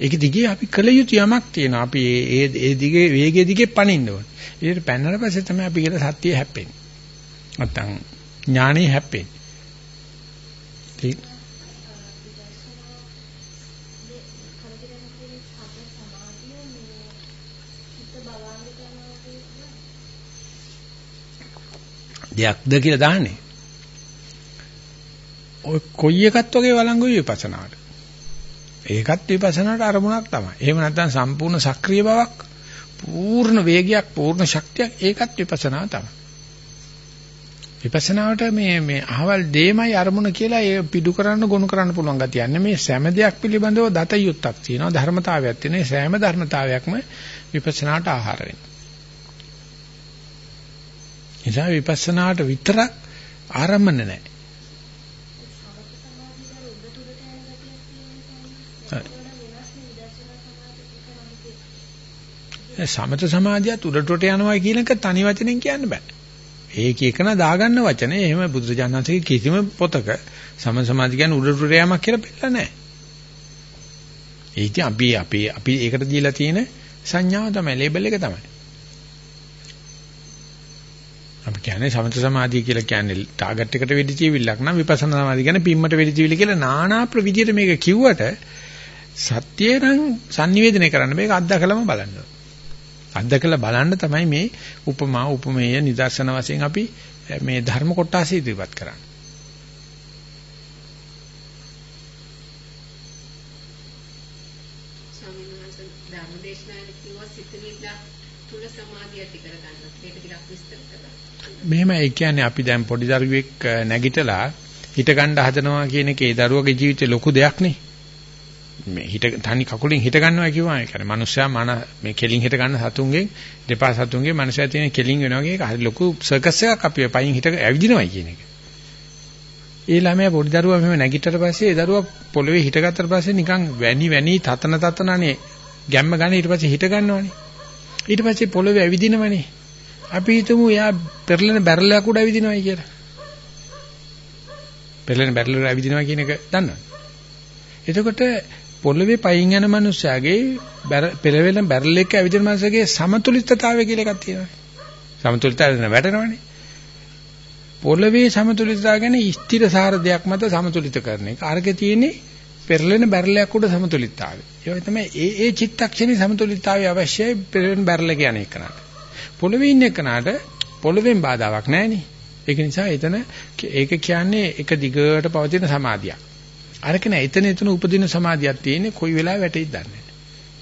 ඒක දිගේ අපි කළ යුතු යමක් තියෙනවා. අපි ඒ ඒ දිගේ වේගයේ දිගේ පනින්න ඕනේ. ඊට පැනනට පස්සේ තමයි අපි කියලා සත්‍යය හැප්පෙන්නේ. නැත්තම් ඥානෙ හැප්පෙන්නේ. ඒක දෙයක්ද කියලා දාන්නේ. ඔය කොයි එකත් වගේ වළංගුයි විපස්සනාට. ඒකත් විපස්සනාට අරමුණක් තමයි. එහෙම නැත්නම් සම්පූර්ණ සක්‍රීය බවක්, පූර්ණ වේගයක්, පූර්ණ ශක්තියක් ඒකත් විපස්සනා තමයි. විපස්සනාවට මේ මේ අහවල් දෙයමයි අරමුණ කියලා ඒ පිටු කරන්න ගොනු කරන්න පුළුවන් ගතිය. යන්නේ මේ සෑම දෙයක් පිළිබඳව දත යුත්තක් තියෙනවා, ධර්මතාවයක් තියෙනවා. සෑම ධර්මතාවයක්ම විපස්සනාට ආහාර වෙනවා. නිසා විපස්සනාට විතරක් ආරම්භන නැහැ. සමත සමාධියත් උඩටට යනවා කියන එක තනි වචනෙන් කියන්න බෑ. ඒක එකන දාගන්න වචනේ එහෙම බුදුරජාණන්සේගේ කිසිම පොතක සම සමාධිය කියන්නේ උඩටට යamak කියලා බෙල්ල නැහැ. ඒක අපි අපි අපි ඒකට දීලා තියෙන සංඥාව තමයි ලේබල් එක තමයි. අපි කියන්නේ සමත සමාධිය කියලා කියන්නේ ටාගට් එකට වෙඩි චීවිල්ලක් නම් විපස්සනා සමාධිය කියන්නේ පිම්මට වෙඩි චීවිලි කියලා නානා ප්‍රවිධියට මේක කිව්වට සත්‍යය නම් sannivedanaya කරන්න මේක අත්දකලම බලන්න ඕන. අත්දකලා බලන්න තමයි මේ උපමා උපමේය නිදර්ශන වශයෙන් අපි මේ ධර්ම කොටස ඉදිරිපත් කරන්නේ. මෙහෙම ඒ කියන්නේ අපි දැන් පොඩි දරුවෙක් නැගිටලා හිට ගන්න හදනවා කියන එක දරුවගේ ජීවිතේ ලොකු දෙයක් නේ. මේ හිට තනි කකුලෙන් හිට ගන්නවා කියුවා ඒ කියන්නේ මනුස්සයා මන මේ කෙලින් හිට ගන්න සතුන්ගෙන් දෙපා සතුන්ගේ මනුස්සයා තියෙන කෙලින් වෙනවා කියන එක හරි ලොකු සර්කස් එකක් අපි පයින් හිට ඇවිදිනවා කියන එක. ඒ ළමයා පොඩි දරුවා මෙහෙම නැගිටතර පස්සේ ඒ දරුවා පොළවේ හිටගත්තට පස්සේ නිකන් වැනි වැනි තතන තතනනේ ගැම්ම ගන්න ඊට පස්සේ හිට ගන්නවනේ. ඊට පස්සේ පොළවේ ඇවිදිනවනේ. අපි හිතමු එයා පෙරලෙන බැරලයක් උඩ ඇවිදිනවයි කියලා. පෙරලෙන බැරල උඩ ඇවිදිනවා කියන එක දන්නවද? එතකොට පොළවේ පයින් යන මනුස්සයාගේ පෙරලෙන බැරල් එක ඇවිදින මනුස්සයාගේ සමතුලිතතාවය කියලා එකක් තියෙනවා. සමතුලිතතාවය වැටෙනවනේ. පොළවේ සමතුලිතතාව ගැන ස්ථිරසාර දෙයක් මත සමතුලිත කරන එක. අරකේ තියෙන්නේ පෙරලෙන බැරලයක් උඩ සමතුලිතතාවය. ඒක තමයි ඒ ඒ චිත්තක්ෂණේ සමතුලිතතාවය අවශ්‍යයි පෙරලෙන බැරල කියන්නේ එකනට. පොළවේ ඉන්න එකනට පොළවෙන් බාධාවක් නැහෙනේ. ඒක නිසා එතන ඒක කියන්නේ එක දිගට පවතින සමාධියක්. අරක නෑ එතන එතන උපදින සමාධියක් තියෙන්නේ කොයි වෙලාවෙ වැටෙයිද දන්නේ නැහැ.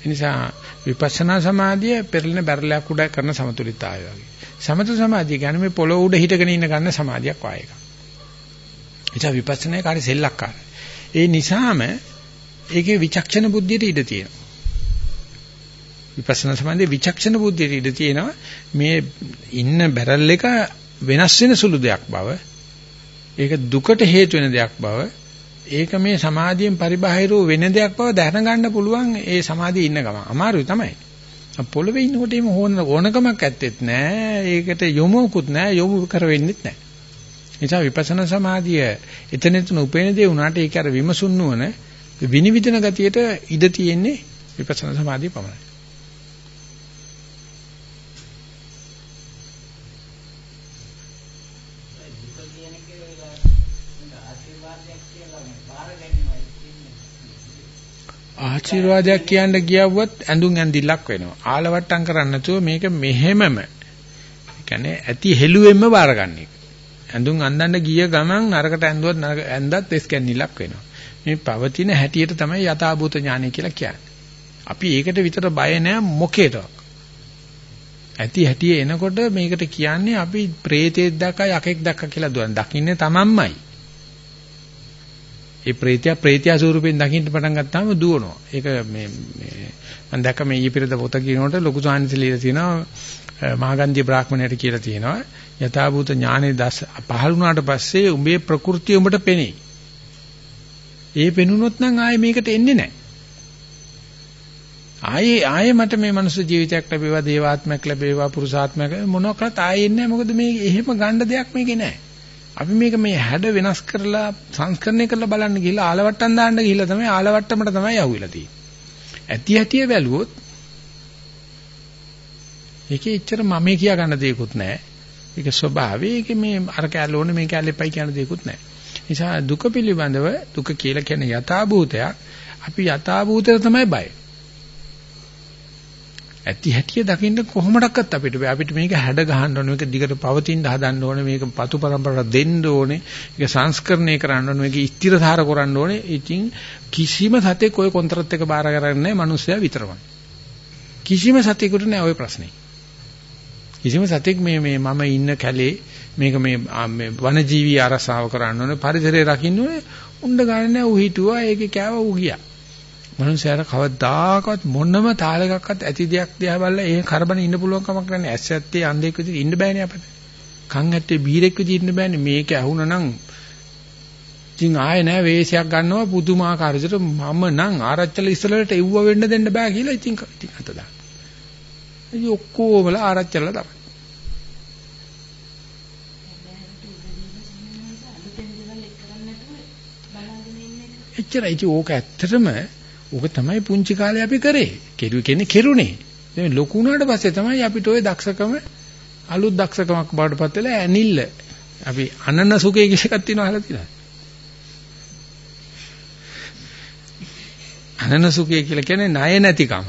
ඒ නිසා විපස්සනා සමාධිය පෙරලෙන බැරලයක් උඩ කරන සමතුලිතතාවය වගේ. සමත සමාධිය කියන්නේ මේ පොළොව උඩ හිටගෙන ඉන්න ගන්න සමාධියක් වාය එකක්. එචා විපස්සනායේ කාර්ය සෙල්ලක්කාරයි. ඒ නිසාම ඒකේ විචක්ෂණ බුද්ධියට ඉඩ තියෙනවා. විපස්සනා සමාධියේ විචක්ෂණ බුද්ධියට ඉඩ තියෙනවා. මේ ඉන්න බැරල් එක වෙනස් වෙන සුළු දෙයක් බව. ඒක දුකට හේතු වෙන දෙයක් බව. ඒක මේ සමාධියෙන් පරිබාහිරව වෙන දෙයක් බව දැනගන්න පුළුවන් ඒ සමාධියේ ඉන්න ගම. අමාරුයි තමයි. පොළවේ ඉන්නකොට එimhe ඕන ඕනකමක් ඇත්තෙත් නෑ. ඒකට යොමුකුත් නෑ. යොමු කර වෙන්නෙත් නෑ. නිසා විපස්සනා සමාධිය එතන එතන උපේන දේ උනාට ඒක අර විමසුන් නුවණ විනිවිදන ගතියට ඉඩ තියෙන්නේ විපස්සනා සමාධිය පමණයි.
දුක කියන එක වෙලා ආශිර්වාදයක් කියලා මේ බාර ගැනීමයි කියන්නේ.
ආශිර්වාදයක් කියන්න ගියවුවත් ඇඳුම් ඇඳිල්ලක් වෙනවා. ආලවට්ටම් කරන්න නැතුව මේක මෙහෙමම. ඒ කියන්නේ ඇති හෙළුවෙන්ම බාර ගන්න එක. ඇඳුම් අඳන්න ගිය ගමන් නරකට ඇඳුවත් නරක ඇඳත් එස් කැන්නිලක් වෙනවා. මේ පවතින හැටියට තමයි යථාභූත ඥානය කියලා කියන්නේ. අපි ඒකට විතර බය නැහැ මොකේටවත්. ඇති හැටිය එනකොට මේකට කියන්නේ අපි ප්‍රේතෙක් දැක්කා යකෙක් දැක්කා කියලා දුවන් දකින්නේ තමන්මයි. ඒ ප්‍රේතයා ප්‍රේතයා ස්වරූපයෙන් දකින්න පටන් ගත්තාම දුවනවා. ඒක මේ මේ මම දැක්ක මේ ඊපිරද පොත කියනකොට ලොකු සාහිත්‍ය ලියලා තියෙනවා මහගන්ධි බ්‍රාහ්මණයට කියලා තියෙනවා යථාභූත ඥානෙ දස පහළ වුණාට පස්සේ උඹේ ප්‍රകൃතිය උඹට පෙනේ. ඒ පෙනුනොත් නම් ආයේ මේකට එන්නේ නැහැ. ආයේ ආයේ මට මේ මනුස්ස ජීවිතයක් ලැබේවා දේවාත්මයක් ලැබේවා පුරුෂාත්මයක් මොනවාකට ආයේ එන්නේ මොකද මේ එහෙම ගන්න දෙයක් මේකේ නැහැ. අපි මේක මේ හැඩ වෙනස් කරලා සංස්කරණය කරලා බලන්න ගිහලා ආලවට්ටම් දාන්න ගිහලා තමයි ආලවට්ටමට තමයි යහුවිලා තියෙන්නේ. ඇති ඇතිය බැලුවොත් ඒකේ ඉච්චර මම කියා ගන්න දෙයක්වත් නැහැ. ඒක ස්වභාවය. ඒක මේ අර කැලේ ඕනේ මේ කැලේ පයි කියන දෙයක්වත් නැහැ. නිසා දුක පිළිබඳව දුක කියලා කියන්නේ යථාභූතයක්. අපි යථාභූතයට තමයි බය. ඇති හැටිය දකින්න කොහොමඩක්වත් අපිට බෑ. අපිට මේක හැඩ ගහන්න ඕනේ. මේක දිගට පවතින්න හදන්න ඕනේ. මේක පතු පරම්පරාවට දෙන්න ඕනේ. මේක සංස්කරණය කරන්න ඕනේ. මේක ස්ථිරධාර කරන්න ඕනේ. ඉතින් කිසිම සතෙක් ওই කොන්ත්‍රාත් එක බාර කරන්නේ නැහැ. මිනිස්සයා විතරමයි. කිසිම සතෙකුට නෑ ওই ප්‍රශ්නේ. කිසිම සතෙක් මේ මේ මම ඉන්න කැලේ මේක මේ මේ වනජීවී ආරසාව කරන්න ඕනේ. පරිසරය රකින්න ඕනේ. උණ්ඩ ගන්න නෑ. ඌ හිතුවා ඒකේ කෑව ඌ ගියා. මනුස්සයර කවදාකවත් මොනම තාලයකවත් ඇති දෙයක් දිහා බලලා ඒ කරබන ඉන්න පුළුවන් කමක් නැහැ. ඇස් ඇත්තේ අන්ධෙක් විදිහට ඉන්න බෑනේ අපිට. කන් ඇත්තේ බීරෙක් විදිහට ඉන්න බෑනේ. මේක ඇහුණා නම් ඉතින් ආයේ නෑ වේශයක් ගන්නවා පුදුමාකාර විදිහට මම නම් ආරච්චල ඉස්සලට එව්ව වෙන්න දෙන්න බෑ කියලා ඉතින් ඉතින් අත දාන්න. ඉතින් ඔක්කොමලා ආරච්චල තමයි. එච්චරයි ඉතින් ඕක ඇත්තටම ඕක තමයි පුංචි කාලේ අපි කරේ. කෙරුවේ කියන්නේ කෙරුණේ. දැන් ලොකු වුණාට පස්සේ තමයි අපිට ওই දක්ෂකම අලුත් දක්ෂකමක් බාටපත් වෙලා ඇනිල්ල. අපි අනන සුඛය කියලා එකක් තියෙනවා අහලා තියෙනවා. අනන සුඛය කියලා කියන්නේ ණය නැතිකම.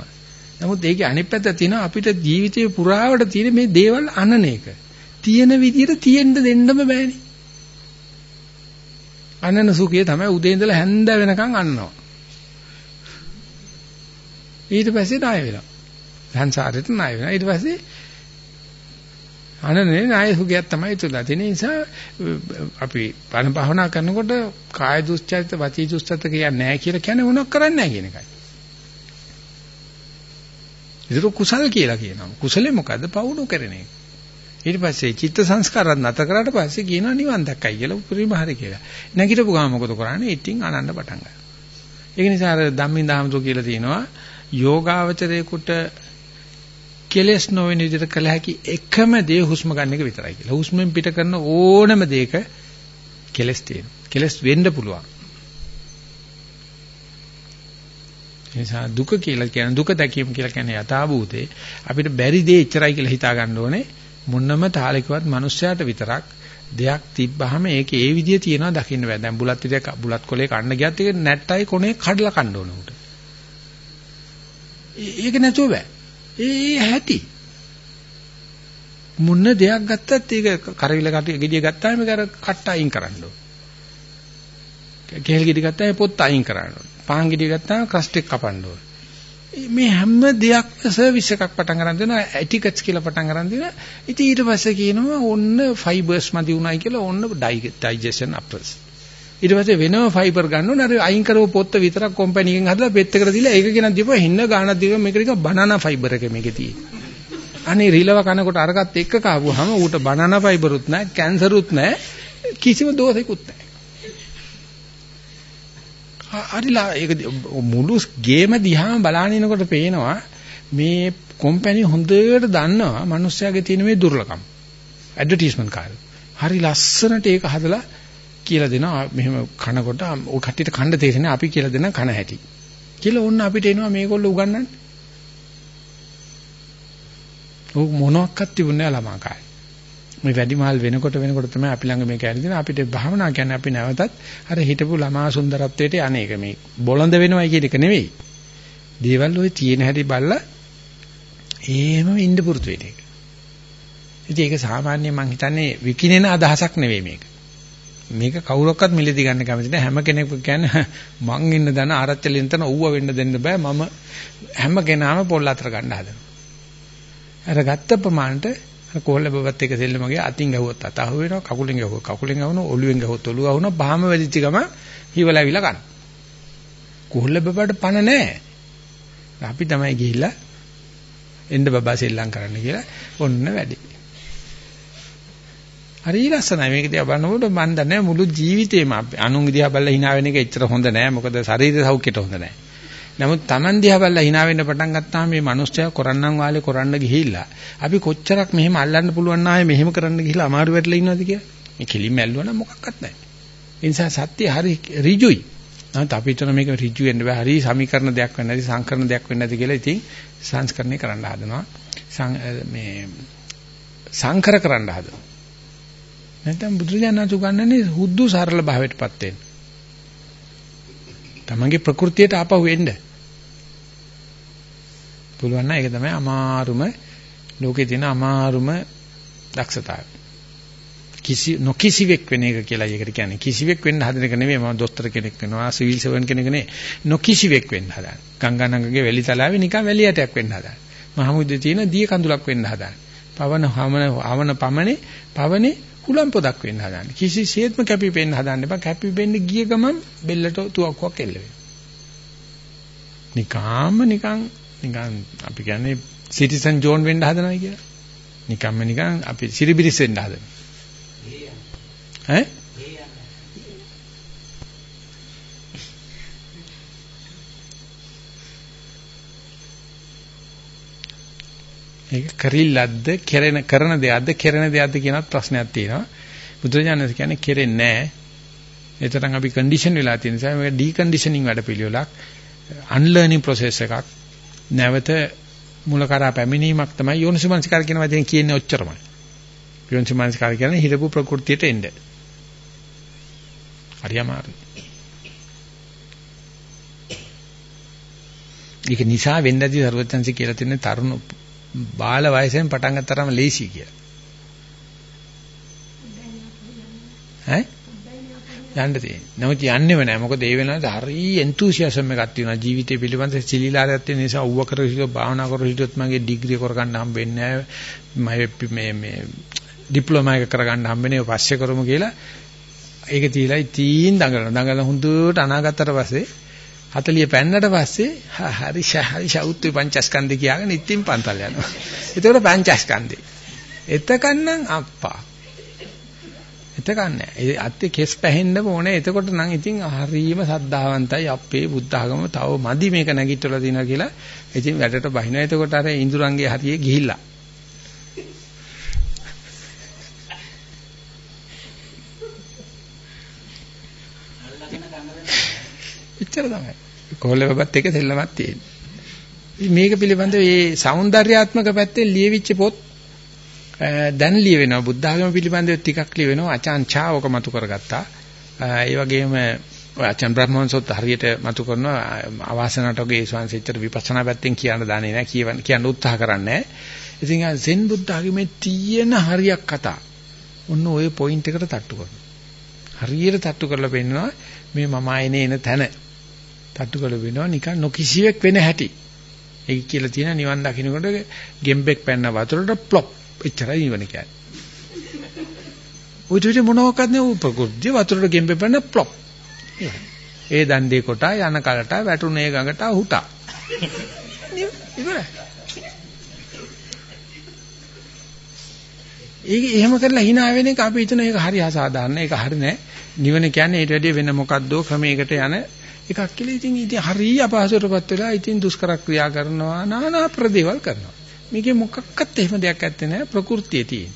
නමුත් ඒකේ අනිත් පැත්ත තියෙනවා අපිට ජීවිතේ පුරාවට තියෙන මේ දේවල් අනන එක. තියෙන විදිහට තියෙන්න දෙන්නම බෑනේ. අනන සුඛය තමයි උදේ ඉඳලා හැන්ද වෙනකන් අන්නවා. ඊට පස්සේ ණය වෙනවා. සංසාරෙට ණය වෙනවා. ඊට පස්සේ අනනේ ණය සුඛයක් තමයි තුලා. ඒ නිසා අපි බණ භාවනා කරනකොට කාය දුස්චරිත වචී දුස්චරිත කියන්නේ නැහැ කියලා කියන්නේ මොනවක් කරන්නේ නැහැ කියන එකයි. ඒක කුසල කියලා කියනවා. කුසලේ මොකද්ද? පවුණු කරන එක. ඊට පස්සේ චිත්ත සංස්කාරات නැත කරාට පස්සේ කියනවා නිවන් දැක්කයි කියලා උපරිම හරි කියලා. නැගිටපු ගාම මොකද කරන්නේ? ඉතින් අනන්න පටන් ගන්නවා. ඒක නිසා අර ධම්මින් දහමතු කියලා තියෙනවා යෝගාවචරයේකට කෙලස් නොවන විදිහට කළ හැකි එකම දේ හුස්ම ගන්න එක විතරයි කියලා. හුස්මෙන් පිට කරන ඕනම දෙයක කෙලස් තියෙනවා. කෙලස් වෙන්න පුළුවන්. නිසා දුක කියලා කියන දුක දැකීම කියලා කියන්නේ යථාභූතේ අපිට බැරි දේ එච්චරයි කියලා හිතා ගන්න ඕනේ. මොනම තාලයකවත් මිනිස්සයාට විතරක් දෙයක් තිබ්බහම ඒක ඒ විදිය තියනවා දකින්න බෑ. දැන් බුලත් විදියක් බුලත් කොලේ කන්න ගියත් ඒක නැට්ටයි කොනේ කඩලා කන්න ඕන උට. ඒක නැතුව බෑ. ඒ ඇති. මොන දෙයක් ගත්තත් ඒක කරවිල කට ගෙඩිය ගත්තාම ඒක අර කට්ට අයින් කරන්න ඕන. කෙහෙල් ගෙඩි ගත්තාම පොත් අයින් කරන්න ඕන. පාන් ගෙඩිය ගත්තාම ක්‍රස්ට් එක කපන්න ඕන. මේ හැම දෙයක්ම සර්විස් එකක් පටන් ගන්න දෙනවා ඇටිකට්ස් කියලා පටන් ගන්න දෙනවා. ඉතින් ඊට පස්සේ කියනවා ඔන්න ෆයිබර්ස් මදි උනායි කියලා ඔන්න ඩයිජෙෂන් අප්‍රස්. ඊට පස්සේ වෙනම ෆයිබර් ගන්න ඕන අර අයින් කරව පොත්ත විතරක් කම්පැනි එකෙන් හදලා පෙත් එකට දීලා ඒක ගෙනත් දීපුවා හින්න ගානක් දීපුවා මේක නිකන් බනනා ෆයිබර් එක මේකේ තියෙන්නේ. අනේ රිලව කනකොට අරකට එක්ක කාපුවාම ඌට බනනා ෆයිබරුත් නැහැ කැන්සරුත් නැහැ කිසිම දෝෂයක්වත් නැහැ. හරිලා ඒක මුළු ගේම දිහාම බලානිනකොට පේනවා මේ කම්පැනි හොඳට දන්නවා මිනිස්සයාගේ තියෙන මේ දුර්ලභකම්. ඇඩ්වර්ටයිස්මන්ට් කාර්ය. හරි ලස්සනට ඒක හදලා කියලා දෙනවා මෙහෙම කනකොට ඔය කට්ටියට කන්න තේරෙන්නේ අපි කියලා දෙන කන හැටි. කියලා ඕන්න අපිට එනවා මේගොල්ලෝ උගන්වන්නේ. ඔව් මොනක්වත් තිබුණේ නැහැ ළමා කාලේ. මේ වැඩිමහල් වෙනකොට වෙනකොට තමයි අපි ළඟ මේක ඇරිදින අපිට භාවනා කියන්නේ අපි නැවතත් අර හිටපු ළමා සුන්දරත්වයට අනේක මේ බොළඳ වෙනවයි කියන එක නෙවෙයි. දේවල් ඔය තියෙන හැටි බලලා එහෙම ඉන්න පුරුදු වෙන එක. ඉතින් ඒක සාමාන්‍ය මම හිතන්නේ විකිනෙන අදහසක් නෙවෙයි මේක. මේක කවුරක්වත් මිලදී ගන්න කැමති නැහැ. හැම කෙනෙකුම කියන්නේ [LAUGHS] මං ඉන්න දන ආරච්චලෙන් තන ඌව වෙන්න දෙන්න බෑ. මම හැම කෙනාම පොල් අතර ගන්න හදනවා. අර ගත්ත ප්‍රමාණයට අර කොල්ල බබත් එක සෙල්ලමගේ අතින් ගහුවොත් අත අහු වෙනවා. කකුලෙන් ගහුවොත් කකුලෙන් ගහනවා. ඔළුවෙන් ගහුවොත් ඔළුව අහුනවා. බාහම වැදිච්ච ගම හිවලාවිලා ගන්න. කොල්ල බබට පණ නැහැ. අපි තමයි ගිහිල්ලා එන්න බබා සෙල්ලම් කරන්න කියලා ඔන්න වැඩි. හරි ලස්සනයි මේක දිහා බලනකොට මම දන්නේ මුළු ජීවිතේම අනුන් දිහා බලලා hina වෙන එක එච්චර හොඳ නෑ මොකද ශරීර සෞඛ්‍යයට හොඳ නෑ. නමුත් Taman දිහා බලලා hina වෙන්න පටන් ගත්තාම මේ මිනිස්සයා කරන්නම් වාලේ කරන්න ගිහිල්ලා අපි කොච්චරක් මෙහෙම අල්ලන්න පුළුවන් ආයේ මෙහෙම කරන්න ගිහිල්ලා අමාරු වැටලා ඉන්නවද කියලා. මේ කෙලින්ම ඇල්ලුවා නම් මොකක්වත් නෑ. ඒ නිසා සත්‍ය හරි ඍජුයි. නමුත් අපි හිතන මේක ඍජු වෙන්න බෑ. හරි සමීකරණ දෙයක් වෙන්න නැති සංකරණ දෙයක් වෙන්න නැති කියලා ඉතින් සංස්කරණය කරන්න හදනවා. මේ සංකර කරන්න හදනවා. නැත්නම් බුදුරජාණන් උගන්වන්නේ හුදු සරල භාවයටපත් වෙන්න. තමන්ගේ ප්‍රകൃතියට ආපහු එන්න. පුළුවන් නම් ඒක තමයි අමාරුම ලෝකේ තියෙන අමාරුම දක්ෂතාවය. කිසි නොකිසිවෙක් වෙන එක කියලා ඒකට කියන්නේ. කිසිවෙක් වෙන්න හදන එක නෙමෙයි මම දොස්තර කෙනෙක් වෙනවා, සිවිල් සර්වන් කෙනෙක් නෙමෙයි. නොකිසිවෙක් වෙන්න හදන. ගංගානංගගේ වැලි තලාවේ නිකන් වැලියටයක් වෙන්න හදන. මහමුද්දේ තියෙන දිය කඳුලක් වෙන්න හදන. පවන හමන හවන පමනේ පවනේ කුලම් පොදක් වෙන්න හදන්නේ. කිසිසේත්ම කැපි පෙන්න හදන්න එපා. කැපි පෙන්න ගිය ගමන් බෙල්ලට තුවක්කුවක් එල්ල වෙනවා. නිකාම්ම නිකන් නිකන් අපි කියන්නේ සිටිසන් ජෝන් වෙන්න හදනවා කියලා. නිකම්ම නිකන් අපි සිරිබිරිස් වෙන්න හදනවා. ඈ? ඒක කරිල්ලද්ද කෙරෙන කරන දෙයක්ද කෙරෙන දෙයක්ද කියනත් ප්‍රශ්නයක් තියෙනවා. බුදුරජාණන් කියන්නේ කෙරෙන්නේ නැහැ. ඒතරම් අපි කන්ඩිෂන් වෙලා තියෙන නිසා මේක ඩිකන්ඩිෂනින් වැඩ පිළිවෙලක් අන්ලර්නින් process එකක්. නැවත මුල කරා පැමිණීමක් තමයි යෝනිසමනසිකාර කියන වචනේ කියන්නේ ඔච්චරමයි. යෝනිසමනසිකාර කියන්නේ හිරපු ප්‍රകൃතියට එන්න. හරි අමාරුයි. ඒක නිසා වෙන්නදී සර්වඥන්සි කියලා තියෙන තරුණ බාල වයසෙන් පටන් ගත්තාම ලේසි කියලා. ඈ? යන්න තියෙන්නේ. නමුත් යන්නේව නැහැ. මොකද ඒ වෙලාවට හරි එන්තුසියාසම් එකක් තියෙනවා. ජීවිතය පිළිබඳ සිලිලාරයක් තියෙන නිසා ඌව කර හිටියොත් භාවනා කර හිටියොත් මගේ ඩිග්‍රිය කරගන්න හම්බෙන්නේ නැහැ. මේ මේ ඩිප්ලෝමා එක කරගන්න හම්බෙන්නේ පස්සේ කරමු කියලා. ඒක තියලා ඉතින් දඟලන. දඟලන හොඳට අනාගතතර පස්සේ 40 පෙන්නට පස්සේ හරි හරි ශෞත්‍ය පංචස්කන්ධ කියාගෙන ඉතින් පන්තල් යනවා. ඒතකොට පංචස්කන්ධේ. එතකන්නම් අප්පා. එතකන් නෑ. ඒ අත්තේ කෙස් පැහෙන්න ඕනේ. එතකොට නම් ඉතින් හරීම සද්ධාවන්තයි අපේ බුද්ධ ආගම තව මදි මේක නැගිටලා දිනවා කියලා. ඉතින් වැඩට බහිනවා. එතකොට අර ඉඳුරංගේ හරියේ ගිහිල්ලා. එච්චර තමයි. කොල්ල බබත් එක සෙල්ලමක් තියෙන්නේ. මේක පිළිබඳව මේ సౌందర్యාත්මක පැත්තෙන් ලියවිච්ච පොත් දැන් ලියවෙනවා. බුද්ධ ආගම පිළිබඳව ටිකක් ලියවෙනවා. අචාන් ඡාවක මතු කරගත්තා. ඒ වගේම අචාන් බ්‍රහ්මවංශොත් හරියට මතු කරනවා. අවාසනාවට ඔගේ ස්වාංශෙච්චර විපස්සනා පැත්තෙන් කියන්න දාන්නේ නැහැ. කියවන්න කියන්න උත්සාහ කරන්නේ නැහැ. ඉතින් සෙන් බුද්ධ ආගමේ තියෙන හරියක් කතා. ඔන්න ওই පොයින්ට් එකට තට්ටු කරනවා. හරියට තට්ටු කරලා පෙන්නනවා මේ මම ආයනේ එන තැන තට්ටු කරලා වෙනවා නිකන් නොකිසියෙක් වෙන හැටි. ඒක කියලා තියෙන නිවන් දකින්නකොට ගෙම්බෙක් පැන්න වතුරට ප්ලොප් එච්චරයි නිවන කියන්නේ. ඔය දෙවිද මොනවාක්වත් නේ උපකෘත්‍ය වතුරට ගෙම්බෙ පැන්න ප්ලොප්. ඒ දණ්ඩේ කොට යන කලට වැටුනේ ගඟට හුටා. ඉවරයි. ඒක එහෙම කරලා hina වෙන එක අපි හිතන එක හරි අසාධාරණ ඒක හරි නෑ නිවන කියන්නේ ඊට වැඩිය වෙන මොකද්දෝ ක්‍රමයකට යන එකක් කියලා ඉතින් ඉතින් හරිය අපහසුටපත් වෙලා ඉතින් දුෂ්කර ක්‍රියා කරනවා নানা ප්‍රදේවල් කරනවා. මේකේ මොකක්වත් එහෙම දෙයක් ඇත්තේ නැහැ ප්‍රകൃතියේ තියෙන.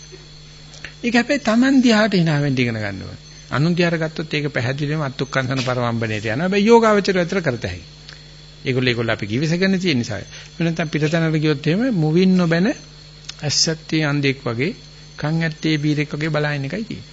ඒක හැබැයි Taman දිහාට hina වෙන්න ඉගෙන ගන්න ඕනේ. අනුන් දිහාට ගත්තොත් ඒක පැහැදිලිවම අත්ුක්කංශන පරමම්බණයට යනවා. හැබැයි යෝගාවචරය අතර කරත හැකියි. ඒගොල්ලෝ ඒගොල්ලෝ අපි කිවිසගෙන තියෙන නිසා. මේ නැත්තම් පිටතනට ගියොත් එහෙම මුවින් නොබැන ඇස්සත්තේ අන්දෙක් වගේ කන් ඇත්තේ බීරෙක් වගේ බලාගෙන එකයි තියෙන්නේ.